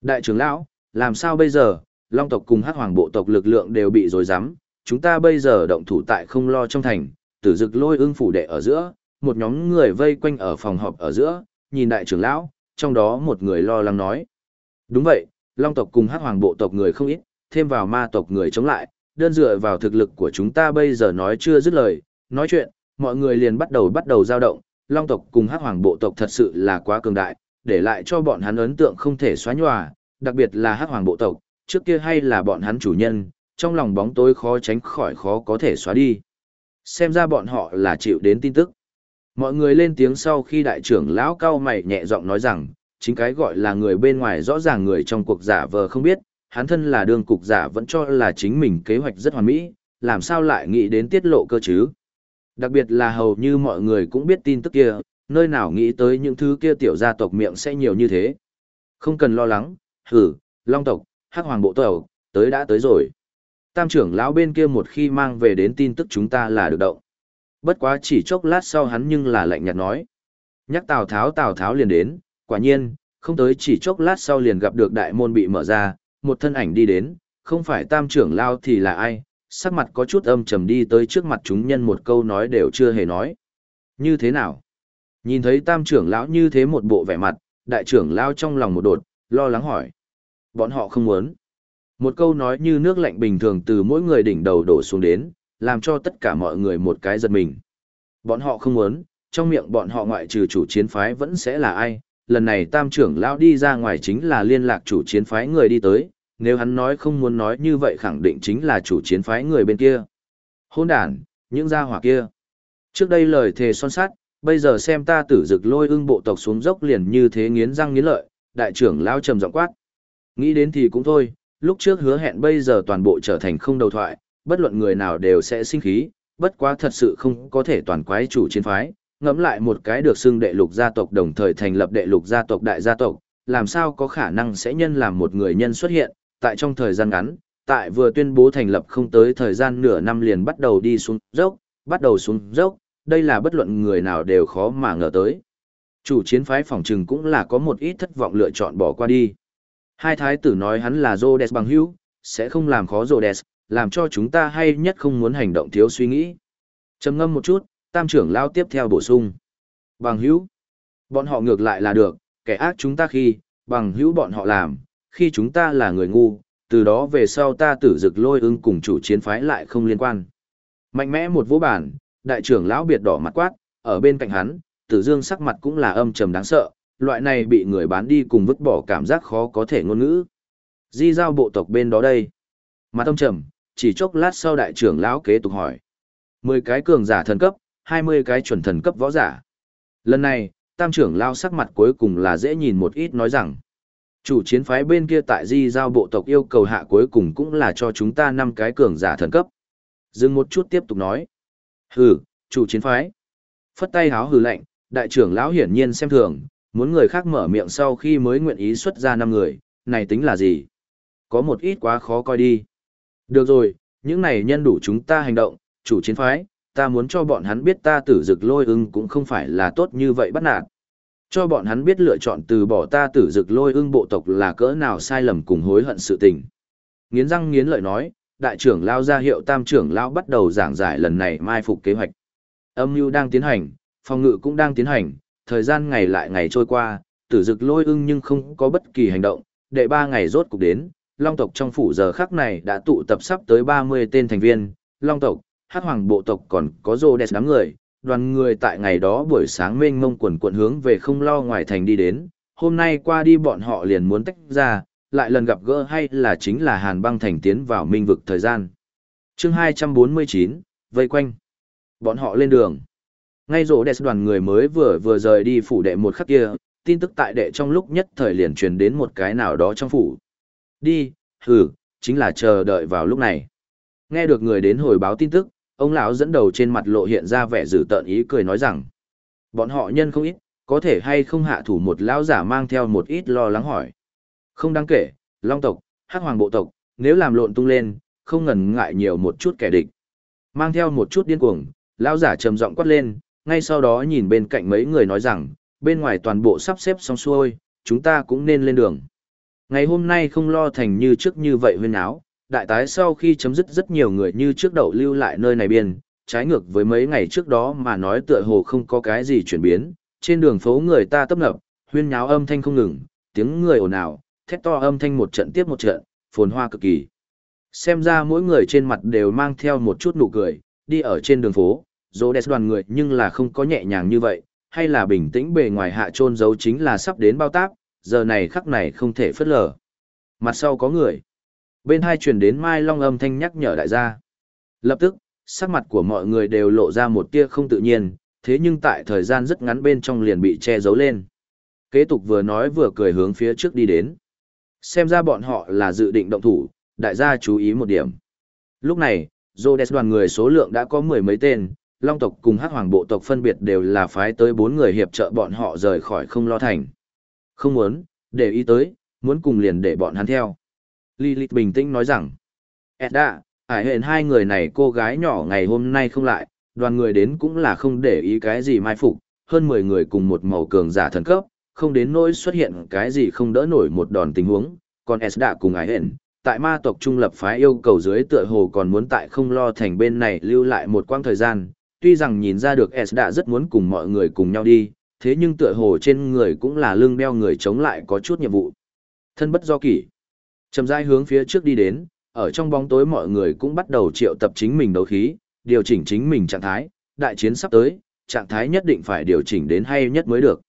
Đại trưởng lão, làm sao bây giờ, Long tộc cùng hắc hoàng bộ tộc lực lượng đều bị rối rắm, chúng ta bây giờ động thủ tại không lo trong thành, tử dực lôi ưng phủ đệ ở giữa, một nhóm người vây quanh ở phòng họp ở giữa, nhìn đại trưởng lão, trong đó một người lo lắng nói. Đúng vậy, long tộc cùng hắc hoàng bộ tộc người không ít, thêm vào ma tộc người chống lại, đơn dựa vào thực lực của chúng ta bây giờ nói chưa dứt lời, nói chuyện, mọi người liền bắt đầu bắt đầu dao động, long tộc cùng hắc hoàng bộ tộc thật sự là quá cường đại, để lại cho bọn hắn ấn tượng không thể xóa nhòa, đặc biệt là hắc hoàng bộ tộc, trước kia hay là bọn hắn chủ nhân, trong lòng bóng tối khó tránh khỏi khó có thể xóa đi. Xem ra bọn họ là chịu đến tin tức. Mọi người lên tiếng sau khi đại trưởng lão cao mày nhẹ giọng nói rằng, chính cái gọi là người bên ngoài rõ ràng người trong cuộc giả vờ không biết, hắn thân là đường cục giả vẫn cho là chính mình kế hoạch rất hoàn mỹ, làm sao lại nghĩ đến tiết lộ cơ chứ. Đặc biệt là hầu như mọi người cũng biết tin tức kia, nơi nào nghĩ tới những thứ kia tiểu gia tộc miệng sẽ nhiều như thế. Không cần lo lắng, hử, long tộc, hắc hoàng bộ tộc, tới đã tới rồi. Tam trưởng lão bên kia một khi mang về đến tin tức chúng ta là được động. Bất quá chỉ chốc lát sau hắn nhưng là lạnh nhạt nói. Nhắc Tào Tháo Tào Tháo liền đến, quả nhiên, không tới chỉ chốc lát sau liền gặp được đại môn bị mở ra, một thân ảnh đi đến, không phải tam trưởng lao thì là ai, sắc mặt có chút âm trầm đi tới trước mặt chúng nhân một câu nói đều chưa hề nói. Như thế nào? Nhìn thấy tam trưởng lão như thế một bộ vẻ mặt, đại trưởng lao trong lòng một đột, lo lắng hỏi. Bọn họ không muốn. Một câu nói như nước lạnh bình thường từ mỗi người đỉnh đầu đổ xuống đến, làm cho tất cả mọi người một cái giật mình. Bọn họ không muốn, trong miệng bọn họ ngoại trừ chủ chiến phái vẫn sẽ là ai, lần này tam trưởng lão đi ra ngoài chính là liên lạc chủ chiến phái người đi tới, nếu hắn nói không muốn nói như vậy khẳng định chính là chủ chiến phái người bên kia. Hôn đàn, những gia hỏa kia. Trước đây lời thề son sát, bây giờ xem ta tử dực lôi ưng bộ tộc xuống dốc liền như thế nghiến răng nghiến lợi, đại trưởng lao trầm giọng quát. Nghĩ đến thì cũng thôi, lúc trước hứa hẹn bây giờ toàn bộ trở thành không đầu thoại, bất luận người nào đều sẽ sinh khí, bất quá thật sự không có thể toàn quái chủ chiến phái, ngẫm lại một cái được xưng đệ lục gia tộc đồng thời thành lập đệ lục gia tộc đại gia tộc, làm sao có khả năng sẽ nhân làm một người nhân xuất hiện, tại trong thời gian ngắn, tại vừa tuyên bố thành lập không tới thời gian nửa năm liền bắt đầu đi xuống dốc, bắt đầu xuống dốc, đây là bất luận người nào đều khó mà ngờ tới. Chủ chiến phái phòng trừng cũng là có một ít thất vọng lựa chọn bỏ qua đi. Hai thái tử nói hắn là Rhodes bằng hữu, sẽ không làm khó Rhodes, làm cho chúng ta hay nhất không muốn hành động thiếu suy nghĩ. Trầm ngâm một chút, tam trưởng lao tiếp theo bổ sung. Bằng hữu, bọn họ ngược lại là được, kẻ ác chúng ta khi, bằng hữu bọn họ làm, khi chúng ta là người ngu, từ đó về sau ta tử dực lôi ưng cùng chủ chiến phái lại không liên quan. Mạnh mẽ một vũ bản, đại trưởng lão biệt đỏ mặt quát, ở bên cạnh hắn, tử dương sắc mặt cũng là âm trầm đáng sợ, loại này bị người bán đi cùng vứt bỏ cảm giác khó có thể ngôn ngữ. Di giao bộ tộc bên đó đây. Mặt âm trầm, chỉ chốc lát sau đại trưởng lão kế tục hỏi. mười cái cường giả thần cấp, hai mươi cái chuẩn thần cấp võ giả. Lần này, tam trưởng lão sắc mặt cuối cùng là dễ nhìn một ít nói rằng. Chủ chiến phái bên kia tại di giao bộ tộc yêu cầu hạ cuối cùng cũng là cho chúng ta năm cái cường giả thần cấp. Dừng một chút tiếp tục nói. Hừ, chủ chiến phái. Phất tay háo hừ lạnh, đại trưởng lão hiển nhiên xem thường, muốn người khác mở miệng sau khi mới nguyện ý xuất ra năm người, này tính là gì? Có một ít quá khó coi đi. Được rồi, những này nhân đủ chúng ta hành động, chủ chiến phái, ta muốn cho bọn hắn biết ta tử dực lôi ưng cũng không phải là tốt như vậy bắt nạt. Cho bọn hắn biết lựa chọn từ bỏ ta tử dực lôi ưng bộ tộc là cỡ nào sai lầm cùng hối hận sự tình. Nghiến răng nghiến lợi nói, đại trưởng lao ra hiệu tam trưởng lao bắt đầu giảng giải lần này mai phục kế hoạch. Âm mưu đang tiến hành, phòng ngự cũng đang tiến hành, thời gian ngày lại ngày trôi qua, tử dực lôi ưng nhưng không có bất kỳ hành động, đệ ba ngày rốt cục đến, long tộc trong phủ giờ khắc này đã tụ tập sắp tới 30 tên thành viên, long tộc, hát hoàng bộ tộc còn có rô đẹp đám người, đoàn người tại ngày đó buổi sáng mênh mông quần quận hướng về không lo ngoài thành đi đến, hôm nay qua đi bọn họ liền muốn tách ra, lại lần gặp gỡ hay là chính là hàn băng thành tiến vào minh vực thời gian. chương 249, vây quanh. Bọn họ lên đường. Ngay rổ đẹp đoàn người mới vừa vừa rời đi phủ đệ một khắc kia, tin tức tại đệ trong lúc nhất thời liền truyền đến một cái nào đó trong phủ. Đi, hừ, chính là chờ đợi vào lúc này. Nghe được người đến hồi báo tin tức, ông lão dẫn đầu trên mặt lộ hiện ra vẻ dữ tợn ý cười nói rằng, bọn họ nhân không ít, có thể hay không hạ thủ một lão giả mang theo một ít lo lắng hỏi. Không đáng kể, long tộc, hắc hoàng bộ tộc, nếu làm lộn tung lên, không ngần ngại nhiều một chút kẻ địch. Mang theo một chút điên cuồng, lão giả trầm giọng quát lên, ngay sau đó nhìn bên cạnh mấy người nói rằng, bên ngoài toàn bộ sắp xếp xong xuôi, chúng ta cũng nên lên đường. Ngày hôm nay không lo thành như trước như vậy huyên áo, đại tái sau khi chấm dứt rất nhiều người như trước đậu lưu lại nơi này biên, trái ngược với mấy ngày trước đó mà nói tựa hồ không có cái gì chuyển biến, trên đường phố người ta tấp nập, huyên nháo âm thanh không ngừng, tiếng người ồn ào, thét to âm thanh một trận tiếp một trận, phồn hoa cực kỳ. Xem ra mỗi người trên mặt đều mang theo một chút nụ cười, đi ở trên đường phố, dỗ đẹp đoàn người nhưng là không có nhẹ nhàng như vậy, hay là bình tĩnh bề ngoài hạ trôn giấu chính là sắp đến bao tác, giờ này khắc này không thể phất lờ. Mặt sau có người. Bên hai truyền đến Mai Long âm thanh nhắc nhở đại gia. Lập tức, sắc mặt của mọi người đều lộ ra một tia không tự nhiên, thế nhưng tại thời gian rất ngắn bên trong liền bị che giấu lên. Kế tục vừa nói vừa cười hướng phía trước đi đến. Xem ra bọn họ là dự định động thủ, đại gia chú ý một điểm. Lúc này, Rhodes đoàn người số lượng đã có mười mấy tên, Long tộc cùng Hắc Hoàng bộ tộc phân biệt đều là phái tới bốn người hiệp trợ bọn họ rời khỏi không lo thành. Không muốn, để ý tới, muốn cùng liền để bọn hắn theo. Lilith bình tĩnh nói rằng, Edda, ải hẹn hai người này cô gái nhỏ ngày hôm nay không lại, đoàn người đến cũng là không để ý cái gì mai phục, hơn 10 người cùng một màu cường giả thần cấp, không đến nỗi xuất hiện cái gì không đỡ nổi một đòn tình huống, còn Edda cùng ải hẹn, tại ma tộc trung lập phái yêu cầu dưới tựa hồ còn muốn tại không lo thành bên này lưu lại một quãng thời gian, tuy rằng nhìn ra được Esda rất muốn cùng mọi người cùng nhau đi, thế nhưng tựa hồ trên người cũng là lưng đeo người chống lại có chút nhiệm vụ. Thân bất do kỷ. Chậm rãi hướng phía trước đi đến, ở trong bóng tối mọi người cũng bắt đầu triệu tập chính mình đấu khí, điều chỉnh chính mình trạng thái, đại chiến sắp tới, trạng thái nhất định phải điều chỉnh đến hay nhất mới được.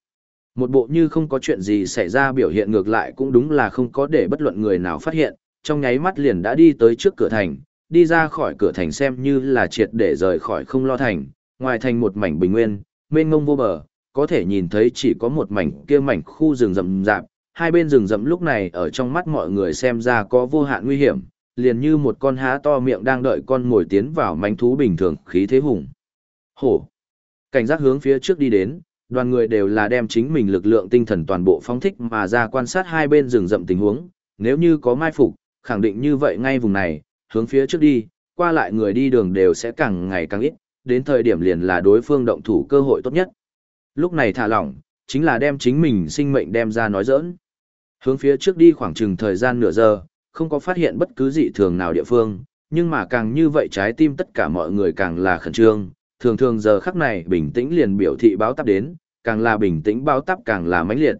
Một bộ như không có chuyện gì xảy ra biểu hiện ngược lại cũng đúng là không có để bất luận người nào phát hiện, trong nháy mắt liền đã đi tới trước cửa thành, đi ra khỏi cửa thành xem như là triệt để rời khỏi không lo thành, ngoài thành một mảnh bình nguyên, mênh ngông vô bờ, có thể nhìn thấy chỉ có một mảnh kia mảnh khu rừng rậm rạp, hai bên rừng rậm lúc này ở trong mắt mọi người xem ra có vô hạn nguy hiểm, liền như một con há to miệng đang đợi con mồi tiến vào manh thú bình thường khí thế hùng. Hổ. Cảnh giác hướng phía trước đi đến, đoàn người đều là đem chính mình lực lượng tinh thần toàn bộ phóng thích mà ra quan sát hai bên rừng rậm tình huống, nếu như có mai phục, khẳng định như vậy ngay vùng này, hướng phía trước đi, qua lại người đi đường đều sẽ càng ngày càng ít, đến thời điểm liền là đối phương động thủ cơ hội tốt nhất. Lúc này thả lỏng, chính là đem chính mình sinh mệnh đem ra nói giỡn. Hướng phía trước đi khoảng chừng thời gian nửa giờ, không có phát hiện bất cứ dị thường nào địa phương, nhưng mà càng như vậy trái tim tất cả mọi người càng là khẩn trương, thường thường giờ khắc này bình tĩnh liền biểu thị báo tắp đến, càng là bình tĩnh báo tắp càng là mãnh liệt.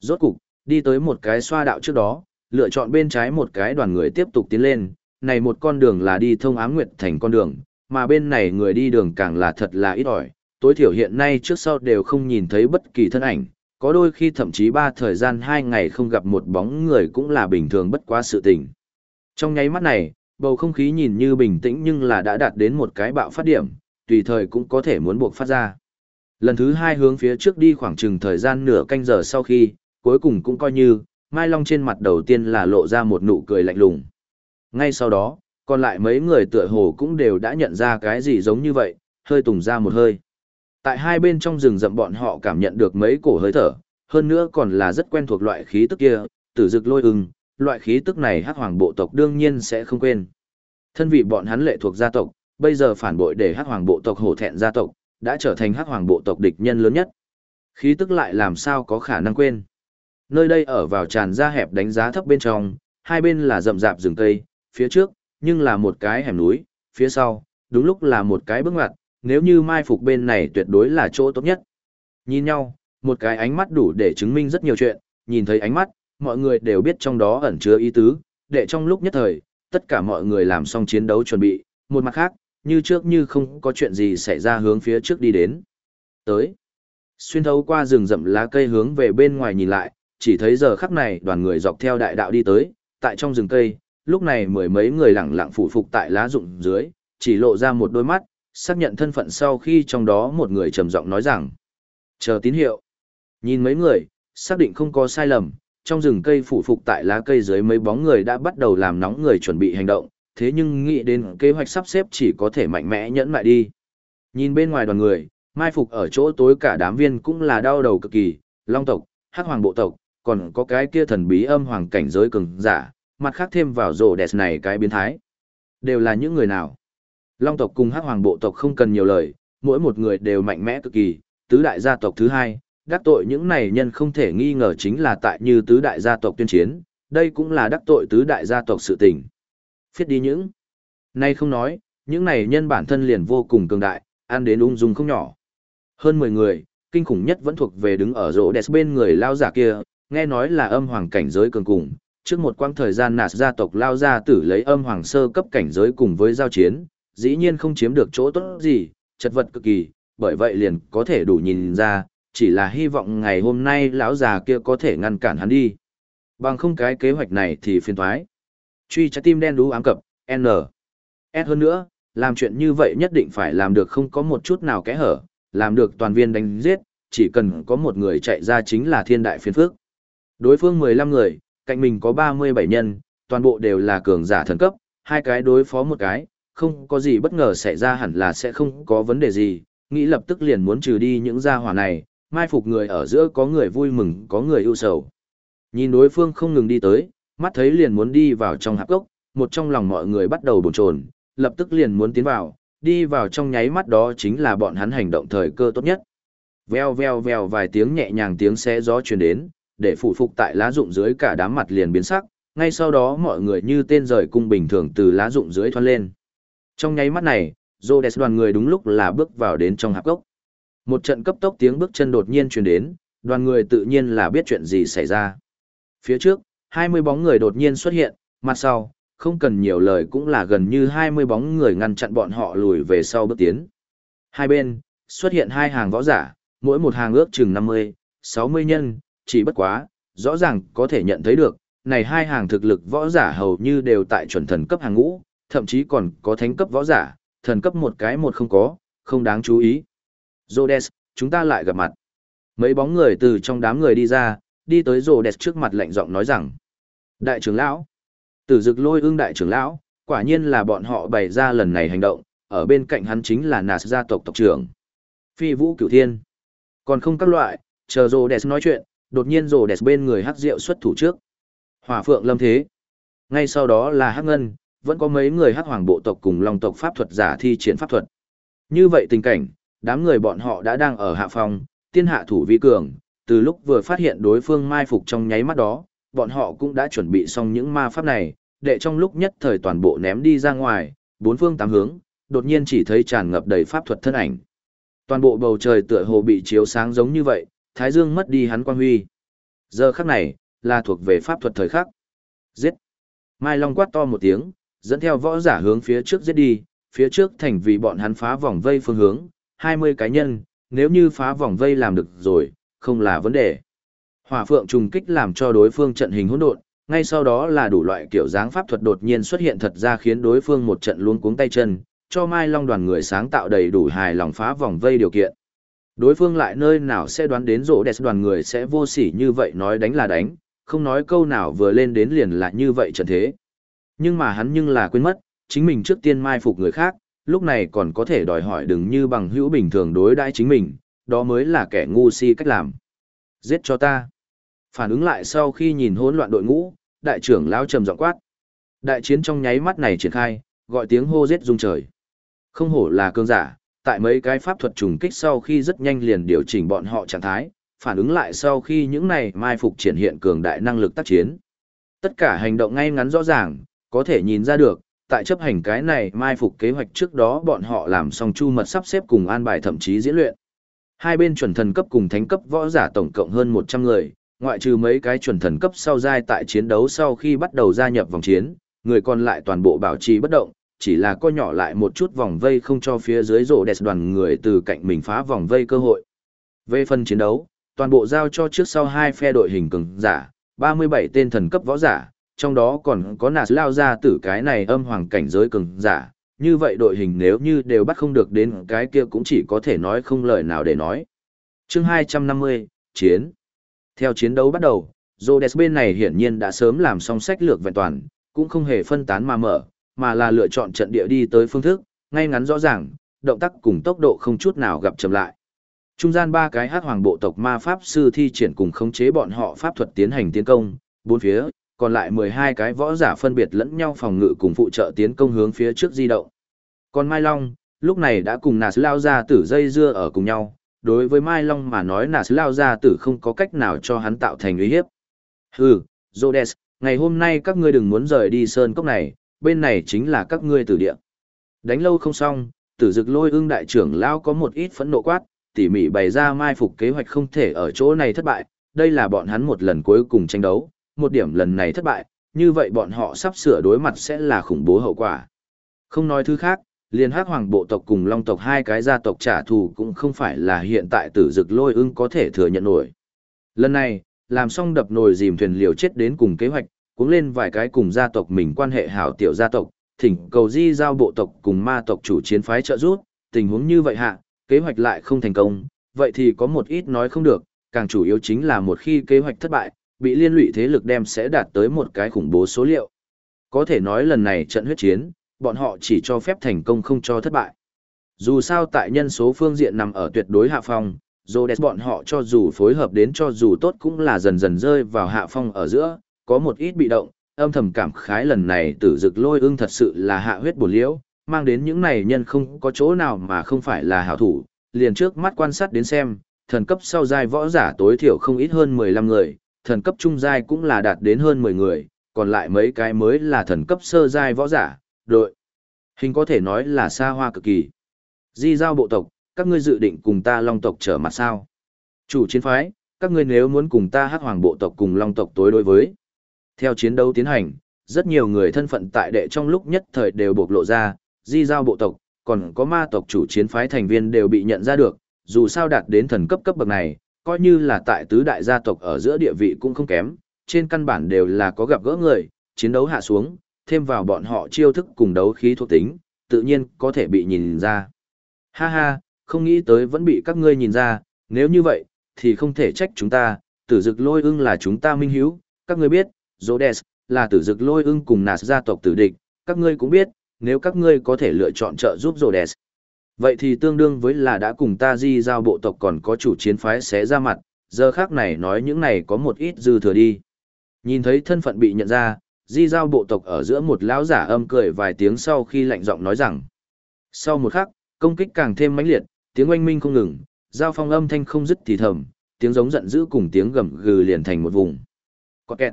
Rốt cục, đi tới một cái xoa đạo trước đó, lựa chọn bên trái một cái đoàn người tiếp tục tiến lên, này một con đường là đi thông ám nguyệt thành con đường, mà bên này người đi đường càng là thật là ít ỏi, tối thiểu hiện nay trước sau đều không nhìn thấy bất kỳ thân ảnh, có đôi khi thậm chí ba thời gian hai ngày không gặp một bóng người cũng là bình thường bất quá sự tình. Trong nháy mắt này, bầu không khí nhìn như bình tĩnh nhưng là đã đạt đến một cái bạo phát điểm, tùy thời cũng có thể muốn buộc phát ra. Lần thứ hai hướng phía trước đi khoảng chừng thời gian nửa canh giờ sau khi, cuối cùng cũng coi như, Mai Long trên mặt đầu tiên là lộ ra một nụ cười lạnh lùng. Ngay sau đó, còn lại mấy người tựa hồ cũng đều đã nhận ra cái gì giống như vậy, hơi tùng ra một hơi. Tại hai bên trong rừng rậm bọn họ cảm nhận được mấy cổ hơi thở, hơn nữa còn là rất quen thuộc loại khí tức kia, tử dực lôi ưng, loại khí tức này hắc hoàng bộ tộc đương nhiên sẽ không quên. Thân vị bọn hắn lệ thuộc gia tộc, bây giờ phản bội để hắc hoàng bộ tộc hổ thẹn gia tộc, đã trở thành hắc hoàng bộ tộc địch nhân lớn nhất. Khí tức lại làm sao có khả năng quên. Nơi đây ở vào tràn ra hẹp đánh giá thấp bên trong, hai bên là rậm rạp rừng cây, phía trước, nhưng là một cái hẻm núi, phía sau, đúng lúc là một cái bước ngoặt, nếu như mai phục bên này tuyệt đối là chỗ tốt nhất. Nhìn nhau, một cái ánh mắt đủ để chứng minh rất nhiều chuyện, nhìn thấy ánh mắt, mọi người đều biết trong đó ẩn chứa ý tứ, để trong lúc nhất thời, tất cả mọi người làm xong chiến đấu chuẩn bị, một mặt khác, như trước như không có chuyện gì xảy ra hướng phía trước đi đến. Tới, xuyên thấu qua rừng rậm lá cây hướng về bên ngoài nhìn lại, chỉ thấy giờ khắc này đoàn người dọc theo đại đạo đi tới, tại trong rừng cây, lúc này mười mấy người lặng lặng phủ phục tại lá rụng dưới, chỉ lộ ra một đôi mắt, xác nhận thân phận sau khi trong đó một người trầm giọng nói rằng, chờ tín hiệu. Nhìn mấy người, xác định không có sai lầm, trong rừng cây phủ phục tại lá cây dưới mấy bóng người đã bắt đầu làm nóng người chuẩn bị hành động, thế nhưng nghĩ đến kế hoạch sắp xếp chỉ có thể mạnh mẽ nhẫn lại đi. Nhìn bên ngoài đoàn người, mai phục ở chỗ tối cả đám viên cũng là đau đầu cực kỳ, long tộc, hắc hoàng bộ tộc, còn có cái kia thần bí âm hoàng cảnh giới cường giả, mặt khác thêm vào rổ đẹp này cái biến thái. Đều là những người nào? Long tộc cùng hắc hoàng bộ tộc không cần nhiều lời, mỗi một người đều mạnh mẽ cực kỳ, tứ đại gia tộc thứ hai, đắc tội những này nhân không thể nghi ngờ chính là tại như tứ đại gia tộc tuyên chiến, đây cũng là đắc tội tứ đại gia tộc sự tình. Phiết đi những. Nay không nói, những này nhân bản thân liền vô cùng cường đại, ăn đến ung dung không nhỏ. Hơn 10 người, kinh khủng nhất vẫn thuộc về đứng ở rỗ đẹp bên người lao giả kia, nghe nói là âm hoàng cảnh giới cường cùng. Trước một quãng thời gian nạt gia tộc lao ra tử lấy âm hoàng sơ cấp cảnh giới cùng với giao chiến, dĩ nhiên không chiếm được chỗ tốt gì, chật vật cực kỳ, bởi vậy liền có thể đủ nhìn ra, chỉ là hy vọng ngày hôm nay lão già kia có thể ngăn cản hắn đi. Bằng không cái kế hoạch này thì phiền thoái. Truy trái tim đen đú ám cập, N. S hơn nữa, làm chuyện như vậy nhất định phải làm được không có một chút nào kẽ hở, làm được toàn viên đánh giết, chỉ cần có một người chạy ra chính là thiên đại phiền phước. Đối phương 15 người, cạnh mình có 37 nhân, toàn bộ đều là cường giả thần cấp, hai cái đối phó một cái, không có gì bất ngờ xảy ra hẳn là sẽ không có vấn đề gì, nghĩ lập tức liền muốn trừ đi những gia hỏa này, mai phục người ở giữa có người vui mừng có người ưu sầu. Nhìn đối phương không ngừng đi tới, mắt thấy liền muốn đi vào trong hạp gốc, một trong lòng mọi người bắt đầu bồn chồn, lập tức liền muốn tiến vào, đi vào trong nháy mắt đó chính là bọn hắn hành động thời cơ tốt nhất. Veo veo veo vài tiếng nhẹ nhàng tiếng xé gió truyền đến, để phụ phục tại lá rụng dưới cả đám mặt liền biến sắc, ngay sau đó mọi người như tên rời cung bình thường từ lá rụng dưới thoát lên. Trong nháy mắt này, Rhodes đoàn người đúng lúc là bước vào đến trong hạp gốc. Một trận cấp tốc tiếng bước chân đột nhiên truyền đến, đoàn người tự nhiên là biết chuyện gì xảy ra. Phía trước, 20 bóng người đột nhiên xuất hiện, mặt sau, không cần nhiều lời cũng là gần như 20 bóng người ngăn chặn bọn họ lùi về sau bước tiến. Hai bên, xuất hiện hai hàng võ giả, mỗi một hàng ước chừng 50, 60 nhân, chỉ bất quá, rõ ràng có thể nhận thấy được, này hai hàng thực lực võ giả hầu như đều tại chuẩn thần cấp hàng ngũ, thậm chí còn có thánh cấp võ giả, thần cấp một cái một không có, không đáng chú ý. Rhodes, chúng ta lại gặp mặt. Mấy bóng người từ trong đám người đi ra, đi tới Rhodes trước mặt lạnh giọng nói rằng. Đại trưởng lão, tử dực lôi ương đại trưởng lão, quả nhiên là bọn họ bày ra lần này hành động, ở bên cạnh hắn chính là Nạt gia tộc tộc trưởng. Phi vũ cửu thiên. Còn không các loại, chờ Rhodes nói chuyện, đột nhiên Rhodes bên người hắc rượu xuất thủ trước. Hỏa phượng lâm thế. Ngay sau đó là hắc ngân, vẫn có mấy người hắc hoàng bộ tộc cùng long tộc pháp thuật giả thi triển pháp thuật. Như vậy tình cảnh, đám người bọn họ đã đang ở hạ phòng, tiên hạ thủ vi cường, từ lúc vừa phát hiện đối phương mai phục trong nháy mắt đó, bọn họ cũng đã chuẩn bị xong những ma pháp này, để trong lúc nhất thời toàn bộ ném đi ra ngoài, bốn phương tám hướng, đột nhiên chỉ thấy tràn ngập đầy pháp thuật thân ảnh. Toàn bộ bầu trời tựa hồ bị chiếu sáng giống như vậy, Thái Dương mất đi hắn quang huy. Giờ khắc này, là thuộc về pháp thuật thời khắc. Giết! Mai Long quát to một tiếng, dẫn theo võ giả hướng phía trước giết đi, phía trước thành vì bọn hắn phá vòng vây phương hướng, 20 cá nhân, nếu như phá vòng vây làm được rồi, không là vấn đề. Hỏa phượng trùng kích làm cho đối phương trận hình hỗn độn, ngay sau đó là đủ loại kiểu dáng pháp thuật đột nhiên xuất hiện thật ra khiến đối phương một trận luống cuống tay chân, cho Mai Long đoàn người sáng tạo đầy đủ hài lòng phá vòng vây điều kiện. Đối phương lại nơi nào sẽ đoán đến rỗ đẹp đoàn người sẽ vô sỉ như vậy nói đánh là đánh, không nói câu nào vừa lên đến liền là như vậy trận thế. Nhưng mà hắn nhưng là quên mất, chính mình trước tiên mai phục người khác, lúc này còn có thể đòi hỏi đừng như bằng hữu bình thường đối đãi chính mình, đó mới là kẻ ngu si cách làm. Giết cho ta. Phản ứng lại sau khi nhìn hỗn loạn đội ngũ, đại trưởng lão trầm giọng quát. Đại chiến trong nháy mắt này triển khai, gọi tiếng hô giết rung trời. Không hổ là cương giả, tại mấy cái pháp thuật trùng kích sau khi rất nhanh liền điều chỉnh bọn họ trạng thái, phản ứng lại sau khi những này mai phục triển hiện cường đại năng lực tác chiến. Tất cả hành động ngay ngắn rõ ràng, có thể nhìn ra được, tại chấp hành cái này mai phục kế hoạch trước đó bọn họ làm xong chu mật sắp xếp cùng an bài thậm chí diễn luyện. Hai bên chuẩn thần cấp cùng thánh cấp võ giả tổng cộng hơn 100 người, ngoại trừ mấy cái chuẩn thần cấp sau giai tại chiến đấu sau khi bắt đầu gia nhập vòng chiến, người còn lại toàn bộ bảo trì bất động, chỉ là co nhỏ lại một chút vòng vây không cho phía dưới rổ đẹp đoàn người từ cạnh mình phá vòng vây cơ hội. Về phần chiến đấu, toàn bộ giao cho trước sau hai phe đội hình cường giả, 37 tên thần cấp võ giả, trong đó còn có nạt lao ra tử cái này âm hoàng cảnh giới cường giả, như vậy đội hình nếu như đều bắt không được đến cái kia cũng chỉ có thể nói không lời nào để nói. chương 250, Chiến Theo chiến đấu bắt đầu, Rhodes bên này hiển nhiên đã sớm làm xong sách lược vẹn toàn, cũng không hề phân tán mà mở, mà là lựa chọn trận địa đi tới phương thức, ngay ngắn rõ ràng, động tác cùng tốc độ không chút nào gặp chậm lại. Trung gian ba cái hát hoàng bộ tộc ma pháp sư thi triển cùng khống chế bọn họ pháp thuật tiến hành tiến công, bốn phía, còn lại 12 cái võ giả phân biệt lẫn nhau phòng ngự cùng phụ trợ tiến công hướng phía trước di động. Còn Mai Long, lúc này đã cùng Nà Lao Gia Tử dây dưa ở cùng nhau, đối với Mai Long mà nói Nà Lao Gia Tử không có cách nào cho hắn tạo thành uy hiếp. Hừ, Zodes, ngày hôm nay các ngươi đừng muốn rời đi sơn cốc này, bên này chính là các ngươi tử địa. Đánh lâu không xong, tử dực lôi ưng đại trưởng Lao có một ít phẫn nộ quát, tỉ mỉ bày ra mai phục kế hoạch không thể ở chỗ này thất bại, đây là bọn hắn một lần cuối cùng tranh đấu, một điểm lần này thất bại, như vậy bọn họ sắp sửa đối mặt sẽ là khủng bố hậu quả. Không nói thứ khác, liền hắc hoàng bộ tộc cùng long tộc hai cái gia tộc trả thù cũng không phải là hiện tại tử dực lôi ưng có thể thừa nhận nổi. Lần này, làm xong đập nồi dìm thuyền liều chết đến cùng kế hoạch, cũng lên vài cái cùng gia tộc mình quan hệ hảo tiểu gia tộc, thỉnh cầu di giao bộ tộc cùng ma tộc chủ chiến phái trợ giúp, tình huống như vậy hạ, kế hoạch lại không thành công, vậy thì có một ít nói không được, càng chủ yếu chính là một khi kế hoạch thất bại, bị liên lụy thế lực đem sẽ đạt tới một cái khủng bố số liệu. Có thể nói lần này trận huyết chiến, bọn họ chỉ cho phép thành công không cho thất bại. Dù sao tại nhân số phương diện nằm ở tuyệt đối hạ phong, Rhodes bọn họ cho dù phối hợp đến cho dù tốt cũng là dần dần rơi vào hạ phong ở giữa, có một ít bị động, âm thầm cảm khái lần này tử dực lôi ưng thật sự là hạ huyết bổ liễu, mang đến những này nhân không có chỗ nào mà không phải là hảo thủ, liền trước mắt quan sát đến xem, thần cấp sau giai võ giả tối thiểu không ít hơn 15 người, thần cấp trung giai cũng là đạt đến hơn 10 người, còn lại mấy cái mới là thần cấp sơ giai võ giả, đội. Hình có thể nói là xa hoa cực kỳ. Di giao bộ tộc, các ngươi dự định cùng ta long tộc trở mặt sao? Chủ chiến phái, các ngươi nếu muốn cùng ta hắc hoàng bộ tộc cùng long tộc tối đối với. Theo chiến đấu tiến hành, rất nhiều người thân phận tại đệ trong lúc nhất thời đều bộc lộ ra, di giao bộ tộc, còn có ma tộc chủ chiến phái thành viên đều bị nhận ra được, dù sao đạt đến thần cấp cấp bậc này, coi như là tại tứ đại gia tộc ở giữa địa vị cũng không kém, trên căn bản đều là có gặp gỡ người, chiến đấu hạ xuống, thêm vào bọn họ chiêu thức cùng đấu khí thuộc tính, tự nhiên có thể bị nhìn ra. Ha ha, không nghĩ tới vẫn bị các ngươi nhìn ra, nếu như vậy, thì không thể trách chúng ta, tử dực lôi ưng là chúng ta minh hiếu, các ngươi biết, Rhodes, là tử dực lôi ưng cùng nạt gia tộc tử địch, các ngươi cũng biết, nếu các ngươi có thể lựa chọn trợ giúp Rhodes. Vậy thì tương đương với là đã cùng ta di giao bộ tộc còn có chủ chiến phái xé ra mặt, giờ khác này nói những này có một ít dư thừa đi. Nhìn thấy thân phận bị nhận ra, di giao bộ tộc ở giữa một lão giả âm cười vài tiếng sau khi lạnh giọng nói rằng. Sau một khắc, công kích càng thêm mãnh liệt, tiếng oanh minh không ngừng, giao phong âm thanh không dứt thì thầm, tiếng giống giận dữ cùng tiếng gầm gừ liền thành một vùng. Có kẹt.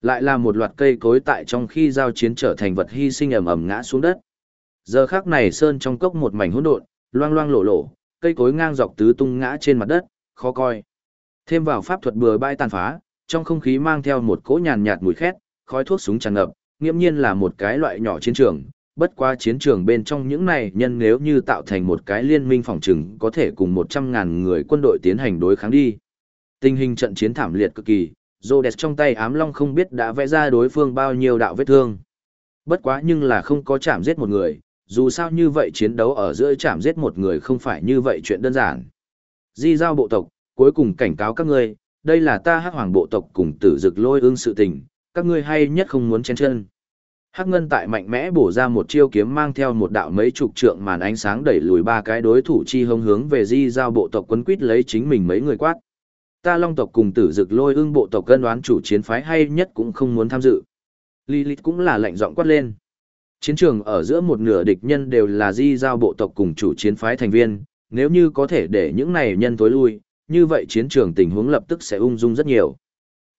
Lại là một loạt cây cối tại trong khi giao chiến trở thành vật hy sinh ầm ầm ngã xuống đất. Giờ khắc này sơn trong cốc một mảnh hỗn độn, loang loang lổ lổ, cây cối ngang dọc tứ tung ngã trên mặt đất, khó coi. Thêm vào pháp thuật bừa bãi tàn phá, trong không khí mang theo một cỗ nhàn nhạt mùi khét, khói thuốc súng tràn ngập, nghiễm nhiên là một cái loại nhỏ chiến trường. Bất qua chiến trường bên trong những này nhân nếu như tạo thành một cái liên minh phòng trừng có thể cùng 100.000 người quân đội tiến hành đối kháng đi. Tình hình trận chiến thảm liệt cực kỳ, Rhodes trong tay ám long không biết đã vẽ ra đối phương bao nhiêu đạo vết thương. Bất quá nhưng là không có chạm giết một người, dù sao như vậy chiến đấu ở giữa chạm giết một người không phải như vậy chuyện đơn giản. Di giao bộ tộc, cuối cùng cảnh cáo các ngươi, đây là ta hắc hoàng bộ tộc cùng tử dực lôi ương sự tình, các ngươi hay nhất không muốn chen chân. Hắc ngân tại mạnh mẽ bổ ra một chiêu kiếm mang theo một đạo mấy chục trượng màn ánh sáng đẩy lùi ba cái đối thủ chi hông hướng về di giao bộ tộc quấn quýt lấy chính mình mấy người quát. Ta long tộc cùng tử dực lôi ương bộ tộc cân đoán chủ chiến phái hay nhất cũng không muốn tham dự. Lilith cũng là lệnh giọng quát lên. Chiến trường ở giữa một nửa địch nhân đều là di giao bộ tộc cùng chủ chiến phái thành viên, nếu như có thể để những này nhân tối lui, như vậy chiến trường tình huống lập tức sẽ ung dung rất nhiều.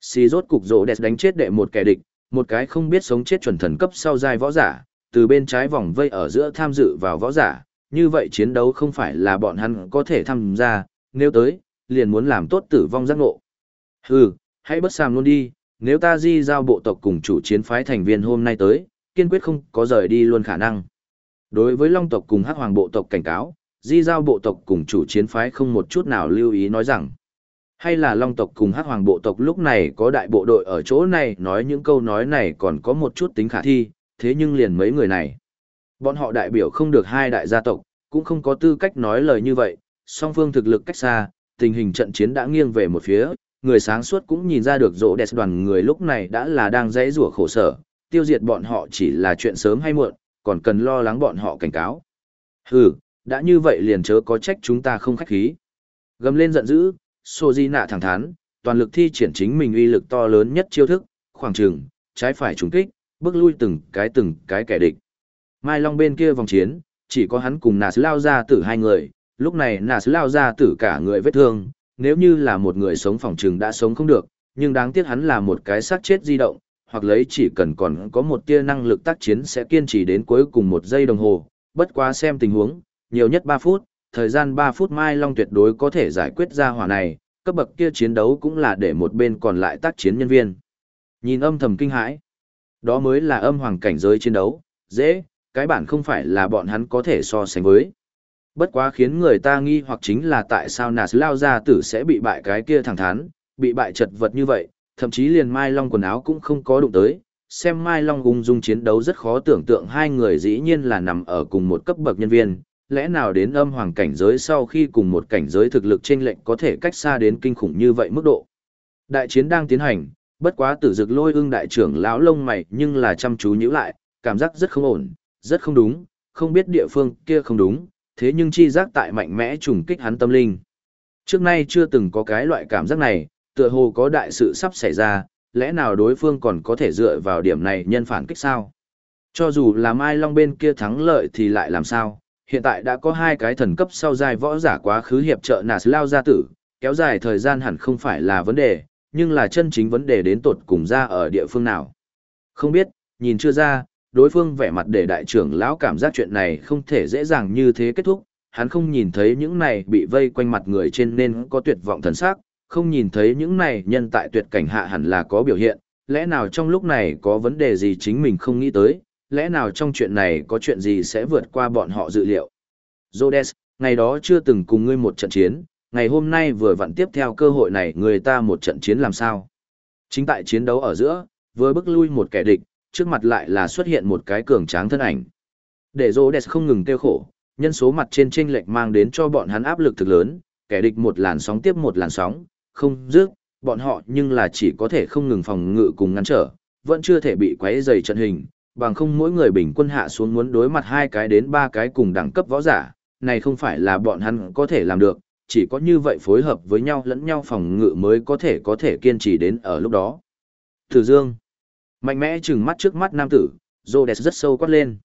Xì rốt cục rỗ đẹp đánh chết đệ một kẻ địch, một cái không biết sống chết chuẩn thần cấp sau giai võ giả, từ bên trái vòng vây ở giữa tham dự vào võ giả, như vậy chiến đấu không phải là bọn hắn có thể tham gia, nếu tới, liền muốn làm tốt tử vong giác ngộ. Hừ, hãy bất sàm luôn đi, nếu ta di giao bộ tộc cùng chủ chiến phái thành viên hôm nay tới, kiên quyết không có rời đi luôn khả năng. Đối với Long tộc cùng Hắc Hoàng bộ tộc cảnh cáo, di giao bộ tộc cùng chủ chiến phái không một chút nào lưu ý nói rằng, hay là Long tộc cùng Hắc Hoàng bộ tộc lúc này có đại bộ đội ở chỗ này nói những câu nói này còn có một chút tính khả thi, thế nhưng liền mấy người này. Bọn họ đại biểu không được hai đại gia tộc, cũng không có tư cách nói lời như vậy, song phương thực lực cách xa, tình hình trận chiến đã nghiêng về một phía, người sáng suốt cũng nhìn ra được rỗ đẹp đoàn người lúc này đã là đang dãy rủa khổ sở, tiêu diệt bọn họ chỉ là chuyện sớm hay muộn, còn cần lo lắng bọn họ cảnh cáo. Hừ, đã như vậy liền chớ có trách chúng ta không khách khí. Gầm lên giận dữ, Sô Di nạ thẳng thắn, toàn lực thi triển chính mình uy lực to lớn nhất chiêu thức, khoảng trường, trái phải trùng kích, bước lui từng cái từng cái kẻ địch. Mai Long bên kia vòng chiến, chỉ có hắn cùng Nà Sứ Lao ra tử hai người, lúc này Nà Sứ Lao ra tử cả người vết thương, nếu như là một người sống phòng trường đã sống không được, nhưng đáng tiếc hắn là một cái xác chết di động, hoặc lấy chỉ cần còn có một tia năng lực tác chiến sẽ kiên trì đến cuối cùng một giây đồng hồ, bất quá xem tình huống, nhiều nhất 3 phút, thời gian 3 phút Mai Long tuyệt đối có thể giải quyết ra hỏa này, cấp bậc kia chiến đấu cũng là để một bên còn lại tác chiến nhân viên. Nhìn âm thầm kinh hãi, đó mới là âm hoàng cảnh giới chiến đấu, dễ, cái bản không phải là bọn hắn có thể so sánh với. Bất quá khiến người ta nghi hoặc chính là tại sao Nas lao ra tử sẽ bị bại cái kia thẳng thắn, bị bại chật vật như vậy, thậm chí liền Mai Long quần áo cũng không có đụng tới. Xem Mai Long ung dung chiến đấu rất khó tưởng tượng hai người dĩ nhiên là nằm ở cùng một cấp bậc nhân viên, lẽ nào đến âm hoàng cảnh giới sau khi cùng một cảnh giới thực lực chênh lệnh có thể cách xa đến kinh khủng như vậy mức độ. Đại chiến đang tiến hành, bất quá tử dực lôi ưng đại trưởng lão lông mày nhưng là chăm chú nhíu lại, cảm giác rất không ổn, rất không đúng, không biết địa phương kia không đúng, thế nhưng chi giác tại mạnh mẽ trùng kích hắn tâm linh. Trước nay chưa từng có cái loại cảm giác này, tựa hồ có đại sự sắp xảy ra, lẽ nào đối phương còn có thể dựa vào điểm này nhân phản kích sao? Cho dù là Mai Long bên kia thắng lợi thì lại làm sao? Hiện tại đã có hai cái thần cấp sau dài võ giả quá khứ hiệp trợ Nà Lao gia tử, kéo dài thời gian hẳn không phải là vấn đề, nhưng là chân chính vấn đề đến tột cùng ra ở địa phương nào. Không biết, nhìn chưa ra, đối phương vẻ mặt để đại trưởng lão cảm giác chuyện này không thể dễ dàng như thế kết thúc, hắn không nhìn thấy những này bị vây quanh mặt người trên nên có tuyệt vọng thần sắc, không nhìn thấy những này nhân tại tuyệt cảnh hạ hẳn là có biểu hiện, lẽ nào trong lúc này có vấn đề gì chính mình không nghĩ tới, lẽ nào trong chuyện này có chuyện gì sẽ vượt qua bọn họ dự liệu. Rhodes, ngày đó chưa từng cùng ngươi một trận chiến, ngày hôm nay vừa vặn tiếp theo cơ hội này người ta một trận chiến làm sao. Chính tại chiến đấu ở giữa, vừa bước lui một kẻ địch, trước mặt lại là xuất hiện một cái cường tráng thân ảnh. Để Rhodes không ngừng tiêu khổ, nhân số mặt trên chênh lệch mang đến cho bọn hắn áp lực thực lớn, kẻ địch một làn sóng tiếp một làn sóng, không dứt, bọn họ nhưng là chỉ có thể không ngừng phòng ngự cùng ngăn trở, vẫn chưa thể bị quấy dày trận hình, bằng không mỗi người bình quân hạ xuống muốn đối mặt hai cái đến ba cái cùng đẳng cấp võ giả, này không phải là bọn hắn có thể làm được, chỉ có như vậy phối hợp với nhau lẫn nhau phòng ngự mới có thể có thể kiên trì đến ở lúc đó. Tử Dương Mạnh mẽ trừng mắt trước mắt nam tử, Rhodes rất sâu quát lên.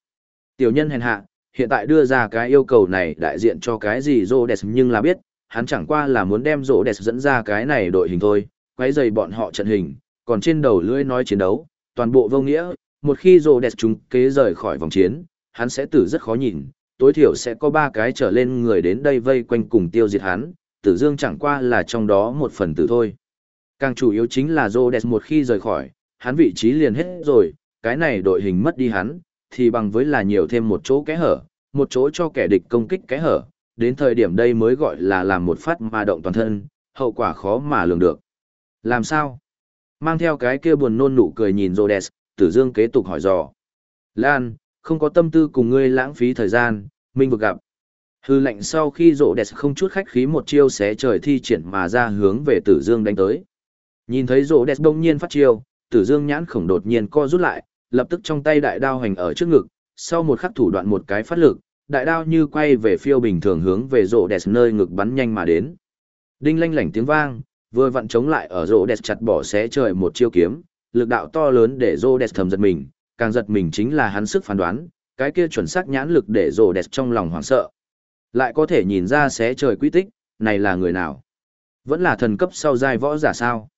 Tiểu nhân hèn hạ, hiện tại đưa ra cái yêu cầu này đại diện cho cái gì Rhodes nhưng là biết, hắn chẳng qua là muốn đem Rhodes dẫn ra cái này đội hình thôi, quấy dày bọn họ trận hình, còn trên đầu lưỡi nói chiến đấu, toàn bộ vô nghĩa, một khi Rhodes chúng kế rời khỏi vòng chiến, hắn sẽ tử rất khó nhìn, tối thiểu sẽ có ba cái trở lên người đến đây vây quanh cùng tiêu diệt hắn, tử dương chẳng qua là trong đó một phần tử thôi. Càng chủ yếu chính là Rhodes một khi rời khỏi, hắn vị trí liền hết rồi, cái này đội hình mất đi hắn, thì bằng với là nhiều thêm một chỗ kẽ hở, một chỗ cho kẻ địch công kích kẽ hở, đến thời điểm đây mới gọi là làm một phát ma động toàn thân, hậu quả khó mà lường được. Làm sao? Mang theo cái kia buồn nôn nụ cười nhìn Rhodes, Tử Dương kế tục hỏi dò. Lan, không có tâm tư cùng ngươi lãng phí thời gian, minh vực gặp. Hư lệnh sau khi rộ đẹp không chút khách khí một chiêu xé trời thi triển mà ra hướng về Tử Dương đánh tới. Nhìn thấy rộ đẹp đông nhiên phát chiêu, Tử Dương nhãn khổng đột nhiên co rút lại, lập tức trong tay đại đao hành ở trước ngực, sau một khắc thủ đoạn một cái phát lực, đại đao như quay về phiêu bình thường hướng về rộ đẹp nơi ngực bắn nhanh mà đến. Đinh lanh lảnh tiếng vang, vừa vặn chống lại ở rộ đẹp chặt bỏ xé trời một chiêu kiếm, lực đạo to lớn để rộ đẹp thầm giật mình, càng giật mình chính là hắn sức phán đoán, cái kia chuẩn xác nhãn lực để rộ đẹp trong lòng hoảng sợ. Lại có thể nhìn ra xé trời quy tích, này là người nào? Vẫn là thần cấp sau giai võ giả sao?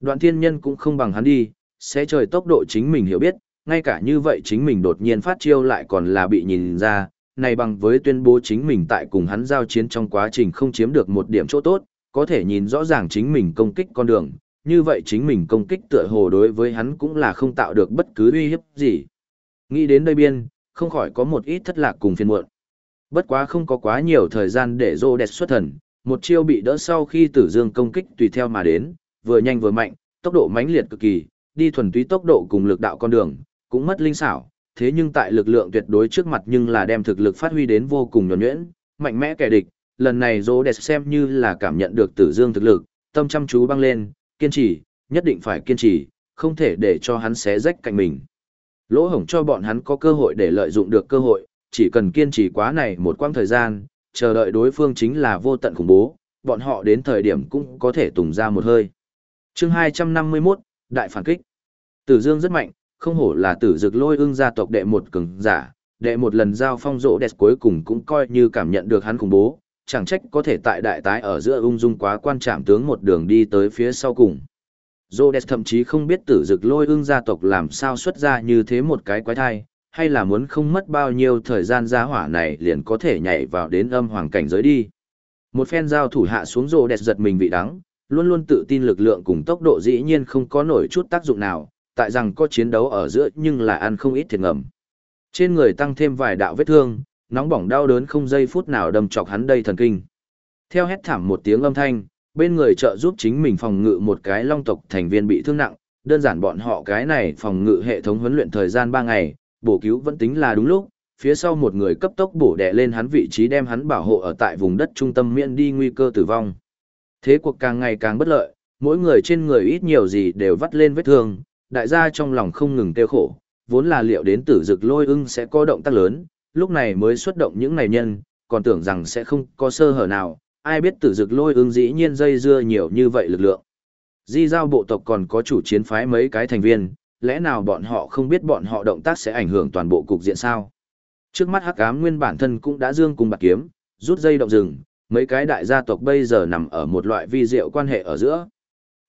Đoạn thiên nhân cũng không bằng hắn đi, xé trời tốc độ chính mình hiểu biết, ngay cả như vậy chính mình đột nhiên phát chiêu lại còn là bị nhìn ra, này bằng với tuyên bố chính mình tại cùng hắn giao chiến trong quá trình không chiếm được một điểm chỗ tốt, có thể nhìn rõ ràng chính mình công kích con đường, như vậy chính mình công kích tựa hồ đối với hắn cũng là không tạo được bất cứ uy hiếp gì. Nghĩ đến đây biên, không khỏi có một ít thất lạc cùng phiền muộn. Bất quá không có quá nhiều thời gian để rô đẹp xuất thần, một chiêu bị đỡ sau khi tử dương công kích tùy theo mà đến, vừa nhanh vừa mạnh, tốc độ mãnh liệt cực kỳ, đi thuần túy tốc độ cùng lực đạo con đường, cũng mất linh xảo, thế nhưng tại lực lượng tuyệt đối trước mặt nhưng là đem thực lực phát huy đến vô cùng nhuẩn nhuyễn, mạnh mẽ kẻ địch, lần này dỗ đẹp xem như là cảm nhận được tử dương thực lực, tâm chăm chú băng lên, kiên trì, nhất định phải kiên trì, không thể để cho hắn xé rách cạnh mình. Lỗ hổng cho bọn hắn có cơ hội để lợi dụng được cơ hội, chỉ cần kiên trì quá này một quãng thời gian, chờ đợi đối phương chính là vô tận khủng bố, bọn họ đến thời điểm cũng có thể tùng ra một hơi. chương 251, Đại phản kích. Tử Dương rất mạnh, không hổ là tử dực lôi ưng gia tộc đệ một cường giả, đệ một lần giao phong rỗ đẹp cuối cùng cũng coi như cảm nhận được hắn khủng bố, chẳng trách có thể tại đại tái ở giữa ung dung quá quan trạm tướng một đường đi tới phía sau cùng. Rhodes thậm chí không biết tử dực lôi ương gia tộc làm sao xuất ra như thế một cái quái thai, hay là muốn không mất bao nhiêu thời gian gia hỏa này liền có thể nhảy vào đến âm hoàng cảnh giới đi. Một phen giao thủ hạ xuống Rhodes giật mình vị đắng, luôn luôn tự tin lực lượng cùng tốc độ dĩ nhiên không có nổi chút tác dụng nào, tại rằng có chiến đấu ở giữa nhưng là ăn không ít thiệt ngầm. Trên người tăng thêm vài đạo vết thương, nóng bỏng đau đớn không giây phút nào đâm chọc hắn đây thần kinh. Theo hét thảm một tiếng âm thanh, bên người trợ giúp chính mình phòng ngự một cái long tộc thành viên bị thương nặng, đơn giản bọn họ cái này phòng ngự hệ thống huấn luyện thời gian 3 ngày, bổ cứu vẫn tính là đúng lúc, phía sau một người cấp tốc bổ đè lên hắn vị trí đem hắn bảo hộ ở tại vùng đất trung tâm miễn đi nguy cơ tử vong. Thế cuộc càng ngày càng bất lợi, mỗi người trên người ít nhiều gì đều vắt lên vết thương, đại gia trong lòng không ngừng tiêu khổ, vốn là liệu đến tử dực lôi ưng sẽ có động tác lớn, lúc này mới xuất động những này nhân, còn tưởng rằng sẽ không có sơ hở nào, ai biết tử dực lôi ưng dĩ nhiên dây dưa nhiều như vậy lực lượng. Di giao bộ tộc còn có chủ chiến phái mấy cái thành viên, lẽ nào bọn họ không biết bọn họ động tác sẽ ảnh hưởng toàn bộ cục diện sao? Trước mắt hắc ám nguyên bản thân cũng đã dương cùng bạc kiếm, rút dây động rừng, mấy cái đại gia tộc bây giờ nằm ở một loại vi diệu quan hệ ở giữa.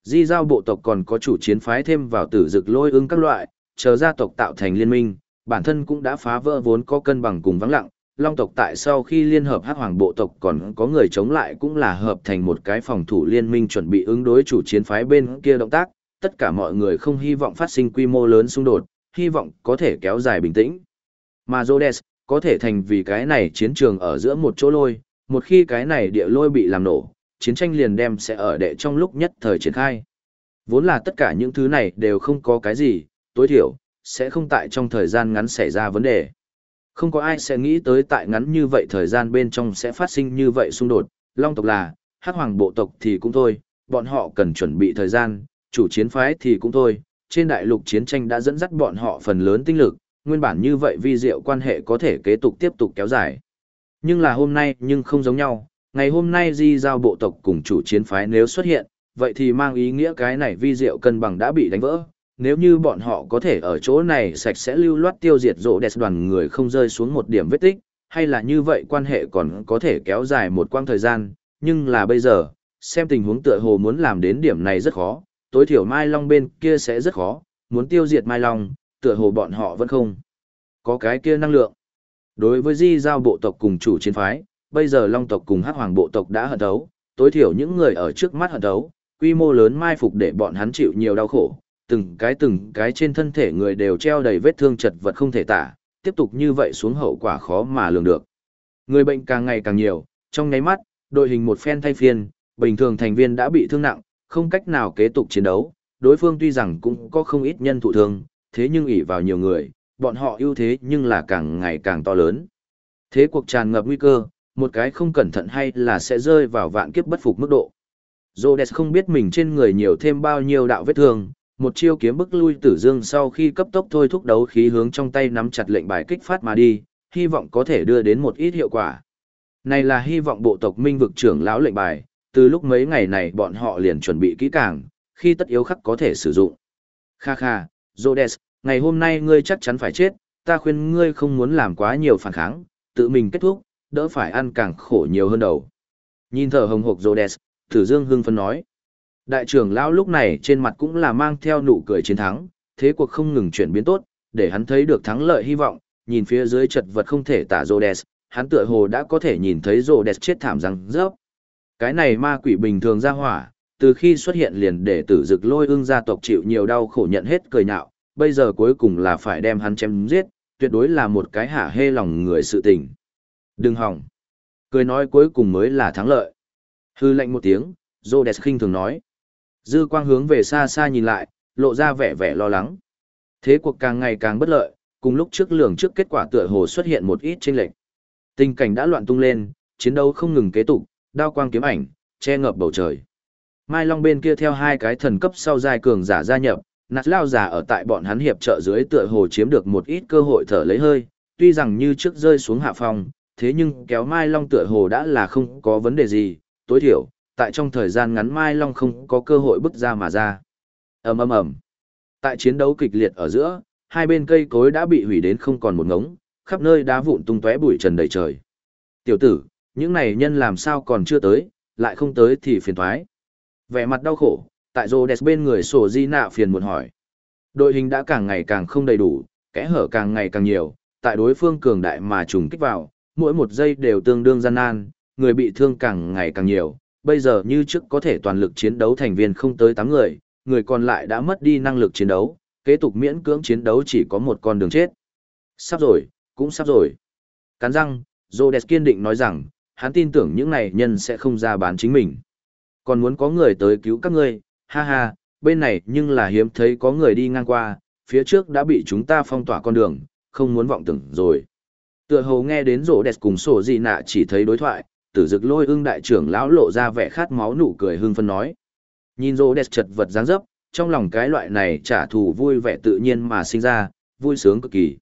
Di giao bộ tộc còn có chủ chiến phái thêm vào tử dực lôi ưng các loại, chờ gia tộc tạo thành liên minh, bản thân cũng đã phá vỡ vốn có cân bằng cùng vắng lặng, Long tộc tại sau khi liên hợp hắc hoàng bộ tộc còn có người chống lại cũng là hợp thành một cái phòng thủ liên minh chuẩn bị ứng đối chủ chiến phái bên kia động tác, tất cả mọi người không hy vọng phát sinh quy mô lớn xung đột, hy vọng có thể kéo dài bình tĩnh. Mà Rhodes, có thể thành vì cái này chiến trường ở giữa một chỗ lôi, một khi cái này địa lôi bị làm nổ, chiến tranh liền đem sẽ ở đệ trong lúc nhất thời triển khai. Vốn là tất cả những thứ này đều không có cái gì, tối thiểu, sẽ không tại trong thời gian ngắn xảy ra vấn đề. Không có ai sẽ nghĩ tới tại ngắn như vậy thời gian bên trong sẽ phát sinh như vậy xung đột, long tộc là, hắc hoàng bộ tộc thì cũng thôi, bọn họ cần chuẩn bị thời gian, chủ chiến phái thì cũng thôi, trên đại lục chiến tranh đã dẫn dắt bọn họ phần lớn tinh lực, nguyên bản như vậy vi diệu quan hệ có thể kế tục tiếp tục kéo dài. Nhưng là hôm nay nhưng không giống nhau, ngày hôm nay di giao bộ tộc cùng chủ chiến phái nếu xuất hiện, vậy thì mang ý nghĩa cái này vi diệu cân bằng đã bị đánh vỡ. Nếu như bọn họ có thể ở chỗ này sạch sẽ lưu loát tiêu diệt rỗ đẹp đoàn người không rơi xuống một điểm vết tích, hay là như vậy quan hệ còn có thể kéo dài một quãng thời gian, nhưng là bây giờ, xem tình huống tựa hồ muốn làm đến điểm này rất khó, tối thiểu Mai Long bên kia sẽ rất khó, muốn tiêu diệt Mai Long, tựa hồ bọn họ vẫn không có cái kia năng lượng. Đối với di giao bộ tộc cùng chủ chiến phái, bây giờ Long tộc cùng Hắc Hoàng bộ tộc đã hận thấu, tối thiểu những người ở trước mắt hận thấu, quy mô lớn mai phục để bọn hắn chịu nhiều đau khổ, từng cái từng cái trên thân thể người đều treo đầy vết thương chật vật không thể tả, tiếp tục như vậy xuống hậu quả khó mà lường được. Người bệnh càng ngày càng nhiều, trong nháy mắt, đội hình một phen thay phiên, bình thường thành viên đã bị thương nặng, không cách nào kế tục chiến đấu, đối phương tuy rằng cũng có không ít nhân thụ thương, thế nhưng ỷ vào nhiều người, bọn họ ưu thế nhưng là càng ngày càng to lớn. Thế cuộc tràn ngập nguy cơ, một cái không cẩn thận hay là sẽ rơi vào vạn kiếp bất phục mức độ. Rhodes không biết mình trên người nhiều thêm bao nhiêu đạo vết thương, một chiêu kiếm bức lui tử dương sau khi cấp tốc thôi thúc đấu khí hướng trong tay nắm chặt lệnh bài kích phát mà đi, hy vọng có thể đưa đến một ít hiệu quả. Này là hy vọng bộ tộc minh vực trưởng lão lệnh bài, từ lúc mấy ngày này bọn họ liền chuẩn bị kỹ càng, khi tất yếu khắc có thể sử dụng. Kha kha, Rhodes, ngày hôm nay ngươi chắc chắn phải chết, ta khuyên ngươi không muốn làm quá nhiều phản kháng, tự mình kết thúc, đỡ phải ăn càng khổ nhiều hơn đầu. Nhìn thở hồng hộc Rhodes, Tử Dương hưng phấn nói. Đại trưởng lão lúc này trên mặt cũng là mang theo nụ cười chiến thắng, thế cuộc không ngừng chuyển biến tốt, để hắn thấy được thắng lợi hy vọng, nhìn phía dưới chật vật không thể tả Rhodes, hắn tựa hồ đã có thể nhìn thấy Rhodes chết thảm răng rớp. Cái này ma quỷ bình thường ra hỏa, từ khi xuất hiện liền để tử dực lôi ưng gia tộc chịu nhiều đau khổ nhận hết cười nhạo, bây giờ cuối cùng là phải đem hắn chém giết, tuyệt đối là một cái hả hê lòng người sự tình. Đừng hỏng. Cười nói cuối cùng mới là thắng lợi. Hư lệnh một tiếng, Rhodes khinh thường nói. Dư quang hướng về xa xa nhìn lại, lộ ra vẻ vẻ lo lắng. Thế cuộc càng ngày càng bất lợi, cùng lúc trước lường trước kết quả tựa hồ xuất hiện một ít chênh lệch. Tình cảnh đã loạn tung lên, chiến đấu không ngừng kế tục, đao quang kiếm ảnh, che ngập bầu trời. Mai Long bên kia theo hai cái thần cấp sau giai cường giả gia nhập, nạt lao giả ở tại bọn hắn hiệp trợ dưới tựa hồ chiếm được một ít cơ hội thở lấy hơi, tuy rằng như trước rơi xuống hạ phòng, thế nhưng kéo Mai Long tựa hồ đã là không có vấn đề gì, tối thiểu, tại trong thời gian ngắn Mai Long không có cơ hội bứt ra mà ra. ầm ầm ầm. Tại chiến đấu kịch liệt ở giữa, hai bên cây cối đã bị hủy đến không còn một ngống, khắp nơi đá vụn tung tóe bụi trần đầy trời. Tiểu tử, những này nhân làm sao còn chưa tới, lại không tới thì phiền thoái. Vẻ mặt đau khổ, tại rô đẹp bên người sổ di nạ phiền muộn hỏi. Đội hình đã càng ngày càng không đầy đủ, kẽ hở càng ngày càng nhiều, tại đối phương cường đại mà trùng kích vào, mỗi một giây đều tương đương gian nan, người bị thương càng ngày càng nhiều, bây giờ như trước có thể toàn lực chiến đấu thành viên không tới 8 người, người còn lại đã mất đi năng lực chiến đấu, kế tục miễn cưỡng chiến đấu chỉ có một con đường chết. Sắp rồi, cũng sắp rồi. Cắn răng, Rhodes kiên định nói rằng, hắn tin tưởng những này nhân sẽ không ra bán chính mình. Còn muốn có người tới cứu các ngươi, ha ha, bên này nhưng là hiếm thấy có người đi ngang qua, phía trước đã bị chúng ta phong tỏa con đường, không muốn vọng tưởng rồi. Tựa hồ nghe đến rổ đẹp cùng sổ gì nạ chỉ thấy đối thoại, tử dực lôi ưng đại trưởng lão lộ ra vẻ khát máu nụ cười hưng phân nói. Nhìn rổ đẹp chật vật dáng dấp, trong lòng cái loại này trả thù vui vẻ tự nhiên mà sinh ra, vui sướng cực kỳ.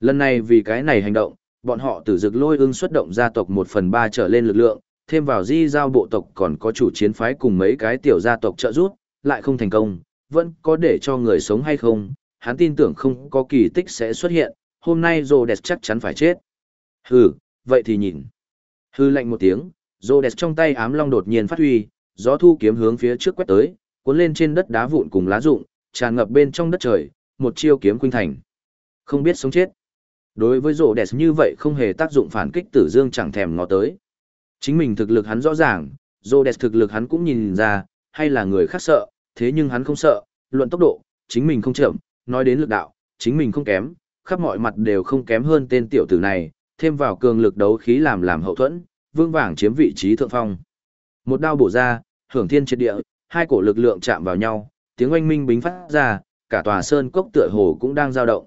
Lần này vì cái này hành động, bọn họ tử dực lôi ưng xuất động gia tộc một phần ba trở lên lực lượng, thêm vào di giao bộ tộc còn có chủ chiến phái cùng mấy cái tiểu gia tộc trợ giúp, lại không thành công, vẫn có để cho người sống hay không, hắn tin tưởng không có kỳ tích sẽ xuất hiện, hôm nay rô đẹp chắc chắn phải chết. Hừ, vậy thì nhìn. Hư lạnh một tiếng, rô đẹp trong tay ám long đột nhiên phát huy, gió thu kiếm hướng phía trước quét tới, cuốn lên trên đất đá vụn cùng lá rụng, tràn ngập bên trong đất trời, một chiêu kiếm khuynh thành. Không biết sống chết. Đối với rô đẹp như vậy không hề tác dụng phản kích Tử Dương chẳng thèm ngó tới. Chính mình thực lực hắn rõ ràng, rô đẹp thực lực hắn cũng nhìn ra, hay là người khác sợ, thế nhưng hắn không sợ, luận tốc độ, chính mình không chậm, nói đến lực đạo, chính mình không kém, khắp mọi mặt đều không kém hơn tên tiểu tử này, thêm vào cường lực đấu khí làm làm hậu thuẫn, vương vàng chiếm vị trí thượng phong. Một đao bổ ra, hưởng thiên triệt địa, hai cổ lực lượng chạm vào nhau, tiếng oanh minh bính phát ra, cả tòa sơn cốc tựa hồ cũng đang dao động.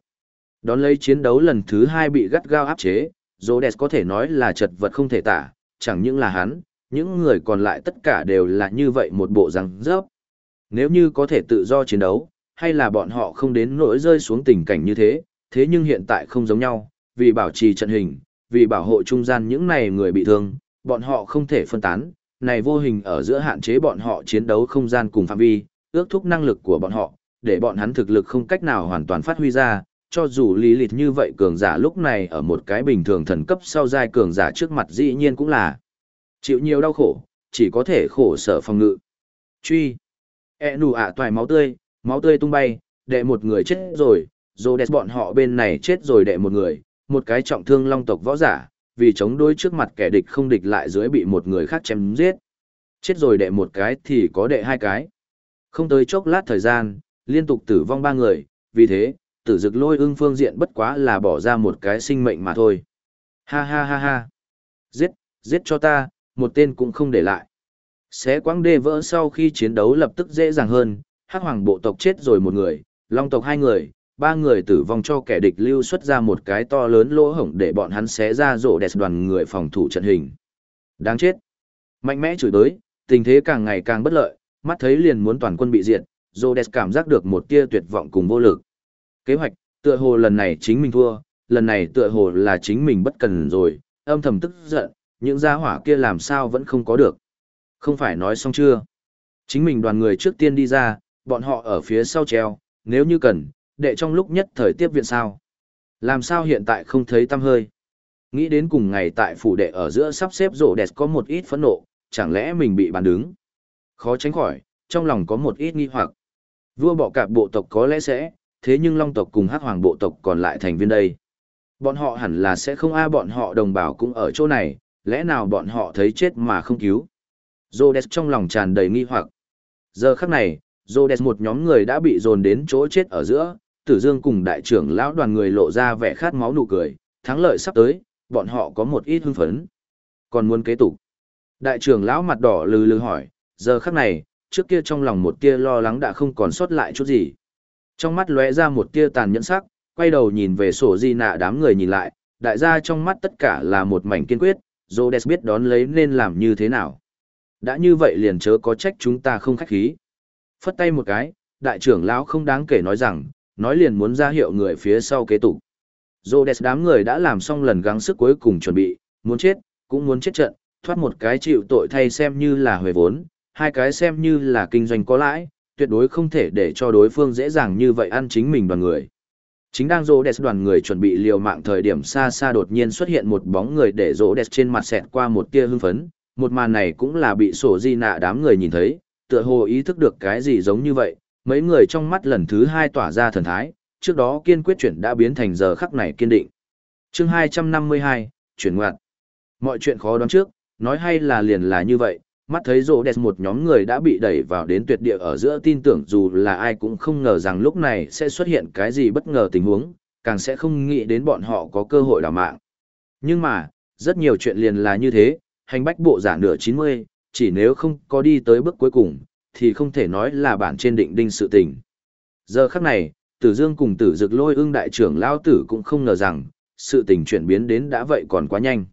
Đón lấy chiến đấu lần thứ hai bị gắt gao áp chế, Rhodes có thể nói là chật vật không thể tả, chẳng những là hắn, những người còn lại tất cả đều là như vậy một bộ răng rớp. Nếu như có thể tự do chiến đấu, hay là bọn họ không đến nỗi rơi xuống tình cảnh như thế, thế nhưng hiện tại không giống nhau, vì bảo trì trận hình, vì bảo hộ trung gian những này người bị thương, bọn họ không thể phân tán, này vô hình ở giữa hạn chế bọn họ chiến đấu không gian cùng phạm vi, ước thúc năng lực của bọn họ, để bọn hắn thực lực không cách nào hoàn toàn phát huy ra, cho dù lý lịch như vậy cường giả lúc này ở một cái bình thường thần cấp sau giai cường giả trước mặt dĩ nhiên cũng là chịu nhiều đau khổ, chỉ có thể khổ sở phòng ngự. Truy. E nù ạ toài máu tươi, máu tươi tung bay, đệ một người chết rồi, dô đẹp bọn họ bên này chết rồi đệ một người, một cái trọng thương long tộc võ giả, vì chống đối trước mặt kẻ địch không địch lại dưới bị một người khác chém giết. Chết rồi đệ một cái thì có đệ hai cái. Không tới chốc lát thời gian, liên tục tử vong ba người, vì thế, tử dực lôi ưng phương diện bất quá là bỏ ra một cái sinh mệnh mà thôi. Ha ha ha ha. Giết, giết cho ta, một tên cũng không để lại. Xé quãng đê vỡ sau khi chiến đấu lập tức dễ dàng hơn, hắc hoàng bộ tộc chết rồi một người, long tộc hai người, ba người tử vong cho kẻ địch lưu xuất ra một cái to lớn lỗ hổng để bọn hắn xé ra rổ đẹp đoàn người phòng thủ trận hình. Đáng chết. Mạnh mẽ chửi tới, tình thế càng ngày càng bất lợi, mắt thấy liền muốn toàn quân bị diệt, rổ đẹp cảm giác được một tia tuyệt vọng cùng vô lực. Kế hoạch, tựa hồ lần này chính mình thua, lần này tựa hồ là chính mình bất cần rồi, âm thầm tức giận, những gia hỏa kia làm sao vẫn không có được. Không phải nói xong chưa? Chính mình đoàn người trước tiên đi ra, bọn họ ở phía sau treo, nếu như cần, đệ trong lúc nhất thời tiếp viện sao. Làm sao hiện tại không thấy tâm hơi? Nghĩ đến cùng ngày tại phủ đệ ở giữa sắp xếp rổ đẹp có một ít phẫn nộ, chẳng lẽ mình bị bàn đứng? Khó tránh khỏi, trong lòng có một ít nghi hoặc. Vua bọ cạp bộ tộc có lẽ sẽ, thế nhưng long tộc cùng hắc hoàng bộ tộc còn lại thành viên đây. Bọn họ hẳn là sẽ không a bọn họ đồng bào cũng ở chỗ này, lẽ nào bọn họ thấy chết mà không cứu. Rhodes trong lòng tràn đầy nghi hoặc. Giờ khắc này, Rhodes một nhóm người đã bị dồn đến chỗ chết ở giữa, Tử Dương cùng đại trưởng lão đoàn người lộ ra vẻ khát máu nụ cười, thắng lợi sắp tới, bọn họ có một ít hưng phấn. Còn muốn kế tục. Đại trưởng lão mặt đỏ lừ lừ hỏi, giờ khắc này, trước kia trong lòng một tia lo lắng đã không còn sót lại chút gì. Trong mắt lóe ra một tia tàn nhẫn sắc, quay đầu nhìn về sổ di nạ đám người nhìn lại, đại gia trong mắt tất cả là một mảnh kiên quyết, Rhodes biết đón lấy nên làm như thế nào. Đã như vậy liền chớ có trách chúng ta không khách khí. Phất tay một cái, đại trưởng lão không đáng kể nói rằng, nói liền muốn ra hiệu người phía sau kế tục. Rhodes đám người đã làm xong lần gắng sức cuối cùng chuẩn bị, muốn chết, cũng muốn chết trận, thoát một cái chịu tội thay xem như là huề vốn, hai cái xem như là kinh doanh có lãi, tuyệt đối không thể để cho đối phương dễ dàng như vậy ăn chính mình đoàn người. Chính đang rô đoàn người chuẩn bị liều mạng thời điểm xa xa đột nhiên xuất hiện một bóng người để rô trên mặt xẹt qua một tia hưng phấn, một màn này cũng là bị sổ di nạ đám người nhìn thấy, tựa hồ ý thức được cái gì giống như vậy, mấy người trong mắt lần thứ hai tỏa ra thần thái, trước đó kiên quyết chuyển đã biến thành giờ khắc này kiên định. chương 252, chuyển ngoặt. Mọi chuyện khó đoán trước, nói hay là liền là như vậy, mắt thấy rô đẹp một nhóm người đã bị đẩy vào đến tuyệt địa ở giữa tin tưởng dù là ai cũng không ngờ rằng lúc này sẽ xuất hiện cái gì bất ngờ tình huống, càng sẽ không nghĩ đến bọn họ có cơ hội đào mạng. Nhưng mà, rất nhiều chuyện liền là như thế, hành bách bộ giả nửa 90, chỉ nếu không có đi tới bước cuối cùng, thì không thể nói là bản trên định đinh sự tình. Giờ khắc này, Tử Dương cùng Tử Dực Lôi Ưng đại trưởng lão tử cũng không ngờ rằng, sự tình chuyển biến đến đã vậy còn quá nhanh.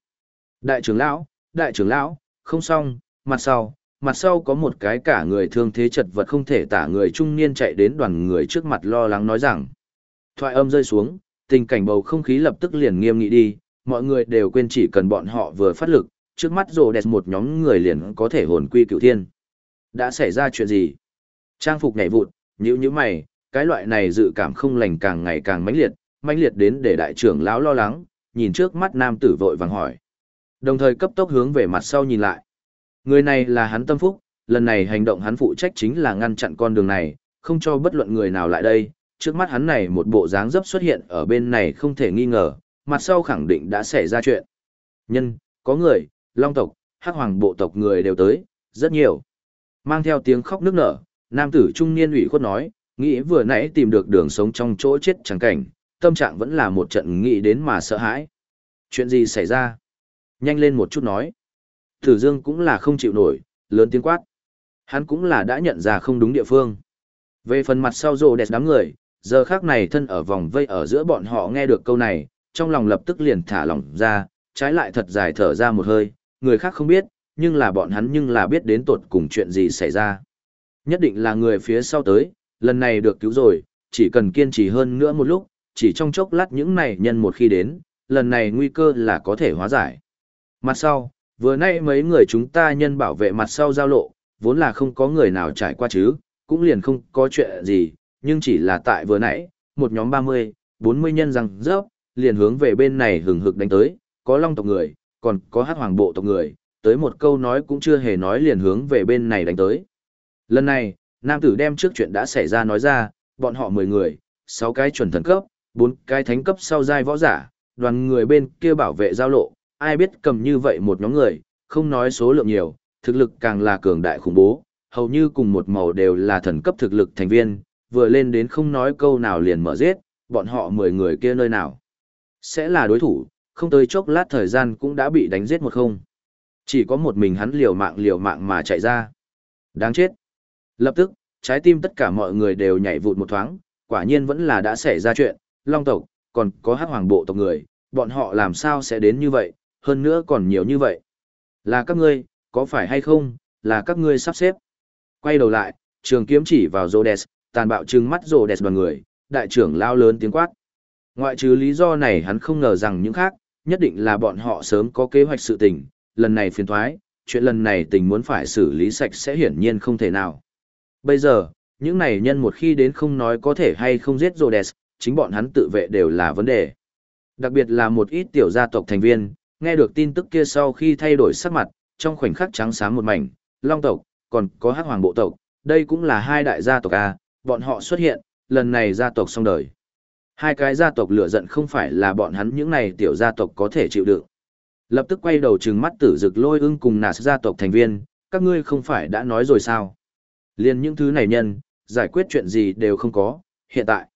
Đại trưởng lão, đại trưởng lão, không xong, mặt sau, mặt sau có một cái cả người thương thế chật vật không thể tả người trung niên chạy đến đoàn người trước mặt lo lắng nói rằng. Thoại âm rơi xuống, tình cảnh bầu không khí lập tức liền nghiêm nghị đi, mọi người đều quên chỉ cần bọn họ vừa phát lực, trước mắt rồ đẹp một nhóm người liền có thể hồn quy cựu thiên. Đã xảy ra chuyện gì? Trang phục nhảy vụt, nhữ như mày, cái loại này dự cảm không lành càng ngày càng mãnh liệt, mãnh liệt đến để đại trưởng lão lo lắng, nhìn trước mắt nam tử vội vàng hỏi. Đồng thời cấp tốc hướng về mặt sau nhìn lại. Người này là hắn tâm phúc, lần này hành động hắn phụ trách chính là ngăn chặn con đường này, không cho bất luận người nào lại đây. Trước mắt hắn này một bộ dáng dấp xuất hiện ở bên này không thể nghi ngờ, mặt sau khẳng định đã xảy ra chuyện. Nhân, có người, long tộc, hắc hoàng bộ tộc người đều tới, rất nhiều. Mang theo tiếng khóc nức nở, nam tử trung niên ủy khuất nói, Nghĩ vừa nãy tìm được đường sống trong chỗ chết chẳng cảnh, tâm trạng vẫn là một trận nghĩ đến mà sợ hãi. Chuyện gì xảy ra? Nhanh lên một chút nói. Tử Dương cũng là không chịu nổi, lớn tiếng quát. Hắn cũng là đã nhận ra không đúng địa phương. Về phần mặt sau rồ đẹp đám người, giờ khác này thân ở vòng vây ở giữa bọn họ nghe được câu này, trong lòng lập tức liền thả lỏng ra, trái lại thật dài thở ra một hơi, người khác không biết, nhưng là bọn hắn nhưng là biết đến tột cùng chuyện gì xảy ra. Nhất định là người phía sau tới, lần này được cứu rồi, chỉ cần kiên trì hơn nữa một lúc, chỉ trong chốc lát những này nhân một khi đến, lần này nguy cơ là có thể hóa giải. Mặt sau, vừa nay mấy người chúng ta nhân bảo vệ mặt sau giao lộ, vốn là không có người nào trải qua chứ, cũng liền không có chuyện gì, nhưng chỉ là tại vừa nãy, một nhóm 30, 40 nhân rằng, rớp, liền hướng về bên này hừng hực đánh tới, có long tộc người, còn có hát hoàng bộ tộc người, tới một câu nói cũng chưa hề nói liền hướng về bên này đánh tới. Lần này, nam tử đem trước chuyện đã xảy ra nói ra, bọn họ 10 người, 6 cái chuẩn thần cấp, 4 cái thánh cấp sau giai võ giả, đoàn người bên kia bảo vệ giao lộ, ai biết cầm như vậy một nhóm người, không nói số lượng nhiều, thực lực càng là cường đại khủng bố, hầu như cùng một màu đều là thần cấp thực lực thành viên, vừa lên đến không nói câu nào liền mở giết, bọn họ 10 người kia nơi nào. Sẽ là đối thủ, không tới chốc lát thời gian cũng đã bị đánh giết một không. Chỉ có một mình hắn liều mạng liều mạng mà chạy ra. Đáng chết. Lập tức, trái tim tất cả mọi người đều nhảy vụt một thoáng, quả nhiên vẫn là đã xảy ra chuyện, long tộc, còn có hắc hoàng bộ tộc người, bọn họ làm sao sẽ đến như vậy, hơn nữa còn nhiều như vậy. Là các ngươi, có phải hay không, là các ngươi sắp xếp. Quay đầu lại, trường kiếm chỉ vào Rhodes, tàn bạo trừng mắt Rhodes đoàn người, đại trưởng lao lớn tiếng quát. Ngoại trừ lý do này hắn không ngờ rằng những khác, nhất định là bọn họ sớm có kế hoạch sự tình, lần này phiền thoái, chuyện lần này tình muốn phải xử lý sạch sẽ hiển nhiên không thể nào. Bây giờ, những này nhân một khi đến không nói có thể hay không giết Rhodes, chính bọn hắn tự vệ đều là vấn đề. Đặc biệt là một ít tiểu gia tộc thành viên, nghe được tin tức kia sau khi thay đổi sắc mặt, trong khoảnh khắc trắng sáng một mảnh, long tộc, còn có hắc hoàng bộ tộc, đây cũng là hai đại gia tộc A, bọn họ xuất hiện, lần này gia tộc xong đời. Hai cái gia tộc lửa giận không phải là bọn hắn những này tiểu gia tộc có thể chịu đựng. Lập tức quay đầu trừng mắt tử dực lôi ưng cùng nạt gia tộc thành viên, các ngươi không phải đã nói rồi sao? Liên những thứ này nhân, giải quyết chuyện gì đều không có, hiện tại.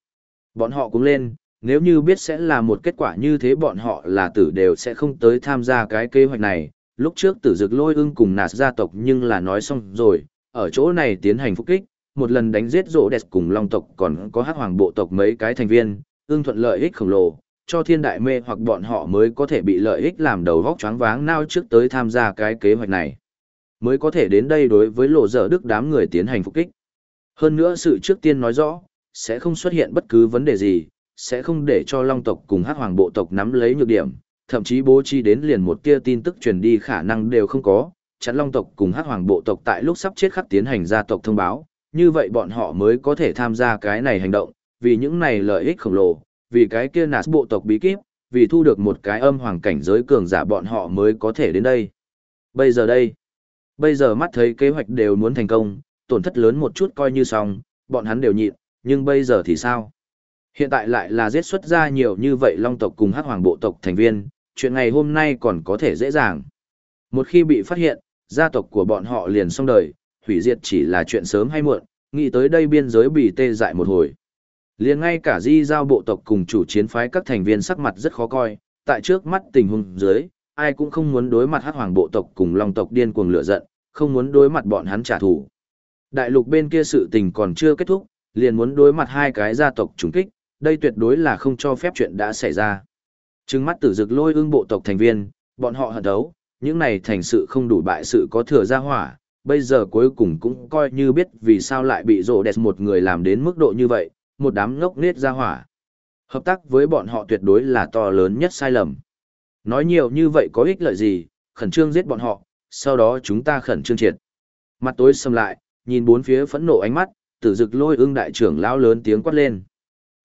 Bọn họ cũng lên, nếu như biết sẽ là một kết quả như thế bọn họ là tử đều sẽ không tới tham gia cái kế hoạch này. Lúc trước tử dực lôi ưng cùng nạt gia tộc nhưng là nói xong rồi, ở chỗ này tiến hành phục kích, một lần đánh giết rỗ đẹp cùng long tộc còn có hắc hoàng bộ tộc mấy cái thành viên, ưng thuận lợi ích khổng lồ, cho thiên đại mê hoặc bọn họ mới có thể bị lợi ích làm đầu vóc choáng váng nao trước tới tham gia cái kế hoạch này. Mới có thể đến đây đối với lộ dở đức đám người tiến hành phục kích. Hơn nữa sự trước tiên nói rõ, sẽ không xuất hiện bất cứ vấn đề gì, sẽ không để cho long tộc cùng hắc hoàng bộ tộc nắm lấy nhược điểm, thậm chí bố trí đến liền một tia tin tức truyền đi khả năng đều không có, chắn long tộc cùng hắc hoàng bộ tộc tại lúc sắp chết khắc tiến hành gia tộc thông báo, như vậy bọn họ mới có thể tham gia cái này hành động, vì những này lợi ích khổng lồ, vì cái kia nạt bộ tộc bí kíp, vì thu được một cái âm hoàng cảnh giới cường giả bọn họ mới có thể đến đây. Bây giờ đây, bây giờ mắt thấy kế hoạch đều muốn thành công, tổn thất lớn một chút coi như xong, bọn hắn đều nhịn, nhưng bây giờ thì sao? Hiện tại lại là giết xuất ra nhiều như vậy long tộc cùng hắc hoàng bộ tộc thành viên, chuyện ngày hôm nay còn có thể dễ dàng. Một khi bị phát hiện, gia tộc của bọn họ liền xong đời, hủy diệt chỉ là chuyện sớm hay muộn, nghĩ tới đây biên giới bị tê dại một hồi. Liền ngay cả di giao bộ tộc cùng chủ chiến phái các thành viên sắc mặt rất khó coi, tại trước mắt tình huống dưới, ai cũng không muốn đối mặt hắc hoàng bộ tộc cùng long tộc điên cuồng lửa giận, không muốn đối mặt bọn hắn trả thù. Đại lục bên kia sự tình còn chưa kết thúc, liền muốn đối mặt hai cái gia tộc trùng kích, đây tuyệt đối là không cho phép chuyện đã xảy ra. Trừng mắt tử dực lôi ương bộ tộc thành viên, bọn họ hận đấu, những này thành sự không đủ bại sự có thừa ra hỏa, bây giờ cuối cùng cũng coi như biết vì sao lại bị rộ đẹp một người làm đến mức độ như vậy, một đám ngốc nết ra hỏa. Hợp tác với bọn họ tuyệt đối là to lớn nhất sai lầm. Nói nhiều như vậy có ích lợi gì, khẩn trương giết bọn họ, sau đó chúng ta khẩn trương triệt. Mặt tối sầm lại, nhìn bốn phía phẫn nộ ánh mắt, tử dực lôi ưng đại trưởng lao lớn tiếng quát lên.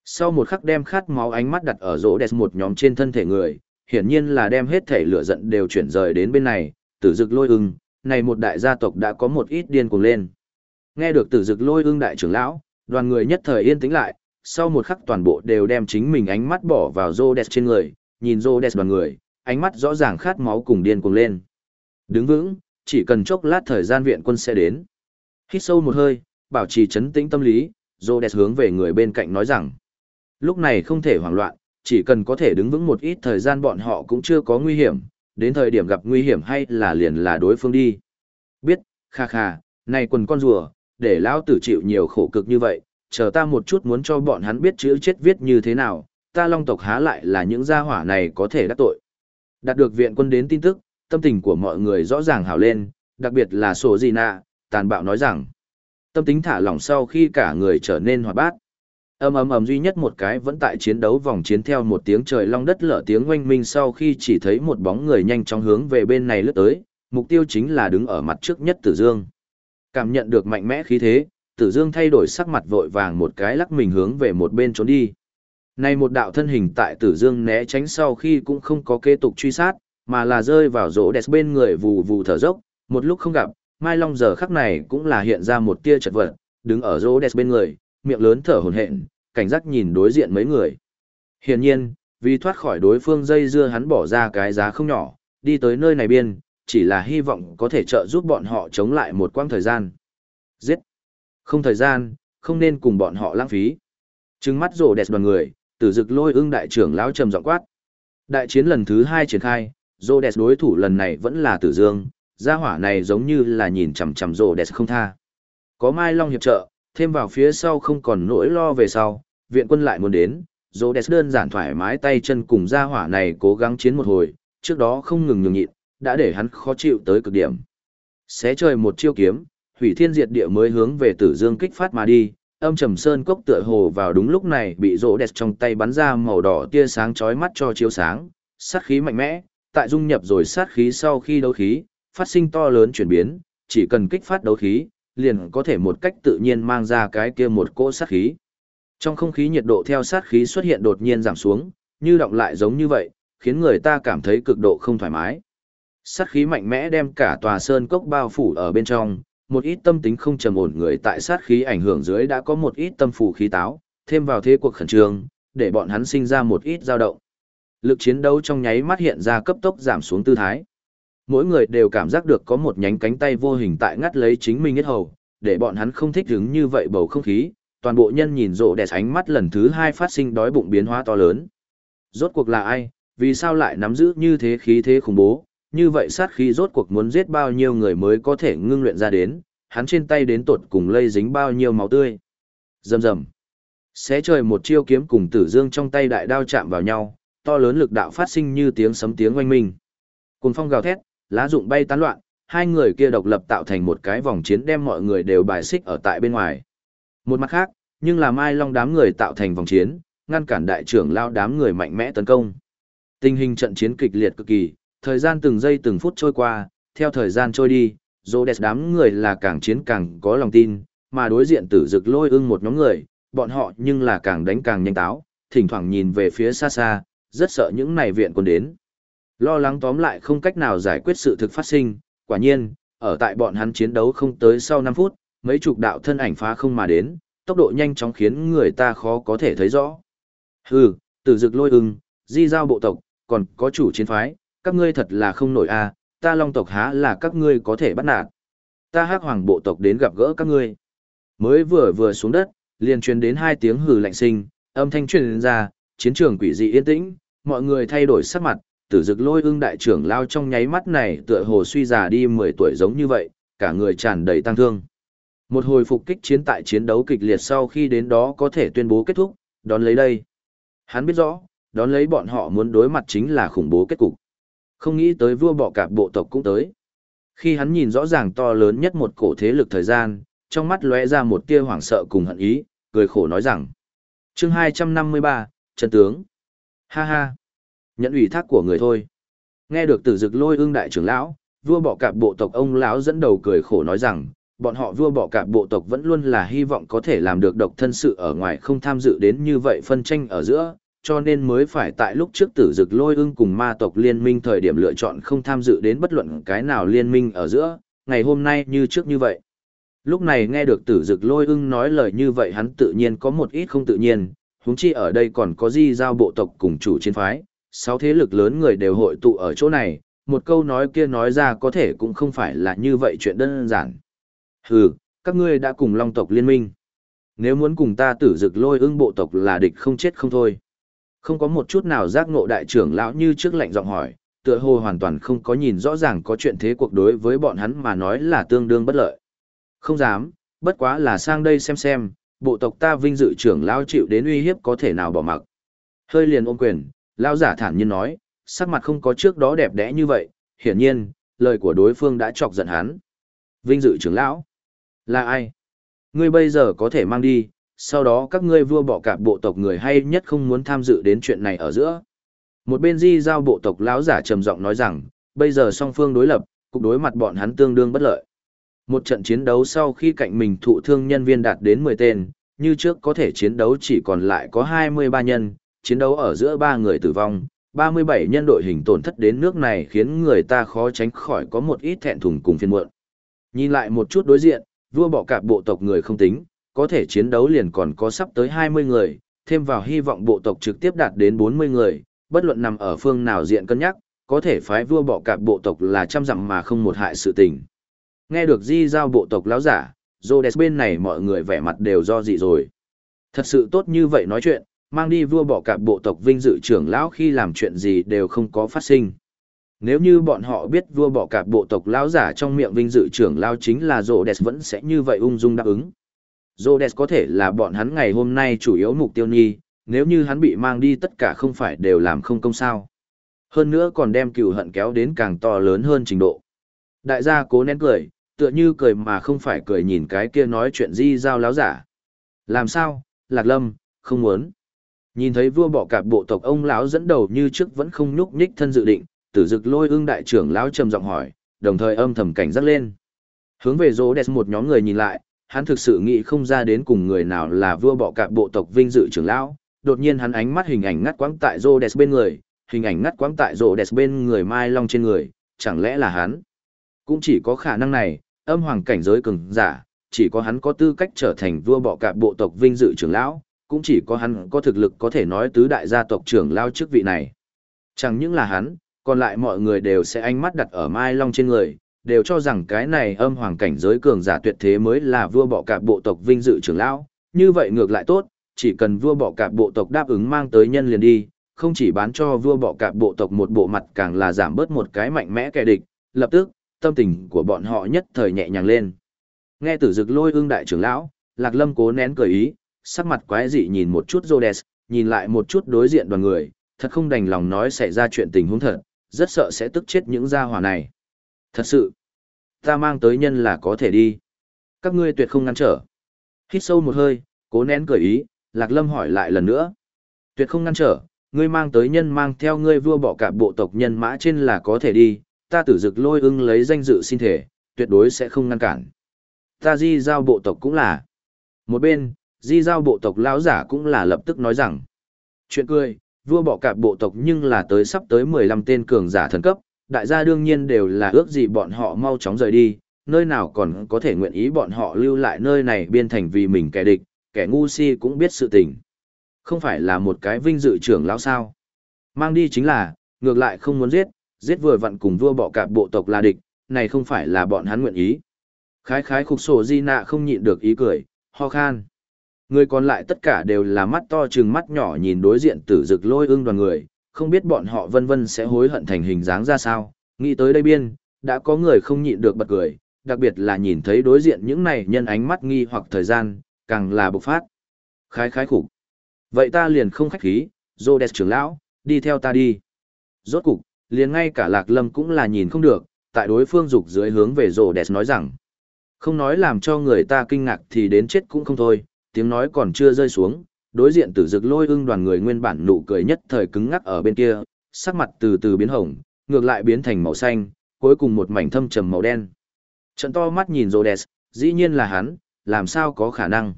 Sau một khắc đem khát máu ánh mắt đặt ở rỗ đẹp một nhóm trên thân thể người, hiển nhiên là đem hết thể lửa giận đều chuyển rời đến bên này, tử dực lôi ưng, này một đại gia tộc đã có một ít điên cuồng lên. Nghe được tử dực lôi ưng đại trưởng lão, đoàn người nhất thời yên tĩnh lại, sau một khắc toàn bộ đều đem chính mình ánh mắt bỏ vào Rhodes trên người, nhìn Rhodes đoàn người, ánh mắt rõ ràng khát máu cùng điên cuồng lên. Đứng vững, chỉ cần chốc lát thời gian viện quân sẽ đến. Hít sâu một hơi, bảo trì chấn tĩnh tâm lý, Rhodes hướng về người bên cạnh nói rằng, lúc này không thể hoảng loạn, chỉ cần có thể đứng vững một ít thời gian bọn họ cũng chưa có nguy hiểm, đến thời điểm gặp nguy hiểm hay là liền là đối phương đi. Biết, kha kha, này quần con rùa, để lão tử chịu nhiều khổ cực như vậy, chờ ta một chút muốn cho bọn hắn biết chữ chết viết như thế nào, ta long tộc há lại là những gia hỏa này có thể đắc tội. Đạt được viện quân đến tin tức, tâm tình của mọi người rõ ràng hào lên, đặc biệt là sổ gì nạ, tàn bạo nói rằng, tâm tính thả lỏng sau khi cả người trở nên hoạt bát. Ầm ầm ầm duy nhất một cái vẫn tại chiến đấu vòng chiến theo một tiếng trời long đất lở tiếng oanh minh sau khi chỉ thấy một bóng người nhanh chóng hướng về bên này lướt tới, mục tiêu chính là đứng ở mặt trước nhất Tử Dương. Cảm nhận được mạnh mẽ khí thế, Tử Dương thay đổi sắc mặt vội vàng một cái lắc mình hướng về một bên trốn đi. Này một đạo thân hình tại Tử Dương né tránh sau khi cũng không có kế tục truy sát, mà là rơi vào rỗ đẹp bên người vù vù thở dốc, một lúc không gặp, Mai Long giờ khắc này cũng là hiện ra một tia chật vật, đứng ở rỗ đẹp bên người, miệng lớn thở hổn hển, cảnh giác nhìn đối diện mấy người. Hiển nhiên, vì thoát khỏi đối phương dây dưa hắn bỏ ra cái giá không nhỏ, đi tới nơi này biên, chỉ là hy vọng có thể trợ giúp bọn họ chống lại một quãng thời gian. Giết! Không thời gian, không nên cùng bọn họ lãng phí. Trừng mắt rồ đẹp đoàn người, tử dực lôi ưng đại trưởng lão trầm giọng quát. Đại chiến lần thứ hai triển khai, rồ đẹp đối thủ lần này vẫn là tử dương, gia hỏa này giống như là nhìn chằm chằm rồ đẹp không tha. Có Mai Long hiệp trợ, thêm vào phía sau không còn nỗi lo về sau, viện quân lại muốn đến, rồ đẹp đơn giản thoải mái tay chân cùng gia hỏa này cố gắng chiến một hồi, trước đó không ngừng nhường nhịn, đã để hắn khó chịu tới cực điểm. Xé trời một chiêu kiếm, hủy thiên diệt địa mới hướng về tử dương kích phát mà đi, âm trầm sơn cốc tựa hồ vào đúng lúc này bị rỗ đẹp trong tay bắn ra màu đỏ tia sáng chói mắt cho chiếu sáng, sát khí mạnh mẽ, tại dung nhập rồi sát khí sau khi đấu khí, phát sinh to lớn chuyển biến, chỉ cần kích phát đấu khí, liền có thể một cách tự nhiên mang ra cái kia một cỗ sát khí. Trong không khí nhiệt độ theo sát khí xuất hiện đột nhiên giảm xuống, như động lại giống như vậy, khiến người ta cảm thấy cực độ không thoải mái. Sát khí mạnh mẽ đem cả tòa sơn cốc bao phủ ở bên trong, một ít tâm tính không trầm ổn người tại sát khí ảnh hưởng dưới đã có một ít tâm phủ khí táo, thêm vào thế cuộc khẩn trương, để bọn hắn sinh ra một ít dao động. Lực chiến đấu trong nháy mắt hiện ra cấp tốc giảm xuống tư thái. Mỗi người đều cảm giác được có một nhánh cánh tay vô hình tại ngắt lấy chính mình hết hầu, để bọn hắn không thích hứng như vậy bầu không khí, toàn bộ nhân nhìn rộ đẹp ánh mắt lần thứ hai phát sinh đói bụng biến hóa to lớn. Rốt cuộc là ai, vì sao lại nắm giữ như thế khí thế khủng bố, như vậy sát khí rốt cuộc muốn giết bao nhiêu người mới có thể ngưng luyện ra đến, hắn trên tay đến tột cùng lây dính bao nhiêu máu tươi. Rầm rầm. Xé trời một chiêu kiếm cùng tử dương trong tay đại đao chạm vào nhau, to lớn lực đạo phát sinh như tiếng sấm tiếng oanh minh. Cùng phong gào thét, lá rụng bay tán loạn, hai người kia độc lập tạo thành một cái vòng chiến đem mọi người đều bài xích ở tại bên ngoài. Một mặt khác, nhưng là Mai Long đám người tạo thành vòng chiến, ngăn cản đại trưởng lao đám người mạnh mẽ tấn công. Tình hình trận chiến kịch liệt cực kỳ, thời gian từng giây từng phút trôi qua, theo thời gian trôi đi, dô đẹp đám người là càng chiến càng có lòng tin, mà đối diện tử dực lôi ưng một nhóm người, bọn họ nhưng là càng đánh càng nhanh táo, thỉnh thoảng nhìn về phía xa xa, rất sợ những này viện quân đến. Lo lắng tóm lại không cách nào giải quyết sự thực phát sinh, quả nhiên, ở tại bọn hắn chiến đấu không tới sau 5 phút, mấy chục đạo thân ảnh phá không mà đến, tốc độ nhanh chóng khiến người ta khó có thể thấy rõ. Hừ, tử dực lôi ưng, di giao bộ tộc, còn có chủ chiến phái, các ngươi thật là không nổi a, ta long tộc há là các ngươi có thể bắt nạt. Ta hắc hoàng bộ tộc đến gặp gỡ các ngươi. Mới vừa vừa xuống đất, liền truyền đến hai tiếng hừ lạnh sinh, âm thanh truyền ra, chiến trường quỷ dị yên tĩnh, mọi người thay đổi sắc mặt, tử dực lôi ưng đại trưởng lao trong nháy mắt này tựa hồ suy già đi 10 tuổi giống như vậy, cả người tràn đầy tăng thương. Một hồi phục kích chiến tại chiến đấu kịch liệt sau khi đến đó có thể tuyên bố kết thúc, đón lấy đây. Hắn biết rõ, đón lấy bọn họ muốn đối mặt chính là khủng bố kết cục. Không nghĩ tới vua bọ cạp bộ tộc cũng tới. Khi hắn nhìn rõ ràng to lớn nhất một cổ thế lực thời gian, trong mắt lóe ra một tia hoảng sợ cùng hận ý, cười khổ nói rằng. chương 253, Trần Tướng. Ha ha. Nhận ủy thác của người thôi. Nghe được tử dực lôi ương đại trưởng lão, vua bọ cạp bộ tộc ông lão dẫn đầu cười khổ nói rằng, bọn họ vua bọ cạp bộ tộc vẫn luôn là hy vọng có thể làm được độc thân sự ở ngoài không tham dự đến như vậy phân tranh ở giữa, cho nên mới phải tại lúc trước tử dực lôi ưng cùng ma tộc liên minh thời điểm lựa chọn không tham dự đến bất luận cái nào liên minh ở giữa, ngày hôm nay như trước như vậy. Lúc này nghe được tử dực lôi ưng nói lời như vậy hắn tự nhiên có một ít không tự nhiên, huống chi ở đây còn có di giao bộ tộc cùng chủ chiến phái, sáu thế lực lớn người đều hội tụ ở chỗ này, một câu nói kia nói ra có thể cũng không phải là như vậy chuyện đơn giản. Hừ, các ngươi đã cùng long tộc liên minh. Nếu muốn cùng ta tử dực lôi ưng bộ tộc là địch không chết không thôi. Không có một chút nào giác ngộ đại trưởng lão như trước lệnh giọng hỏi, tựa hồ hoàn toàn không có nhìn rõ ràng có chuyện thế cuộc đối với bọn hắn mà nói là tương đương bất lợi. Không dám, bất quá là sang đây xem xem, bộ tộc ta vinh dự trưởng lão chịu đến uy hiếp có thể nào bỏ mặc. Hơi liền ôm quyền, lão giả thản nhiên nói, sắc mặt không có trước đó đẹp đẽ như vậy, hiển nhiên, lời của đối phương đã chọc giận hắn. Vinh dự trưởng lão? Là ai? Ngươi bây giờ có thể mang đi, sau đó các ngươi vua bỏ cả bộ tộc người hay nhất không muốn tham dự đến chuyện này ở giữa. Một bên di giao bộ tộc lão giả trầm giọng nói rằng, bây giờ song phương đối lập, cục đối mặt bọn hắn tương đương bất lợi. Một trận chiến đấu sau khi cạnh mình thụ thương nhân viên đạt đến 10 tên, như trước có thể chiến đấu chỉ còn lại có 23 nhân, chiến đấu ở giữa ba người tử vong, 37 nhân đội hình tổn thất đến nước này khiến người ta khó tránh khỏi có một ít thẹn thùng cùng phiền muộn. Nhìn lại một chút đối diện, vua bỏ cạp bộ tộc người không tính, có thể chiến đấu liền còn có sắp tới 20 người, thêm vào hy vọng bộ tộc trực tiếp đạt đến 40 người, bất luận nằm ở phương nào diện cân nhắc, có thể phái vua bỏ cạp bộ tộc là trăm dặm mà không một hại sự tình. Nghe được di giao bộ tộc lão giả, Rhodes bên này mọi người vẻ mặt đều do dị rồi. Thật sự tốt như vậy nói chuyện, mang đi vua bỏ cạp bộ tộc vinh dự trưởng lão khi làm chuyện gì đều không có phát sinh. Nếu như bọn họ biết vua bỏ cạp bộ tộc lão giả trong miệng vinh dự trưởng lão chính là Rhodes vẫn sẽ như vậy ung dung đáp ứng. Rhodes có thể là bọn hắn ngày hôm nay chủ yếu mục tiêu nhi, nếu như hắn bị mang đi tất cả không phải đều làm không công sao. Hơn nữa còn đem cừu hận kéo đến càng to lớn hơn trình độ. Đại gia cố nén cười, tựa như cười mà không phải cười nhìn cái kia nói chuyện di giao láo giả. Làm sao, Lạc Lâm, không muốn. Nhìn thấy vua bỏ cạp bộ tộc ông lão dẫn đầu như trước vẫn không nhúc nhích thân dự định, tử dực lôi ương đại trưởng lão trầm giọng hỏi, đồng thời âm thầm cảnh giác lên. Hướng về rô đẹp một nhóm người nhìn lại, hắn thực sự nghĩ không ra đến cùng người nào là vua bọ cạp bộ tộc vinh dự trưởng lão, đột nhiên hắn ánh mắt hình ảnh ngắt quãng tại rô bên người, hình ảnh ngắt quãng tại rô bên người mai long trên người, chẳng lẽ là hắn? Cũng chỉ có khả năng này, âm hoàng cảnh giới cường giả, chỉ có hắn có tư cách trở thành vua bọ cạp bộ tộc vinh dự trưởng lão, cũng chỉ có hắn có thực lực có thể nói tứ đại gia tộc trưởng lao chức vị này. Chẳng những là hắn, còn lại mọi người đều sẽ ánh mắt đặt ở Mai Long trên người, đều cho rằng cái này âm hoàng cảnh giới cường giả tuyệt thế mới là vua bọ cạp bộ tộc vinh dự trưởng lão, như vậy ngược lại tốt, chỉ cần vua bọ cạp bộ tộc đáp ứng mang tới nhân liền đi, không chỉ bán cho vua bọ cạp bộ tộc một bộ mặt càng là giảm bớt một cái mạnh mẽ kẻ địch, lập tức, tâm tình của bọn họ nhất thời nhẹ nhàng lên. Nghe tử dực lôi ương đại trưởng lão, Lạc Lâm cố nén cười ý, sắc mặt quái dị nhìn một chút Rhodes, nhìn lại một chút đối diện đoàn người, thật không đành lòng nói xảy ra chuyện tình huống thật, rất sợ sẽ tức chết những gia hỏa này. Thật sự, ta mang tới nhân là có thể đi. Các ngươi tuyệt không ngăn trở. Hít sâu một hơi, cố nén cười ý, Lạc Lâm hỏi lại lần nữa. Tuyệt không ngăn trở, ngươi mang tới nhân mang theo ngươi vua bỏ cả bộ tộc nhân mã trên là có thể đi, ta tử dực lôi ưng lấy danh dự xin thể, tuyệt đối sẽ không ngăn cản. Ta di giao bộ tộc cũng là. Một bên, di giao bộ tộc lão giả cũng là lập tức nói rằng. Chuyện cười, vua bỏ cả bộ tộc nhưng là tới sắp tới 15 tên cường giả thần cấp, đại gia đương nhiên đều là ước gì bọn họ mau chóng rời đi, nơi nào còn có thể nguyện ý bọn họ lưu lại nơi này biên thành vì mình kẻ địch, kẻ ngu si cũng biết sự tình. Không phải là một cái vinh dự trưởng lão sao. Mang đi chính là, ngược lại không muốn giết, giết vừa vặn cùng vua bọ cạp bộ tộc là địch, này không phải là bọn hắn nguyện ý. Khái khái khục sổ di nạ không nhịn được ý cười, ho khan. Người còn lại tất cả đều là mắt to trừng mắt nhỏ nhìn đối diện tử dực lôi ương đoàn người, không biết bọn họ vân vân sẽ hối hận thành hình dáng ra sao. Nghĩ tới đây biên, đã có người không nhịn được bật cười, đặc biệt là nhìn thấy đối diện những này nhân ánh mắt nghi hoặc thời gian, càng là bộc phát. Khái khái khủng. Vậy ta liền không khách khí, Rhodes trưởng lão, đi theo ta đi. Rốt cục, liền ngay cả lạc lâm cũng là nhìn không được, tại đối phương dục dưới hướng về rồ đẹp nói rằng, không nói làm cho người ta kinh ngạc thì đến chết cũng không thôi, tiếng nói còn chưa rơi xuống, đối diện tử dực lôi ưng đoàn người nguyên bản nụ cười nhất thời cứng ngắc ở bên kia, sắc mặt từ từ biến hồng, ngược lại biến thành màu xanh, cuối cùng một mảnh thâm trầm màu đen. Trận to mắt nhìn Rhodes, dĩ nhiên là hắn, làm sao có khả năng.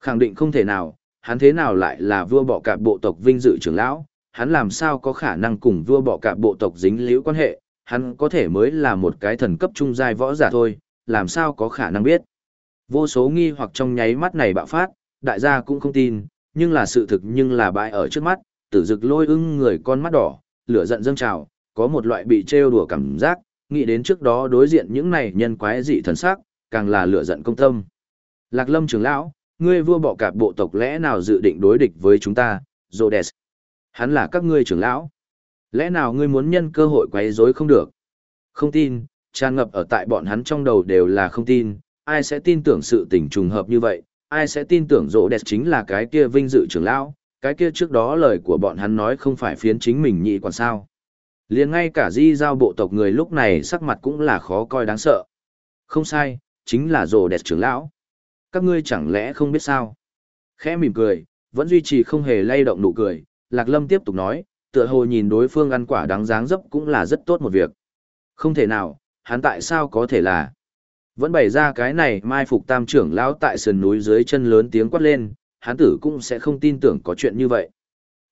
Khẳng định không thể nào, hắn thế nào lại là vua bọ cạp bộ tộc vinh dự trưởng lão, hắn làm sao có khả năng cùng vua bọ cạp bộ tộc dính liễu quan hệ, hắn có thể mới là một cái thần cấp trung giai võ giả thôi, làm sao có khả năng biết. Vô số nghi hoặc trong nháy mắt này bạo phát, đại gia cũng không tin, nhưng là sự thực nhưng là bại ở trước mắt, tử dực lôi ưng người con mắt đỏ, lửa giận dâng trào, có một loại bị trêu đùa cảm giác, nghĩ đến trước đó đối diện những này nhân quái dị thần sắc, càng là lửa giận công tâm. Lạc lâm trưởng lão, ngươi vua bỏ cạp bộ tộc lẽ nào dự định đối địch với chúng ta, Rhodes? Hắn là các ngươi trưởng lão. Lẽ nào ngươi muốn nhân cơ hội quấy rối không được? Không tin, tràn ngập ở tại bọn hắn trong đầu đều là không tin, ai sẽ tin tưởng sự tình trùng hợp như vậy, ai sẽ tin tưởng rỗ đẹp chính là cái kia vinh dự trưởng lão, cái kia trước đó lời của bọn hắn nói không phải phiến chính mình nhị còn sao. liền ngay cả di giao bộ tộc người lúc này sắc mặt cũng là khó coi đáng sợ. Không sai, chính là Rồ đẹp trưởng lão. Các ngươi chẳng lẽ không biết sao? Khẽ mỉm cười, vẫn duy trì không hề lay động nụ cười, Lạc Lâm tiếp tục nói, tựa hồ nhìn đối phương ăn quả đáng dáng dấp cũng là rất tốt một việc. Không thể nào, hắn tại sao có thể là? Vẫn bày ra cái này mai phục tam trưởng lão tại sườn núi dưới chân lớn tiếng quát lên, hắn tử cũng sẽ không tin tưởng có chuyện như vậy.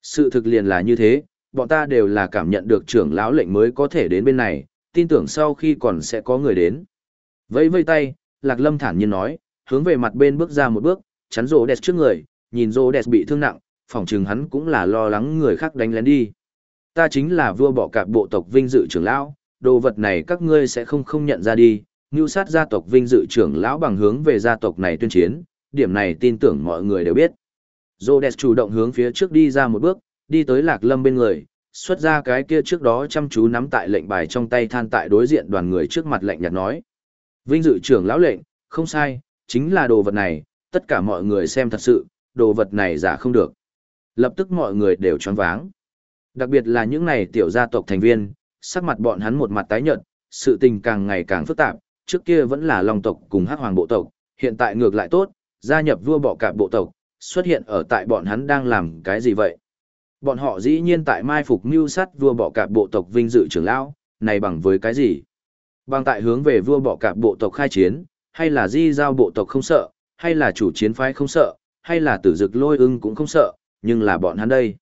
Sự thực liền là như thế, bọn ta đều là cảm nhận được trưởng lão lệnh mới có thể đến bên này, tin tưởng sau khi còn sẽ có người đến. Vẫy vây tay, Lạc Lâm thản nhiên nói, hướng về mặt bên bước ra một bước, chắn rô đẹp trước người, nhìn rô đẹp bị thương nặng, phỏng chừng hắn cũng là lo lắng người khác đánh lén đi. Ta chính là vua bỏ cạp bộ tộc vinh dự trưởng lão, đồ vật này các ngươi sẽ không không nhận ra đi, Ngưu sát gia tộc vinh dự trưởng lão bằng hướng về gia tộc này tuyên chiến, điểm này tin tưởng mọi người đều biết. Rhodes chủ động hướng phía trước đi ra một bước, đi tới Lạc Lâm bên người, xuất ra cái kia trước đó chăm chú nắm tại lệnh bài trong tay than tại đối diện đoàn người trước mặt lệnh nhạt nói. Vinh dự trưởng lão lệnh, không sai, chính là đồ vật này, tất cả mọi người xem thật sự, đồ vật này giả không được. Lập tức mọi người đều choáng váng. Đặc biệt là những này tiểu gia tộc thành viên, sắc mặt bọn hắn một mặt tái nhợt, sự tình càng ngày càng phức tạp, trước kia vẫn là long tộc cùng hắc hoàng bộ tộc, hiện tại ngược lại tốt, gia nhập vua bọ cạp bộ tộc, xuất hiện ở tại bọn hắn đang làm cái gì vậy? Bọn họ dĩ nhiên tại mai phục mưu sát vua bọ cạp bộ tộc vinh dự trưởng lão, này bằng với cái gì? Bằng tại hướng về vua bọ cạp bộ tộc khai chiến, hay là di giao bộ tộc không sợ, hay là chủ chiến phái không sợ, hay là tử dực lôi ưng cũng không sợ, nhưng là bọn hắn đây.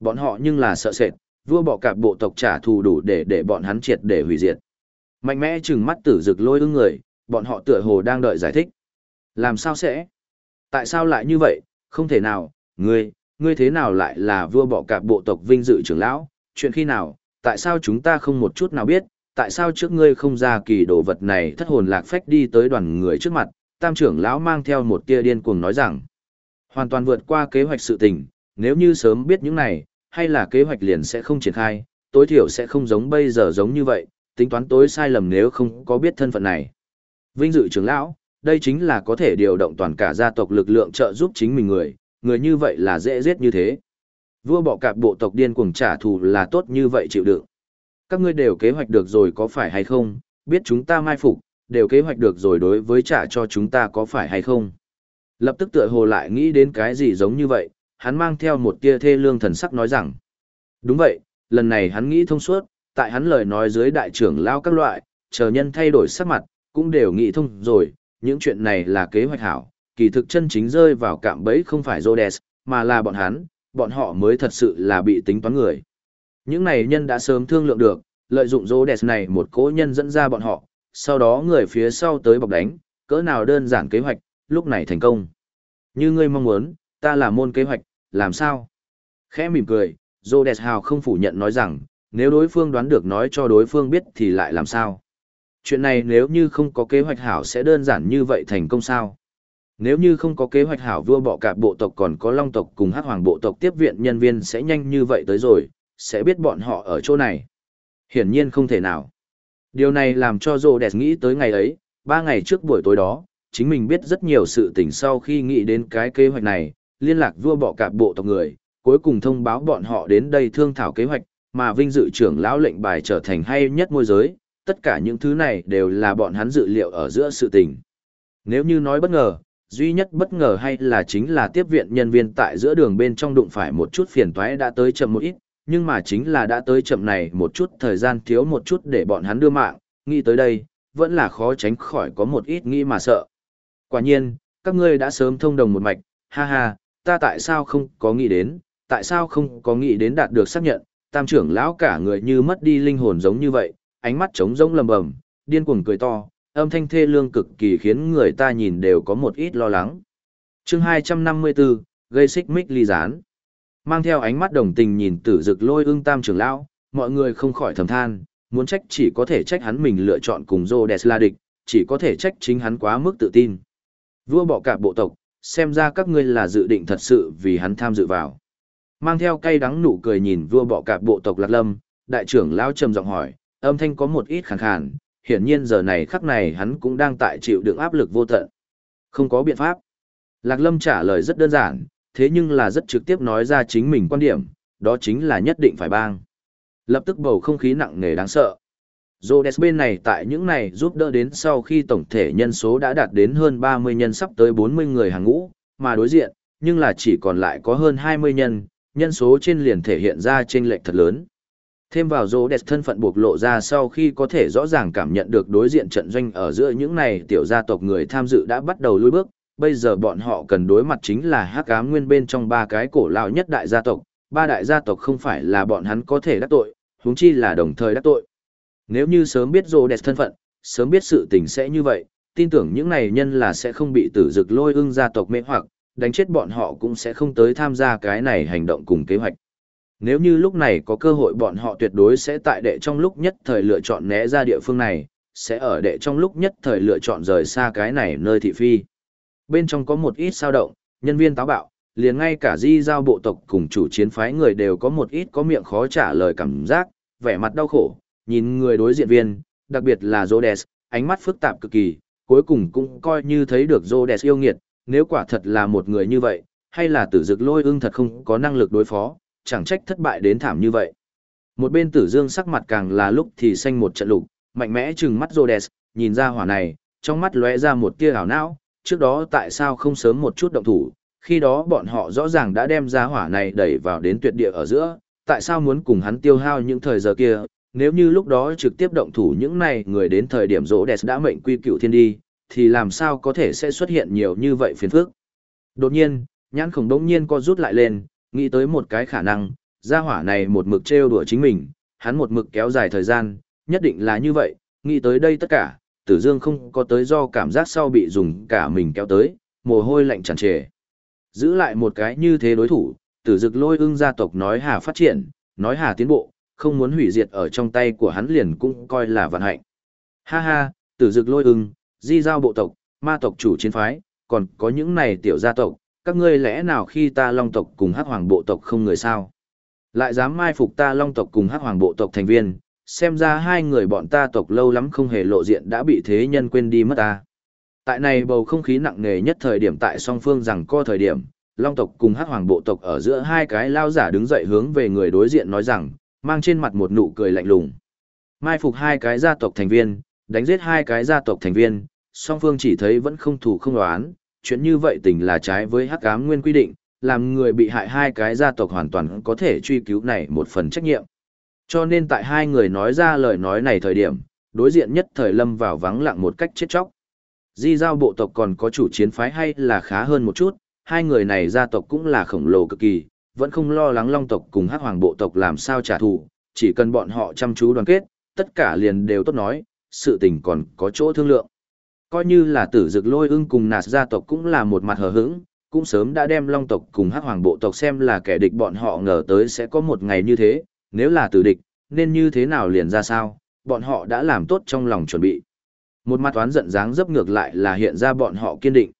Bọn họ nhưng là sợ sệt, vua bọ cạp bộ tộc trả thù đủ để để bọn hắn triệt để hủy diệt. Mạnh mẽ chừng mắt tử dực lôi ưng người, bọn họ tựa hồ đang đợi giải thích. Làm sao sẽ? Tại sao lại như vậy? Không thể nào, ngươi, ngươi thế nào lại là vua bọ cạp bộ tộc vinh dự trưởng lão? Chuyện khi nào? Tại sao chúng ta không một chút nào biết? Tại sao trước ngươi không ra kỳ đồ vật này thất hồn lạc phách đi tới đoàn người trước mặt? Tam trưởng lão mang theo một tia điên cuồng nói rằng, hoàn toàn vượt qua kế hoạch sự tình, nếu như sớm biết những này, hay là kế hoạch liền sẽ không triển khai, tối thiểu sẽ không giống bây giờ giống như vậy, tính toán tối sai lầm nếu không có biết thân phận này. Vinh dự trưởng lão, đây chính là có thể điều động toàn cả gia tộc lực lượng trợ giúp chính mình người, người như vậy là dễ giết như thế. Vua bỏ cạp bộ tộc điên cuồng trả thù là tốt như vậy chịu đựng. Các ngươi đều kế hoạch được rồi có phải hay không, biết chúng ta mai phục, đều kế hoạch được rồi đối với trả cho chúng ta có phải hay không. Lập tức tựa hồ lại nghĩ đến cái gì giống như vậy, hắn mang theo một tia thê lương thần sắc nói rằng. Đúng vậy, lần này hắn nghĩ thông suốt, tại hắn lời nói dưới đại trưởng lao các loại, chờ nhân thay đổi sắc mặt, cũng đều nghĩ thông rồi, những chuyện này là kế hoạch hảo, kỳ thực chân chính rơi vào cạm bẫy không phải Rhodes, mà là bọn hắn, bọn họ mới thật sự là bị tính toán người. Những này nhân đã sớm thương lượng được, lợi dụng Rhodes này một cố nhân dẫn ra bọn họ, sau đó người phía sau tới bọc đánh, cỡ nào đơn giản kế hoạch, lúc này thành công. Như ngươi mong muốn, ta là môn kế hoạch, làm sao? Khẽ mỉm cười, Rhodes hào không phủ nhận nói rằng, nếu đối phương đoán được nói cho đối phương biết thì lại làm sao? Chuyện này nếu như không có kế hoạch hảo sẽ đơn giản như vậy thành công sao? Nếu như không có kế hoạch hảo vua bọ cạp bộ tộc còn có long tộc cùng hắc hoàng bộ tộc tiếp viện nhân viên sẽ nhanh như vậy tới rồi, sẽ biết bọn họ ở chỗ này. Hiển nhiên không thể nào. Điều này làm cho Rô Đẹp nghĩ tới ngày ấy, ba ngày trước buổi tối đó, chính mình biết rất nhiều sự tình sau khi nghĩ đến cái kế hoạch này, liên lạc vua bọ cạp bộ tộc người, cuối cùng thông báo bọn họ đến đây thương thảo kế hoạch, mà vinh dự trưởng lão lệnh bài trở thành hay nhất môi giới, tất cả những thứ này đều là bọn hắn dự liệu ở giữa sự tình. Nếu như nói bất ngờ, duy nhất bất ngờ hay là chính là tiếp viện nhân viên tại giữa đường bên trong đụng phải một chút phiền toái đã tới chậm một ít, nhưng mà chính là đã tới chậm này một chút thời gian thiếu một chút để bọn hắn đưa mạng, nghĩ tới đây, vẫn là khó tránh khỏi có một ít nghĩ mà sợ. Quả nhiên, các ngươi đã sớm thông đồng một mạch, ha ha, ta tại sao không có nghĩ đến, tại sao không có nghĩ đến đạt được xác nhận, tam trưởng lão cả người như mất đi linh hồn giống như vậy, ánh mắt trống rỗng lầm bầm, điên cuồng cười to, âm thanh thê lương cực kỳ khiến người ta nhìn đều có một ít lo lắng. chương 254, gây xích mích ly gián. Mang theo ánh mắt đồng tình nhìn tử dực lôi ưng tam trưởng lão, mọi người không khỏi thầm than, muốn trách chỉ có thể trách hắn mình lựa chọn cùng Rhodes là địch, chỉ có thể trách chính hắn quá mức tự tin. Vua bỏ cả bộ tộc, xem ra các ngươi là dự định thật sự vì hắn tham dự vào. Mang theo cay đắng nụ cười nhìn vua bọ cạp bộ tộc Lạc Lâm, đại trưởng lao trầm giọng hỏi, âm thanh có một ít khàn khàn, hiển nhiên giờ này khắc này hắn cũng đang tại chịu đựng áp lực vô tận. Không có biện pháp. Lạc Lâm trả lời rất đơn giản, thế nhưng là rất trực tiếp nói ra chính mình quan điểm, đó chính là nhất định phải bang. Lập tức bầu không khí nặng nề đáng sợ. Rhodes bên này tại những này giúp đỡ đến sau khi tổng thể nhân số đã đạt đến hơn 30 nhân sắp tới 40 người hàng ngũ, mà đối diện, nhưng là chỉ còn lại có hơn 20 nhân, nhân số trên liền thể hiện ra chênh lệch thật lớn. Thêm vào Rhodes thân phận buộc lộ ra sau khi có thể rõ ràng cảm nhận được đối diện trận doanh ở giữa những này tiểu gia tộc người tham dự đã bắt đầu lùi bước, bây giờ bọn họ cần đối mặt chính là hắc ám nguyên bên trong ba cái cổ lão nhất đại gia tộc, ba đại gia tộc không phải là bọn hắn có thể đắc tội, huống chi là đồng thời đắc tội. Nếu như sớm biết Rhodes thân phận, sớm biết sự tình sẽ như vậy, tin tưởng những này nhân là sẽ không bị tử dực lôi ưng gia tộc mê hoặc, đánh chết bọn họ cũng sẽ không tới tham gia cái này hành động cùng kế hoạch. Nếu như lúc này có cơ hội bọn họ tuyệt đối sẽ tại đệ trong lúc nhất thời lựa chọn né ra địa phương này, sẽ ở đệ trong lúc nhất thời lựa chọn rời xa cái này nơi thị phi. Bên trong có một ít sao động, nhân viên táo bạo, liền ngay cả di giao bộ tộc cùng chủ chiến phái người đều có một ít có miệng khó trả lời cảm giác, vẻ mặt đau khổ, nhìn người đối diện viên, đặc biệt là Rhodes, ánh mắt phức tạp cực kỳ, cuối cùng cũng coi như thấy được Rhodes yêu nghiệt, nếu quả thật là một người như vậy, hay là tử dực lôi ưng thật không có năng lực đối phó, chẳng trách thất bại đến thảm như vậy. Một bên tử dương sắc mặt càng là lúc thì xanh một trận lục, mạnh mẽ trừng mắt Rhodes, nhìn ra hỏa này, trong mắt lóe ra một tia ảo não, trước đó tại sao không sớm một chút động thủ, khi đó bọn họ rõ ràng đã đem ra hỏa này đẩy vào đến tuyệt địa ở giữa, tại sao muốn cùng hắn tiêu hao những thời giờ kia, nếu như lúc đó trực tiếp động thủ những này người đến thời điểm rỗ đẹp đã mệnh quy cựu thiên đi, thì làm sao có thể sẽ xuất hiện nhiều như vậy phiền phức. Đột nhiên, nhãn khổng đống nhiên co rút lại lên, nghĩ tới một cái khả năng, gia hỏa này một mực trêu đùa chính mình, hắn một mực kéo dài thời gian, nhất định là như vậy, nghĩ tới đây tất cả, tử dương không có tới do cảm giác sau bị dùng cả mình kéo tới, mồ hôi lạnh tràn trề. Giữ lại một cái như thế đối thủ, tử dực lôi ưng gia tộc nói hà phát triển, nói hà tiến bộ, không muốn hủy diệt ở trong tay của hắn liền cũng coi là vận hạnh. Ha ha, tử dực lôi ưng, di giao bộ tộc, ma tộc chủ chiến phái, còn có những này tiểu gia tộc, các ngươi lẽ nào khi ta long tộc cùng hắc hoàng bộ tộc không người sao? Lại dám mai phục ta long tộc cùng hắc hoàng bộ tộc thành viên, xem ra hai người bọn ta tộc lâu lắm không hề lộ diện đã bị thế nhân quên đi mất ta. Tại này bầu không khí nặng nề nhất thời điểm tại song phương rằng co thời điểm, long tộc cùng hắc hoàng bộ tộc ở giữa hai cái lao giả đứng dậy hướng về người đối diện nói rằng, mang trên mặt một nụ cười lạnh lùng. Mai phục hai cái gia tộc thành viên, đánh giết hai cái gia tộc thành viên, song phương chỉ thấy vẫn không thủ không đoán, chuyện như vậy tình là trái với hắc ám nguyên quy định, làm người bị hại hai cái gia tộc hoàn toàn có thể truy cứu này một phần trách nhiệm. Cho nên tại hai người nói ra lời nói này thời điểm, đối diện nhất thời lâm vào vắng lặng một cách chết chóc. Di giao bộ tộc còn có chủ chiến phái hay là khá hơn một chút, hai người này gia tộc cũng là khổng lồ cực kỳ, vẫn không lo lắng long tộc cùng hắc hoàng bộ tộc làm sao trả thù, chỉ cần bọn họ chăm chú đoàn kết, tất cả liền đều tốt nói, sự tình còn có chỗ thương lượng. Coi như là tử dực lôi ưng cùng nạt gia tộc cũng là một mặt hờ hững, cũng sớm đã đem long tộc cùng hắc hoàng bộ tộc xem là kẻ địch bọn họ ngờ tới sẽ có một ngày như thế, nếu là tử địch, nên như thế nào liền ra sao, bọn họ đã làm tốt trong lòng chuẩn bị. Một mặt toán giận dáng dấp ngược lại là hiện ra bọn họ kiên định.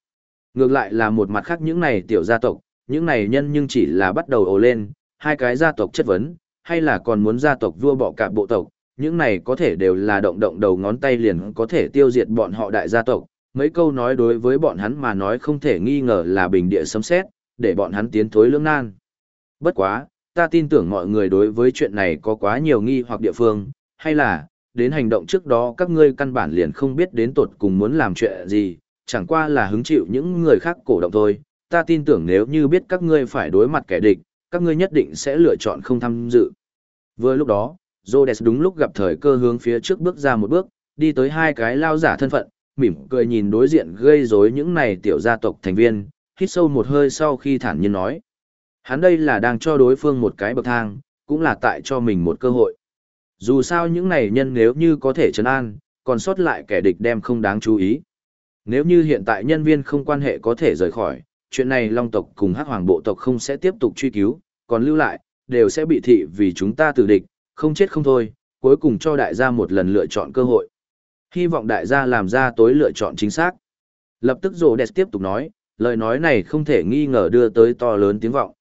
Ngược lại là một mặt khác những này tiểu gia tộc, những này nhân nhưng chỉ là bắt đầu ồ lên, hai cái gia tộc chất vấn, hay là còn muốn gia tộc vua bỏ cả bộ tộc, những này có thể đều là động động đầu ngón tay liền có thể tiêu diệt bọn họ đại gia tộc. Mấy câu nói đối với bọn hắn mà nói không thể nghi ngờ là bình địa sấm xét, để bọn hắn tiến thối lưỡng nan. Bất quá, ta tin tưởng mọi người đối với chuyện này có quá nhiều nghi hoặc địa phương, hay là, đến hành động trước đó các ngươi căn bản liền không biết đến tột cùng muốn làm chuyện gì, chẳng qua là hứng chịu những người khác cổ động thôi. Ta tin tưởng nếu như biết các ngươi phải đối mặt kẻ địch, các ngươi nhất định sẽ lựa chọn không tham dự. Vừa lúc đó, Rhodes đúng lúc gặp thời cơ hướng phía trước bước ra một bước, đi tới hai cái lao giả thân phận, mỉm cười nhìn đối diện gây rối những này tiểu gia tộc thành viên, hít sâu một hơi sau khi thản nhiên nói. Hắn đây là đang cho đối phương một cái bậc thang, cũng là tại cho mình một cơ hội. Dù sao những này nhân nếu như có thể trấn an, còn sót lại kẻ địch đem không đáng chú ý. Nếu như hiện tại nhân viên không quan hệ có thể rời khỏi, chuyện này Long tộc cùng Hắc Hoàng bộ tộc không sẽ tiếp tục truy cứu, còn lưu lại, đều sẽ bị thị vì chúng ta tử địch, không chết không thôi, cuối cùng cho đại gia một lần lựa chọn cơ hội. Hy vọng đại gia làm ra tối lựa chọn chính xác. Lập tức rồ đẹp tiếp tục nói, lời nói này không thể nghi ngờ đưa tới to lớn tiếng vọng.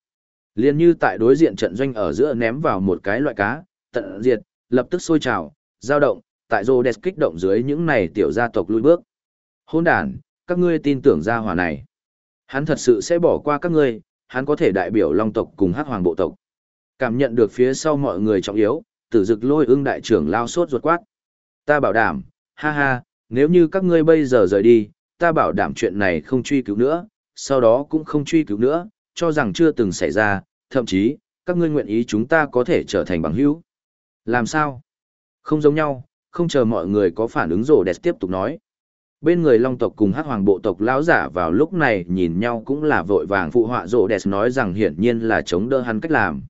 Liên như tại đối diện trận doanh ở giữa ném vào một cái loại cá, tận diệt, lập tức sôi trào, dao động, tại Rhodes kích động dưới những này tiểu gia tộc lùi bước. Hôn đàn, các ngươi tin tưởng gia hỏa này. Hắn thật sự sẽ bỏ qua các ngươi, hắn có thể đại biểu long tộc cùng hắc hoàng bộ tộc. Cảm nhận được phía sau mọi người trọng yếu, tử dực lôi ưng đại trưởng lao sốt ruột quát. Ta bảo đảm, ha ha, nếu như các ngươi bây giờ rời đi, ta bảo đảm chuyện này không truy cứu nữa, sau đó cũng không truy cứu nữa, cho rằng chưa từng xảy ra, thậm chí, các ngươi nguyện ý chúng ta có thể trở thành bằng hữu. Làm sao? Không giống nhau, không chờ mọi người có phản ứng rồ đẹp tiếp tục nói. Bên người long tộc cùng hắc hoàng bộ tộc lão giả vào lúc này nhìn nhau cũng là vội vàng phụ họa rồ đẹp nói rằng hiển nhiên là chống đỡ hắn cách làm.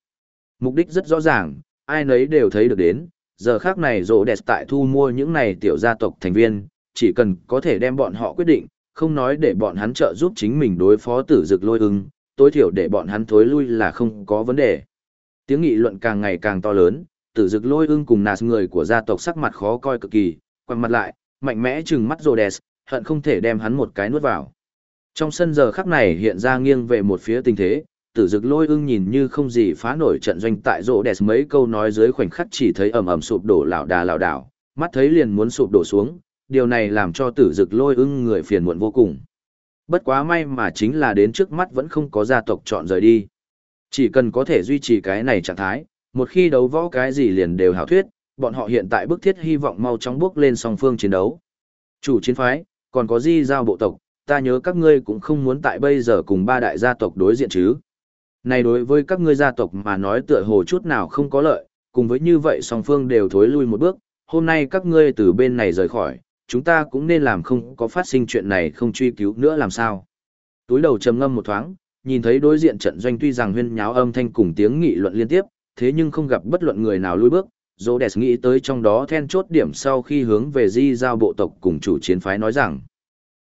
Mục đích rất rõ ràng, ai nấy đều thấy được đến, giờ khác này rồ đẹp tại thu mua những này tiểu gia tộc thành viên, chỉ cần có thể đem bọn họ quyết định, không nói để bọn hắn trợ giúp chính mình đối phó tử dực lôi ưng, tối thiểu để bọn hắn thối lui là không có vấn đề. Tiếng nghị luận càng ngày càng to lớn, tử dực lôi ưng cùng nạt người của gia tộc sắc mặt khó coi cực kỳ, quằn mặt lại, mạnh mẽ trừng mắt Rhodes, hận không thể đem hắn một cái nuốt vào. Trong sân giờ khắc này hiện ra nghiêng về một phía tình thế, tử dực lôi ưng nhìn như không gì phá nổi trận doanh tại Rhodes mấy câu nói dưới khoảnh khắc chỉ thấy ầm ầm sụp đổ lảo đà lảo đảo, mắt thấy liền muốn sụp đổ xuống, điều này làm cho tử dực lôi ưng người phiền muộn vô cùng. Bất quá may mà chính là đến trước mắt vẫn không có gia tộc chọn rời đi. Chỉ cần có thể duy trì cái này trạng thái, một khi đấu võ cái gì liền đều hảo thuyết, bọn họ hiện tại bức thiết hy vọng mau chóng bước lên song phương chiến đấu. Chủ chiến phái, còn có di giao bộ tộc, ta nhớ các ngươi cũng không muốn tại bây giờ cùng ba đại gia tộc đối diện chứ. Này đối với các ngươi gia tộc mà nói tựa hồ chút nào không có lợi, cùng với như vậy song phương đều thối lui một bước, hôm nay các ngươi từ bên này rời khỏi, chúng ta cũng nên làm không có phát sinh chuyện này không truy cứu nữa làm sao. Túi đầu trầm ngâm một thoáng, nhìn thấy đối diện trận doanh tuy rằng huyên nháo âm thanh cùng tiếng nghị luận liên tiếp, thế nhưng không gặp bất luận người nào lui bước. Rhodes nghĩ tới trong đó then chốt điểm sau khi hướng về di giao bộ tộc cùng chủ chiến phái nói rằng,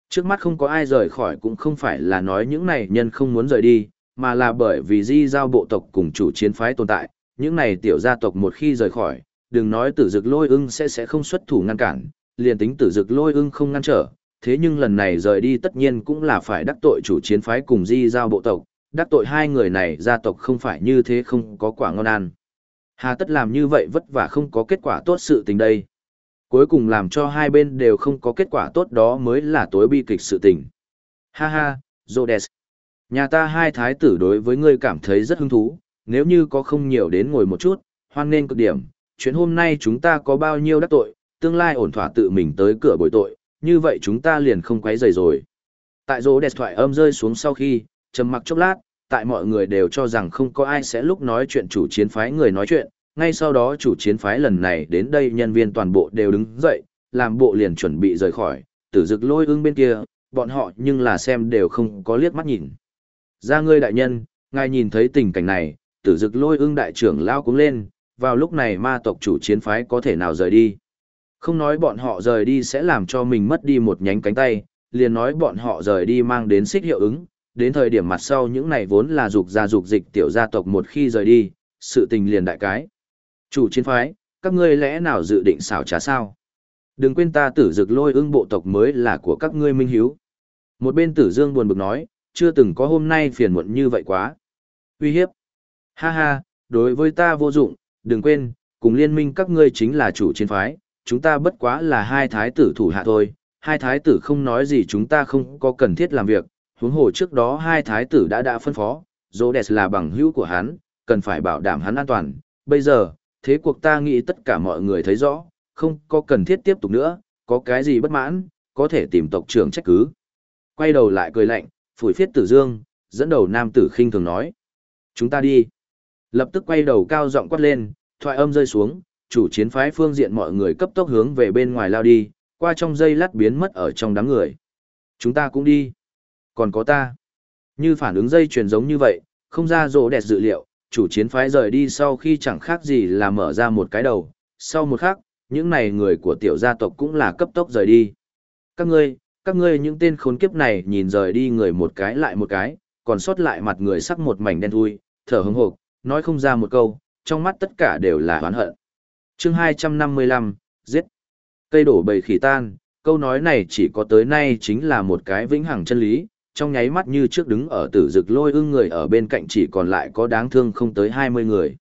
trước mắt không có ai rời khỏi cũng không phải là nói những này nhân không muốn rời đi, mà là bởi vì di giao bộ tộc cùng chủ chiến phái tồn tại, những này tiểu gia tộc một khi rời khỏi, đừng nói tử dực lôi ưng sẽ sẽ không xuất thủ ngăn cản, liền tính tử dực lôi ưng không ngăn trở, thế nhưng lần này rời đi tất nhiên cũng là phải đắc tội chủ chiến phái cùng di giao bộ tộc, đắc tội hai người này gia tộc không phải như thế không có quả ngon ăn. Hà tất làm như vậy vất vả không có kết quả tốt sự tình đây. Cuối cùng làm cho hai bên đều không có kết quả tốt đó mới là tối bi kịch sự tình. Ha ha, Rhodes. Nhà ta hai thái tử đối với ngươi cảm thấy rất hứng thú, nếu như có không nhiều đến ngồi một chút, hoan nên cực điểm. Chuyện hôm nay chúng ta có bao nhiêu đắc tội, tương lai ổn thỏa tự mình tới cửa bồi tội, như vậy chúng ta liền không quấy rầy rồi. Tại rỗ đẹp thoại âm rơi xuống sau khi, trầm mặc chốc lát, tại mọi người đều cho rằng không có ai sẽ lúc nói chuyện chủ chiến phái người nói chuyện, ngay sau đó chủ chiến phái lần này đến đây nhân viên toàn bộ đều đứng dậy, làm bộ liền chuẩn bị rời khỏi, tử dực lôi ưng bên kia, bọn họ nhưng là xem đều không có liếc mắt nhìn. Ra ngươi đại nhân, ngài nhìn thấy tình cảnh này, tử dực lôi ưng đại trưởng lao cúng lên, vào lúc này ma tộc chủ chiến phái có thể nào rời đi. Không nói bọn họ rời đi sẽ làm cho mình mất đi một nhánh cánh tay, liền nói bọn họ rời đi mang đến xích hiệu ứng, đến thời điểm mặt sau những này vốn là dục gia dục dịch tiểu gia tộc một khi rời đi, sự tình liền đại cái. Chủ chiến phái, các ngươi lẽ nào dự định xảo trá sao? Đừng quên ta tử dực lôi ưng bộ tộc mới là của các ngươi minh hiếu. Một bên tử dương buồn bực nói, chưa từng có hôm nay phiền muộn như vậy quá. Uy hiếp. Ha ha, đối với ta vô dụng, đừng quên, cùng liên minh các ngươi chính là chủ chiến phái, chúng ta bất quá là hai thái tử thủ hạ thôi, hai thái tử không nói gì chúng ta không có cần thiết làm việc, huống hồ trước đó hai thái tử đã đã phân phó, Rhodes là bằng hữu của hắn, cần phải bảo đảm hắn an toàn, bây giờ, thế cuộc ta nghĩ tất cả mọi người thấy rõ, không có cần thiết tiếp tục nữa, có cái gì bất mãn, có thể tìm tộc trưởng trách cứ. Quay đầu lại cười lạnh, phủi phiết tử dương, dẫn đầu nam tử khinh thường nói. Chúng ta đi. Lập tức quay đầu cao giọng quát lên, thoại âm rơi xuống, chủ chiến phái phương diện mọi người cấp tốc hướng về bên ngoài lao đi, qua trong dây lát biến mất ở trong đám người. Chúng ta cũng đi. Còn có ta. Như phản ứng dây truyền giống như vậy, không ra rỗ đẹp dự liệu, chủ chiến phái rời đi sau khi chẳng khác gì là mở ra một cái đầu. Sau một khắc, những này người của tiểu gia tộc cũng là cấp tốc rời đi. Các ngươi, các ngươi những tên khốn kiếp này nhìn rời đi người một cái lại một cái, còn sót lại mặt người sắc một mảnh đen thui, thở hững hộc, nói không ra một câu, trong mắt tất cả đều là oán hận chương 255, giết. Cây đổ bầy khỉ tan, câu nói này chỉ có tới nay chính là một cái vĩnh hằng chân lý, trong nháy mắt như trước đứng ở tử dực lôi ưng người ở bên cạnh chỉ còn lại có đáng thương không tới 20 người.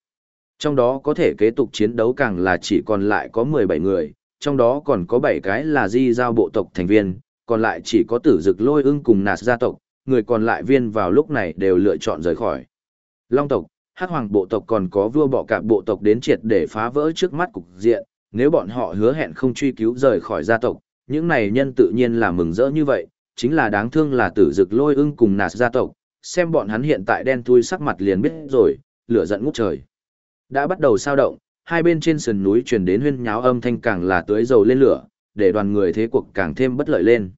Trong đó có thể kế tục chiến đấu càng là chỉ còn lại có 17 người, trong đó còn có 7 cái là di giao bộ tộc thành viên, còn lại chỉ có tử dực lôi ưng cùng nạt gia tộc, người còn lại viên vào lúc này đều lựa chọn rời khỏi. Long tộc, hắc hoàng bộ tộc còn có vua bọ cạp bộ tộc đến triệt để phá vỡ trước mắt cục diện, nếu bọn họ hứa hẹn không truy cứu rời khỏi gia tộc, những này nhân tự nhiên là mừng rỡ như vậy, chính là đáng thương là tử dực lôi ưng cùng nạt gia tộc, xem bọn hắn hiện tại đen thui sắc mặt liền biết rồi, lửa giận ngút trời. Đã bắt đầu sao động, hai bên trên sườn núi truyền đến huyên nháo âm thanh càng là tưới dầu lên lửa, để đoàn người thế cuộc càng thêm bất lợi lên.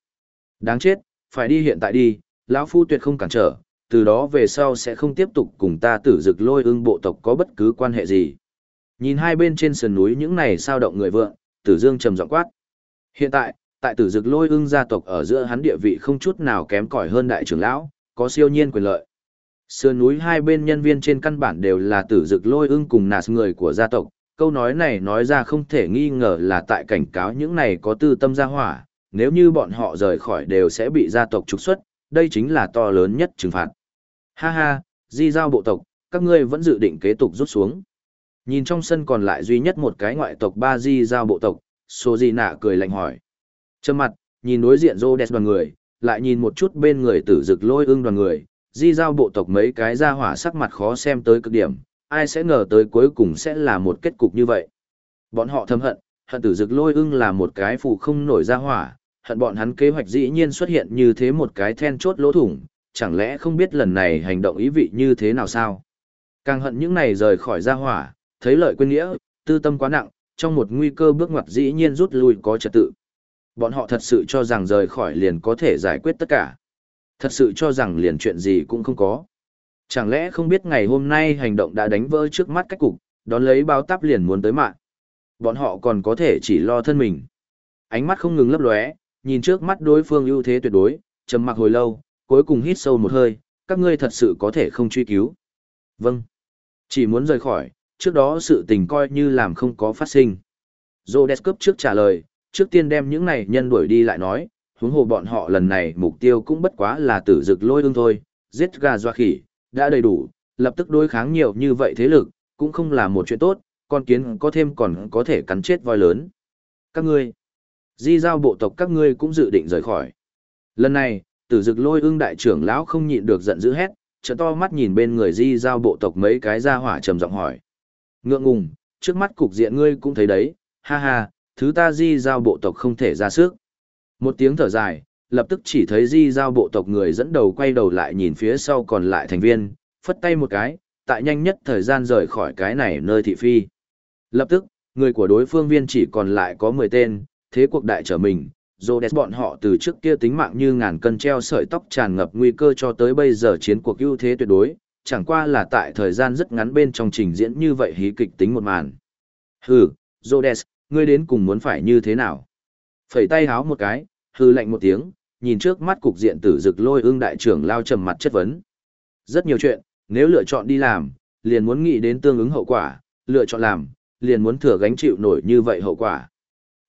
Đáng chết, phải đi hiện tại đi, lão phu tuyệt không cản trở, từ đó về sau sẽ không tiếp tục cùng ta tử dực lôi ưng bộ tộc có bất cứ quan hệ gì. Nhìn hai bên trên sườn núi những này sao động người vượng, tử dương trầm giọng quát. Hiện tại, tại tử dực lôi ưng gia tộc ở giữa hắn địa vị không chút nào kém cỏi hơn đại trưởng lão, có siêu nhiên quyền lợi. Sườn núi hai bên nhân viên trên căn bản đều là tử dực lôi ưng cùng nạt người của gia tộc, câu nói này nói ra không thể nghi ngờ là tại cảnh cáo những này có tư tâm gia hỏa, nếu như bọn họ rời khỏi đều sẽ bị gia tộc trục xuất, đây chính là to lớn nhất trừng phạt. Ha ha, di giao bộ tộc, các ngươi vẫn dự định kế tục rút xuống. Nhìn trong sân còn lại duy nhất một cái ngoại tộc ba di giao bộ tộc, số di nạ cười lạnh hỏi. Trầm mặt, nhìn đối diện rô đẹp đoàn người, lại nhìn một chút bên người tử dực lôi ưng đoàn người, di giao bộ tộc mấy cái ra hỏa sắc mặt khó xem tới cực điểm, ai sẽ ngờ tới cuối cùng sẽ là một kết cục như vậy. Bọn họ thầm hận, hận tử dực lôi ưng là một cái phù không nổi ra hỏa, hận bọn hắn kế hoạch dĩ nhiên xuất hiện như thế một cái then chốt lỗ thủng, chẳng lẽ không biết lần này hành động ý vị như thế nào sao? Càng hận những này rời khỏi ra hỏa, thấy lợi quên nghĩa, tư tâm quá nặng, trong một nguy cơ bước ngoặt dĩ nhiên rút lui có trật tự. Bọn họ thật sự cho rằng rời khỏi liền có thể giải quyết tất cả. Thật sự cho rằng liền chuyện gì cũng không có. Chẳng lẽ không biết ngày hôm nay hành động đã đánh vỡ trước mắt cách cục, đón lấy báo táp liền muốn tới mạng. Bọn họ còn có thể chỉ lo thân mình. Ánh mắt không ngừng lấp lóe, nhìn trước mắt đối phương ưu thế tuyệt đối, trầm mặc hồi lâu, cuối cùng hít sâu một hơi, các ngươi thật sự có thể không truy cứu. Vâng. Chỉ muốn rời khỏi, trước đó sự tình coi như làm không có phát sinh. Rhodes cấp trước trả lời, trước tiên đem những này nhân đuổi đi lại nói, huống hồ bọn họ lần này mục tiêu cũng bất quá là tử dực lôi ương thôi, giết gà doa khỉ, đã đầy đủ, lập tức đối kháng nhiều như vậy thế lực, cũng không là một chuyện tốt, con kiến có thêm còn có thể cắn chết voi lớn. Các ngươi, di giao bộ tộc các ngươi cũng dự định rời khỏi. Lần này, tử dực lôi ương đại trưởng lão không nhịn được giận dữ hét, trợ to mắt nhìn bên người di giao bộ tộc mấy cái ra hỏa trầm giọng hỏi. Ngượng ngùng, trước mắt cục diện ngươi cũng thấy đấy, ha ha, thứ ta di giao bộ tộc không thể ra sức. Một tiếng thở dài, lập tức chỉ thấy di giao bộ tộc người dẫn đầu quay đầu lại nhìn phía sau còn lại thành viên, phất tay một cái, tại nhanh nhất thời gian rời khỏi cái này nơi thị phi. Lập tức, người của đối phương viên chỉ còn lại có 10 tên, thế cuộc đại trở mình, Rhodes bọn họ từ trước kia tính mạng như ngàn cân treo sợi tóc tràn ngập nguy cơ cho tới bây giờ chiến cuộc ưu thế tuyệt đối, chẳng qua là tại thời gian rất ngắn bên trong trình diễn như vậy hí kịch tính một màn. Hừ, Rhodes, ngươi đến cùng muốn phải như thế nào? Phẩy tay háo một cái, hư lạnh một tiếng, nhìn trước mắt cục diện tử dực lôi ương đại trưởng lao trầm mặt chất vấn. Rất nhiều chuyện, nếu lựa chọn đi làm, liền muốn nghĩ đến tương ứng hậu quả, lựa chọn làm, liền muốn thừa gánh chịu nổi như vậy hậu quả.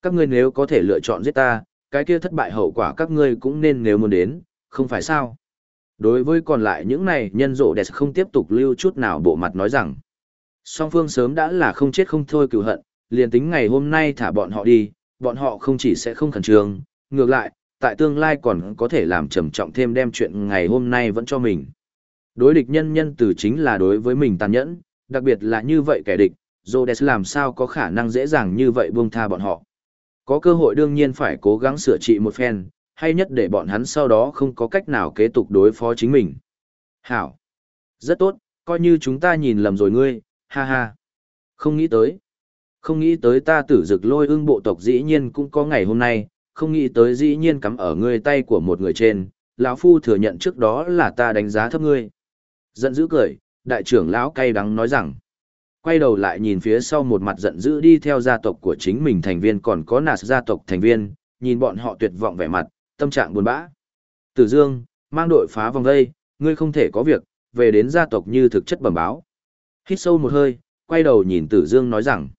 Các ngươi nếu có thể lựa chọn giết ta, cái kia thất bại hậu quả các ngươi cũng nên nếu muốn đến, không phải sao? Đối với còn lại những này nhân rộ đẹp không tiếp tục lưu chút nào bộ mặt nói rằng, song phương sớm đã là không chết không thôi cựu hận, liền tính ngày hôm nay thả bọn họ đi, bọn họ không chỉ sẽ không khẩn trương, ngược lại, tại tương lai còn có thể làm trầm trọng thêm đem chuyện ngày hôm nay vẫn cho mình. Đối địch nhân nhân từ chính là đối với mình tàn nhẫn, đặc biệt là như vậy kẻ địch, Rhodes làm sao có khả năng dễ dàng như vậy buông tha bọn họ. Có cơ hội đương nhiên phải cố gắng sửa trị một phen, hay nhất để bọn hắn sau đó không có cách nào kế tục đối phó chính mình. Hảo! Rất tốt, coi như chúng ta nhìn lầm rồi ngươi, ha ha. Không nghĩ tới. Không nghĩ tới ta tử dực lôi ưng bộ tộc dĩ nhiên cũng có ngày hôm nay, không nghĩ tới dĩ nhiên cắm ở ngươi tay của một người trên, lão phu thừa nhận trước đó là ta đánh giá thấp ngươi. Giận dữ cười, đại trưởng lão cay đắng nói rằng, quay đầu lại nhìn phía sau một mặt giận dữ đi theo gia tộc của chính mình thành viên còn có nạt gia tộc thành viên, nhìn bọn họ tuyệt vọng vẻ mặt, tâm trạng buồn bã. Tử Dương, mang đội phá vòng đây, ngươi không thể có việc, về đến gia tộc như thực chất bẩm báo. Hít sâu một hơi, quay đầu nhìn Tử Dương nói rằng,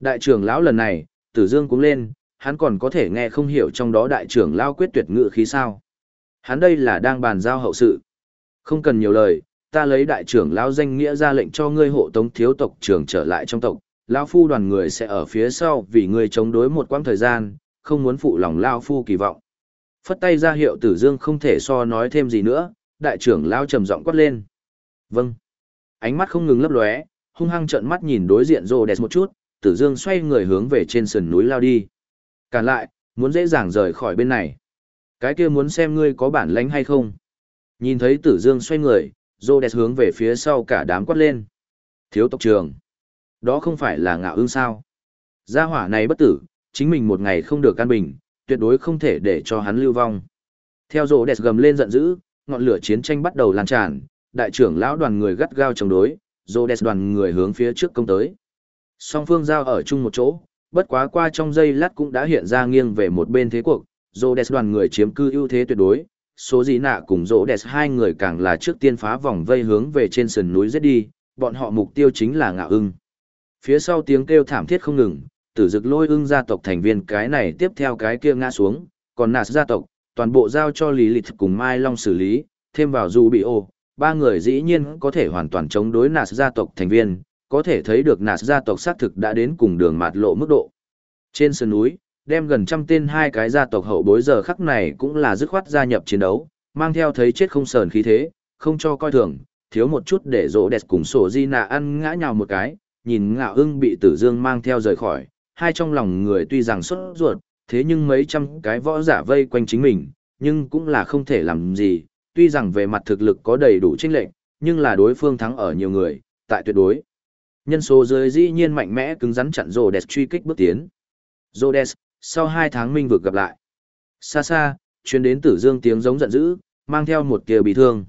đại trưởng lão lần này, Tử Dương cũng lên, hắn còn có thể nghe không hiểu trong đó đại trưởng lão quyết tuyệt ngự khí sao. Hắn đây là đang bàn giao hậu sự. Không cần nhiều lời, ta lấy đại trưởng lão danh nghĩa ra lệnh cho ngươi hộ tống thiếu tộc trưởng trở lại trong tộc, lão phu đoàn người sẽ ở phía sau vì ngươi chống đối một quãng thời gian, không muốn phụ lòng lão phu kỳ vọng. Phất tay ra hiệu Tử Dương không thể so nói thêm gì nữa, đại trưởng lão trầm giọng quát lên. Vâng. Ánh mắt không ngừng lấp lóe, hung hăng trợn mắt nhìn đối diện rồ đẹp một chút, Tử Dương xoay người hướng về trên sườn núi lao đi. Cản lại, muốn dễ dàng rời khỏi bên này. Cái kia muốn xem ngươi có bản lãnh hay không. Nhìn thấy Tử Dương xoay người, Rhodes hướng về phía sau cả đám quát lên. Thiếu tộc trường. Đó không phải là ngạo ương sao. Gia hỏa này bất tử, chính mình một ngày không được can bình, tuyệt đối không thể để cho hắn lưu vong. Theo Rhodes gầm lên giận dữ, ngọn lửa chiến tranh bắt đầu lan tràn, đại trưởng lão đoàn người gắt gao chống đối, Rhodes đoàn người hướng phía trước công tới. Song phương giao ở chung một chỗ, bất quá qua trong giây lát cũng đã hiện ra nghiêng về một bên thế cuộc, Rhodes đoàn người chiếm cư ưu thế tuyệt đối, số gì nạ cùng Rhodes hai người càng là trước tiên phá vòng vây hướng về trên sườn núi giết đi, bọn họ mục tiêu chính là ngạo ưng. Phía sau tiếng kêu thảm thiết không ngừng, tử dực lôi ưng gia tộc thành viên cái này tiếp theo cái kia ngã xuống, còn nạt gia tộc, toàn bộ giao cho Lý Lịch cùng Mai Long xử lý, thêm vào dù bị ô, ba người dĩ nhiên có thể hoàn toàn chống đối nạt gia tộc thành viên, có thể thấy được nạt gia tộc xác thực đã đến cùng đường mạt lộ mức độ. Trên sườn núi, đem gần trăm tên hai cái gia tộc hậu bối giờ khắc này cũng là dứt khoát gia nhập chiến đấu, mang theo thấy chết không sờn khí thế, không cho coi thường, thiếu một chút để rỗ đẹp cùng sổ di nạ ăn ngã nhào một cái, nhìn ngạo ưng bị tử dương mang theo rời khỏi, hai trong lòng người tuy rằng xuất ruột, thế nhưng mấy trăm cái võ giả vây quanh chính mình, nhưng cũng là không thể làm gì, tuy rằng về mặt thực lực có đầy đủ chênh lệnh, nhưng là đối phương thắng ở nhiều người, tại tuyệt đối. Nhân số dưới dĩ nhiên mạnh mẽ cứng rắn chặn Rhodes truy kích bước tiến. Rhodes, sau hai tháng minh vực gặp lại. Xa xa, chuyến đến tử dương tiếng giống giận dữ, mang theo một kia bị thương.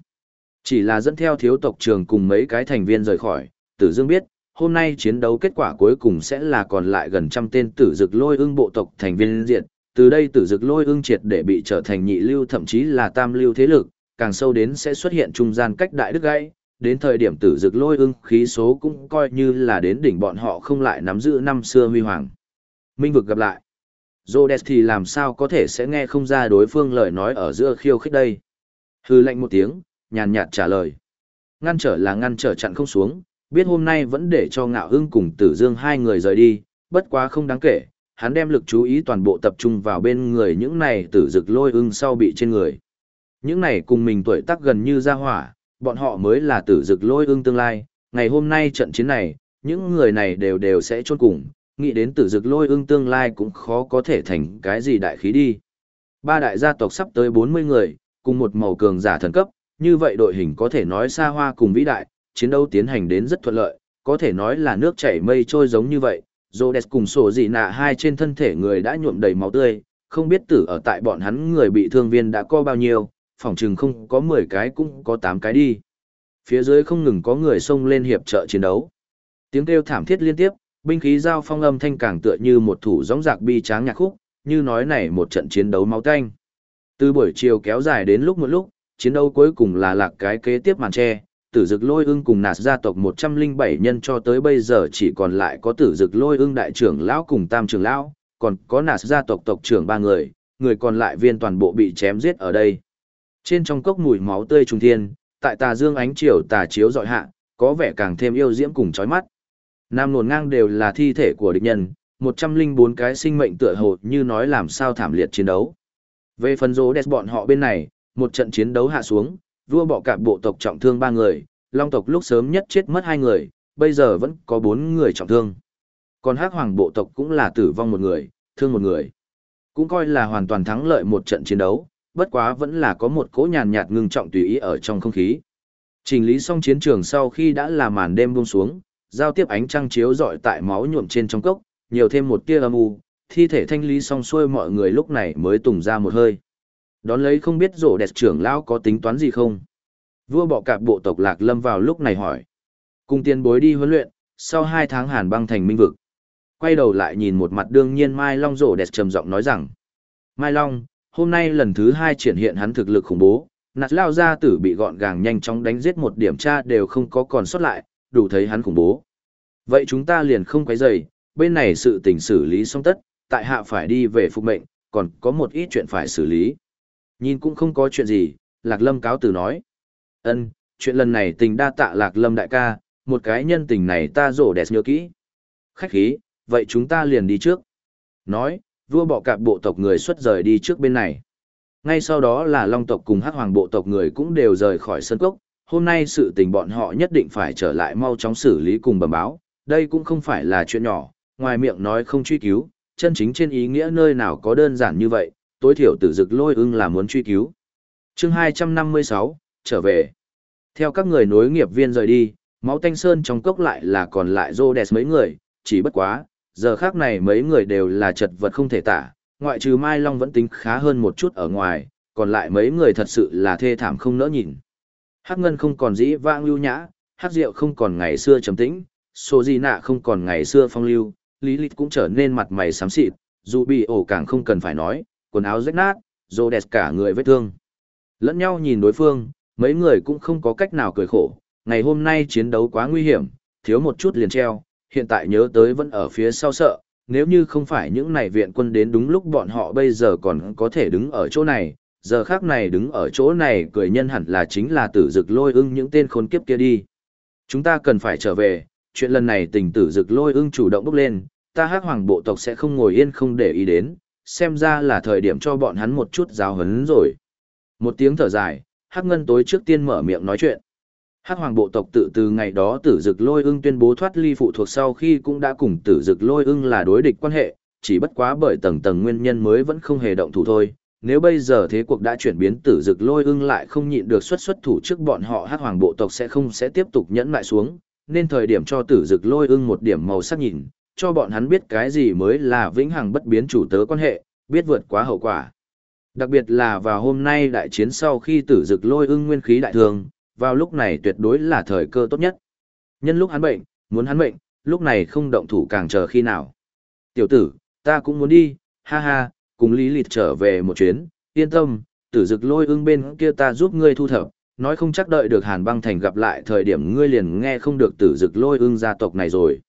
Chỉ là dẫn theo thiếu tộc trường cùng mấy cái thành viên rời khỏi, tử dương biết, hôm nay chiến đấu kết quả cuối cùng sẽ là còn lại gần trăm tên tử dực lôi ưng bộ tộc thành viên diện. Từ đây tử dực lôi ưng triệt để bị trở thành nhị lưu thậm chí là tam lưu thế lực, càng sâu đến sẽ xuất hiện trung gian cách đại đức gãy, đến thời điểm tử dực lôi ưng khí số cũng coi như là đến đỉnh bọn họ không lại nắm giữ năm xưa huy hoàng. Minh vực gặp lại. Rhodes thì làm sao có thể sẽ nghe không ra đối phương lời nói ở giữa khiêu khích đây. Hư lệnh một tiếng, nhàn nhạt trả lời. Ngăn trở là ngăn trở chặn không xuống, biết hôm nay vẫn để cho ngạo hưng cùng tử dương hai người rời đi, bất quá không đáng kể, hắn đem lực chú ý toàn bộ tập trung vào bên người những này tử dực lôi ưng sau bị trên người. Những này cùng mình tuổi tác gần như ra hỏa, bọn họ mới là tử dực lôi ương tương lai, ngày hôm nay trận chiến này, những người này đều đều sẽ chôn cùng, nghĩ đến tử dực lôi ương tương lai cũng khó có thể thành cái gì đại khí đi. Ba đại gia tộc sắp tới 40 người, cùng một màu cường giả thần cấp, như vậy đội hình có thể nói xa hoa cùng vĩ đại, chiến đấu tiến hành đến rất thuận lợi, có thể nói là nước chảy mây trôi giống như vậy. Rhodes cùng sổ dị nạ hai trên thân thể người đã nhuộm đầy máu tươi, không biết tử ở tại bọn hắn người bị thương viên đã có bao nhiêu, phỏng chừng không có 10 cái cũng có 8 cái đi. Phía dưới không ngừng có người xông lên hiệp trợ chiến đấu. Tiếng kêu thảm thiết liên tiếp, binh khí giao phong âm thanh càng tựa như một thủ gióng giạc bi tráng nhạc khúc, như nói này một trận chiến đấu máu tanh. Từ buổi chiều kéo dài đến lúc một lúc, chiến đấu cuối cùng là lạc cái kế tiếp màn tre, tử dực lôi ưng cùng nạt gia tộc 107 nhân cho tới bây giờ chỉ còn lại có tử dực lôi ưng đại trưởng lão cùng tam trưởng lão, còn có nạt gia tộc tộc trưởng ba người, người còn lại viên toàn bộ bị chém giết ở đây. Trên trong cốc mùi máu tươi trùng thiên, tại tà dương ánh chiều tà chiếu dọi hạ, có vẻ càng thêm yêu diễm cùng chói mắt. Nam nổn ngang đều là thi thể của địch nhân, 104 cái sinh mệnh tựa hồ như nói làm sao thảm liệt chiến đấu. Về phần rô đẹp bọn họ bên này, một trận chiến đấu hạ xuống, vua bọ cạp bộ tộc trọng thương ba người, long tộc lúc sớm nhất chết mất hai người, bây giờ vẫn có bốn người trọng thương. Còn hắc hoàng bộ tộc cũng là tử vong một người, thương một người. Cũng coi là hoàn toàn thắng lợi một trận chiến đấu, bất quá vẫn là có một cỗ nhàn nhạt ngưng trọng tùy ý ở trong không khí. Trình lý xong chiến trường sau khi đã là màn đêm buông xuống, giao tiếp ánh trăng chiếu rọi tại máu nhuộm trên trong cốc, nhiều thêm một tia âm u, thi thể thanh lý xong xuôi mọi người lúc này mới tùng ra một hơi. Đón lấy không biết rổ đẹp trưởng lão có tính toán gì không? Vua bọ cạp bộ tộc Lạc Lâm vào lúc này hỏi. Cùng tiền bối đi huấn luyện, sau hai tháng hàn băng thành minh vực. Quay đầu lại nhìn một mặt đương nhiên Mai Long rổ đẹp trầm giọng nói rằng. Mai Long, hôm nay lần thứ hai triển hiện hắn thực lực khủng bố, nạt lao gia tử bị gọn gàng nhanh chóng đánh giết một điểm tra đều không có còn sót lại, đủ thấy hắn khủng bố. Vậy chúng ta liền không quấy rầy, bên này sự tình xử lý xong tất, tại hạ phải đi về phục mệnh, còn có một ít chuyện phải xử lý. Nhìn cũng không có chuyện gì, Lạc Lâm cáo từ nói. ân chuyện lần này tình đa tạ Lạc Lâm đại ca, một cái nhân tình này ta rổ đẹp nhớ kỹ. Khách khí, vậy chúng ta liền đi trước. Nói, vua bọ cạp bộ tộc người xuất rời đi trước bên này. Ngay sau đó là Long tộc cùng Hắc Hoàng bộ tộc người cũng đều rời khỏi sân cốc, hôm nay sự tình bọn họ nhất định phải trở lại mau chóng xử lý cùng bẩm báo, đây cũng không phải là chuyện nhỏ, ngoài miệng nói không truy cứu, chân chính trên ý nghĩa nơi nào có đơn giản như vậy, tối thiểu tử dực lôi ưng là muốn truy cứu. chương 256, trở về. Theo các người nối nghiệp viên rời đi, máu tanh sơn trong cốc lại là còn lại rô đẹp mấy người, chỉ bất quá, giờ khác này mấy người đều là chật vật không thể tả, ngoại trừ Mai Long vẫn tính khá hơn một chút ở ngoài, còn lại mấy người thật sự là thê thảm không nỡ nhìn. Hắc Ngân không còn dĩ vãng lưu nhã, Hắc Diệu không còn ngày xưa trầm tĩnh, Sô Di Nạ không còn ngày xưa phong lưu, Lý Lịch cũng trở nên mặt mày xám xịt, dù bị ổ càng không cần phải nói, quần áo rách nát, rô đẹp cả người vết thương. Lẫn nhau nhìn đối phương, mấy người cũng không có cách nào cười khổ, ngày hôm nay chiến đấu quá nguy hiểm, thiếu một chút liền treo, hiện tại nhớ tới vẫn ở phía sau sợ, nếu như không phải những này viện quân đến đúng lúc bọn họ bây giờ còn có thể đứng ở chỗ này, giờ khác này đứng ở chỗ này cười nhân hẳn là chính là tử dực lôi ưng những tên khốn kiếp kia đi. Chúng ta cần phải trở về, chuyện lần này tình tử dực lôi ưng chủ động bước lên, ta hắc hoàng bộ tộc sẽ không ngồi yên không để ý đến, xem ra là thời điểm cho bọn hắn một chút giáo hấn rồi. Một tiếng thở dài, hắc ngân tối trước tiên mở miệng nói chuyện. Hắc hoàng bộ tộc tự từ ngày đó tử dực lôi ưng tuyên bố thoát ly phụ thuộc sau khi cũng đã cùng tử dực lôi ưng là đối địch quan hệ, chỉ bất quá bởi tầng tầng nguyên nhân mới vẫn không hề động thủ thôi. Nếu bây giờ thế cuộc đã chuyển biến tử dực lôi ưng lại không nhịn được xuất xuất thủ trước bọn họ hắc hoàng bộ tộc sẽ không sẽ tiếp tục nhẫn lại xuống, nên thời điểm cho tử dực lôi ưng một điểm màu sắc nhìn, cho bọn hắn biết cái gì mới là vĩnh hằng bất biến chủ tớ quan hệ, biết vượt quá hậu quả. Đặc biệt là vào hôm nay đại chiến sau khi tử dực lôi ưng nguyên khí đại thường, vào lúc này tuyệt đối là thời cơ tốt nhất. Nhân lúc hắn bệnh, muốn hắn bệnh, lúc này không động thủ càng chờ khi nào. Tiểu tử, ta cũng muốn đi, ha ha, cùng lý lịt trở về một chuyến, yên tâm, tử dực lôi ưng bên kia ta giúp ngươi thu thập, nói không chắc đợi được hàn băng thành gặp lại thời điểm ngươi liền nghe không được tử dực lôi ưng gia tộc này rồi.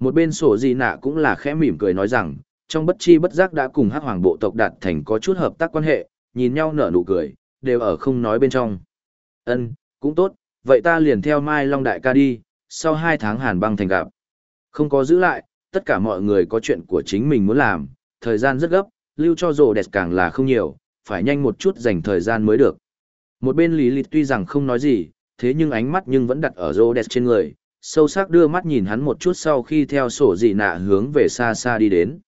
Một bên sổ gì nạ cũng là khẽ mỉm cười nói rằng, trong bất chi bất giác đã cùng hắc hoàng bộ tộc đạt thành có chút hợp tác quan hệ, nhìn nhau nở nụ cười, đều ở không nói bên trong. Ân, cũng tốt, vậy ta liền theo Mai Long Đại ca đi, sau hai tháng hàn băng thành gặp. Không có giữ lại, tất cả mọi người có chuyện của chính mình muốn làm, thời gian rất gấp, lưu cho rồ đẹp càng là không nhiều, phải nhanh một chút dành thời gian mới được. Một bên Lý Lịch tuy rằng không nói gì, thế nhưng ánh mắt nhưng vẫn đặt ở rồ đẹp trên người, sâu sắc đưa mắt nhìn hắn một chút sau khi theo sổ dị nạ hướng về xa xa đi đến.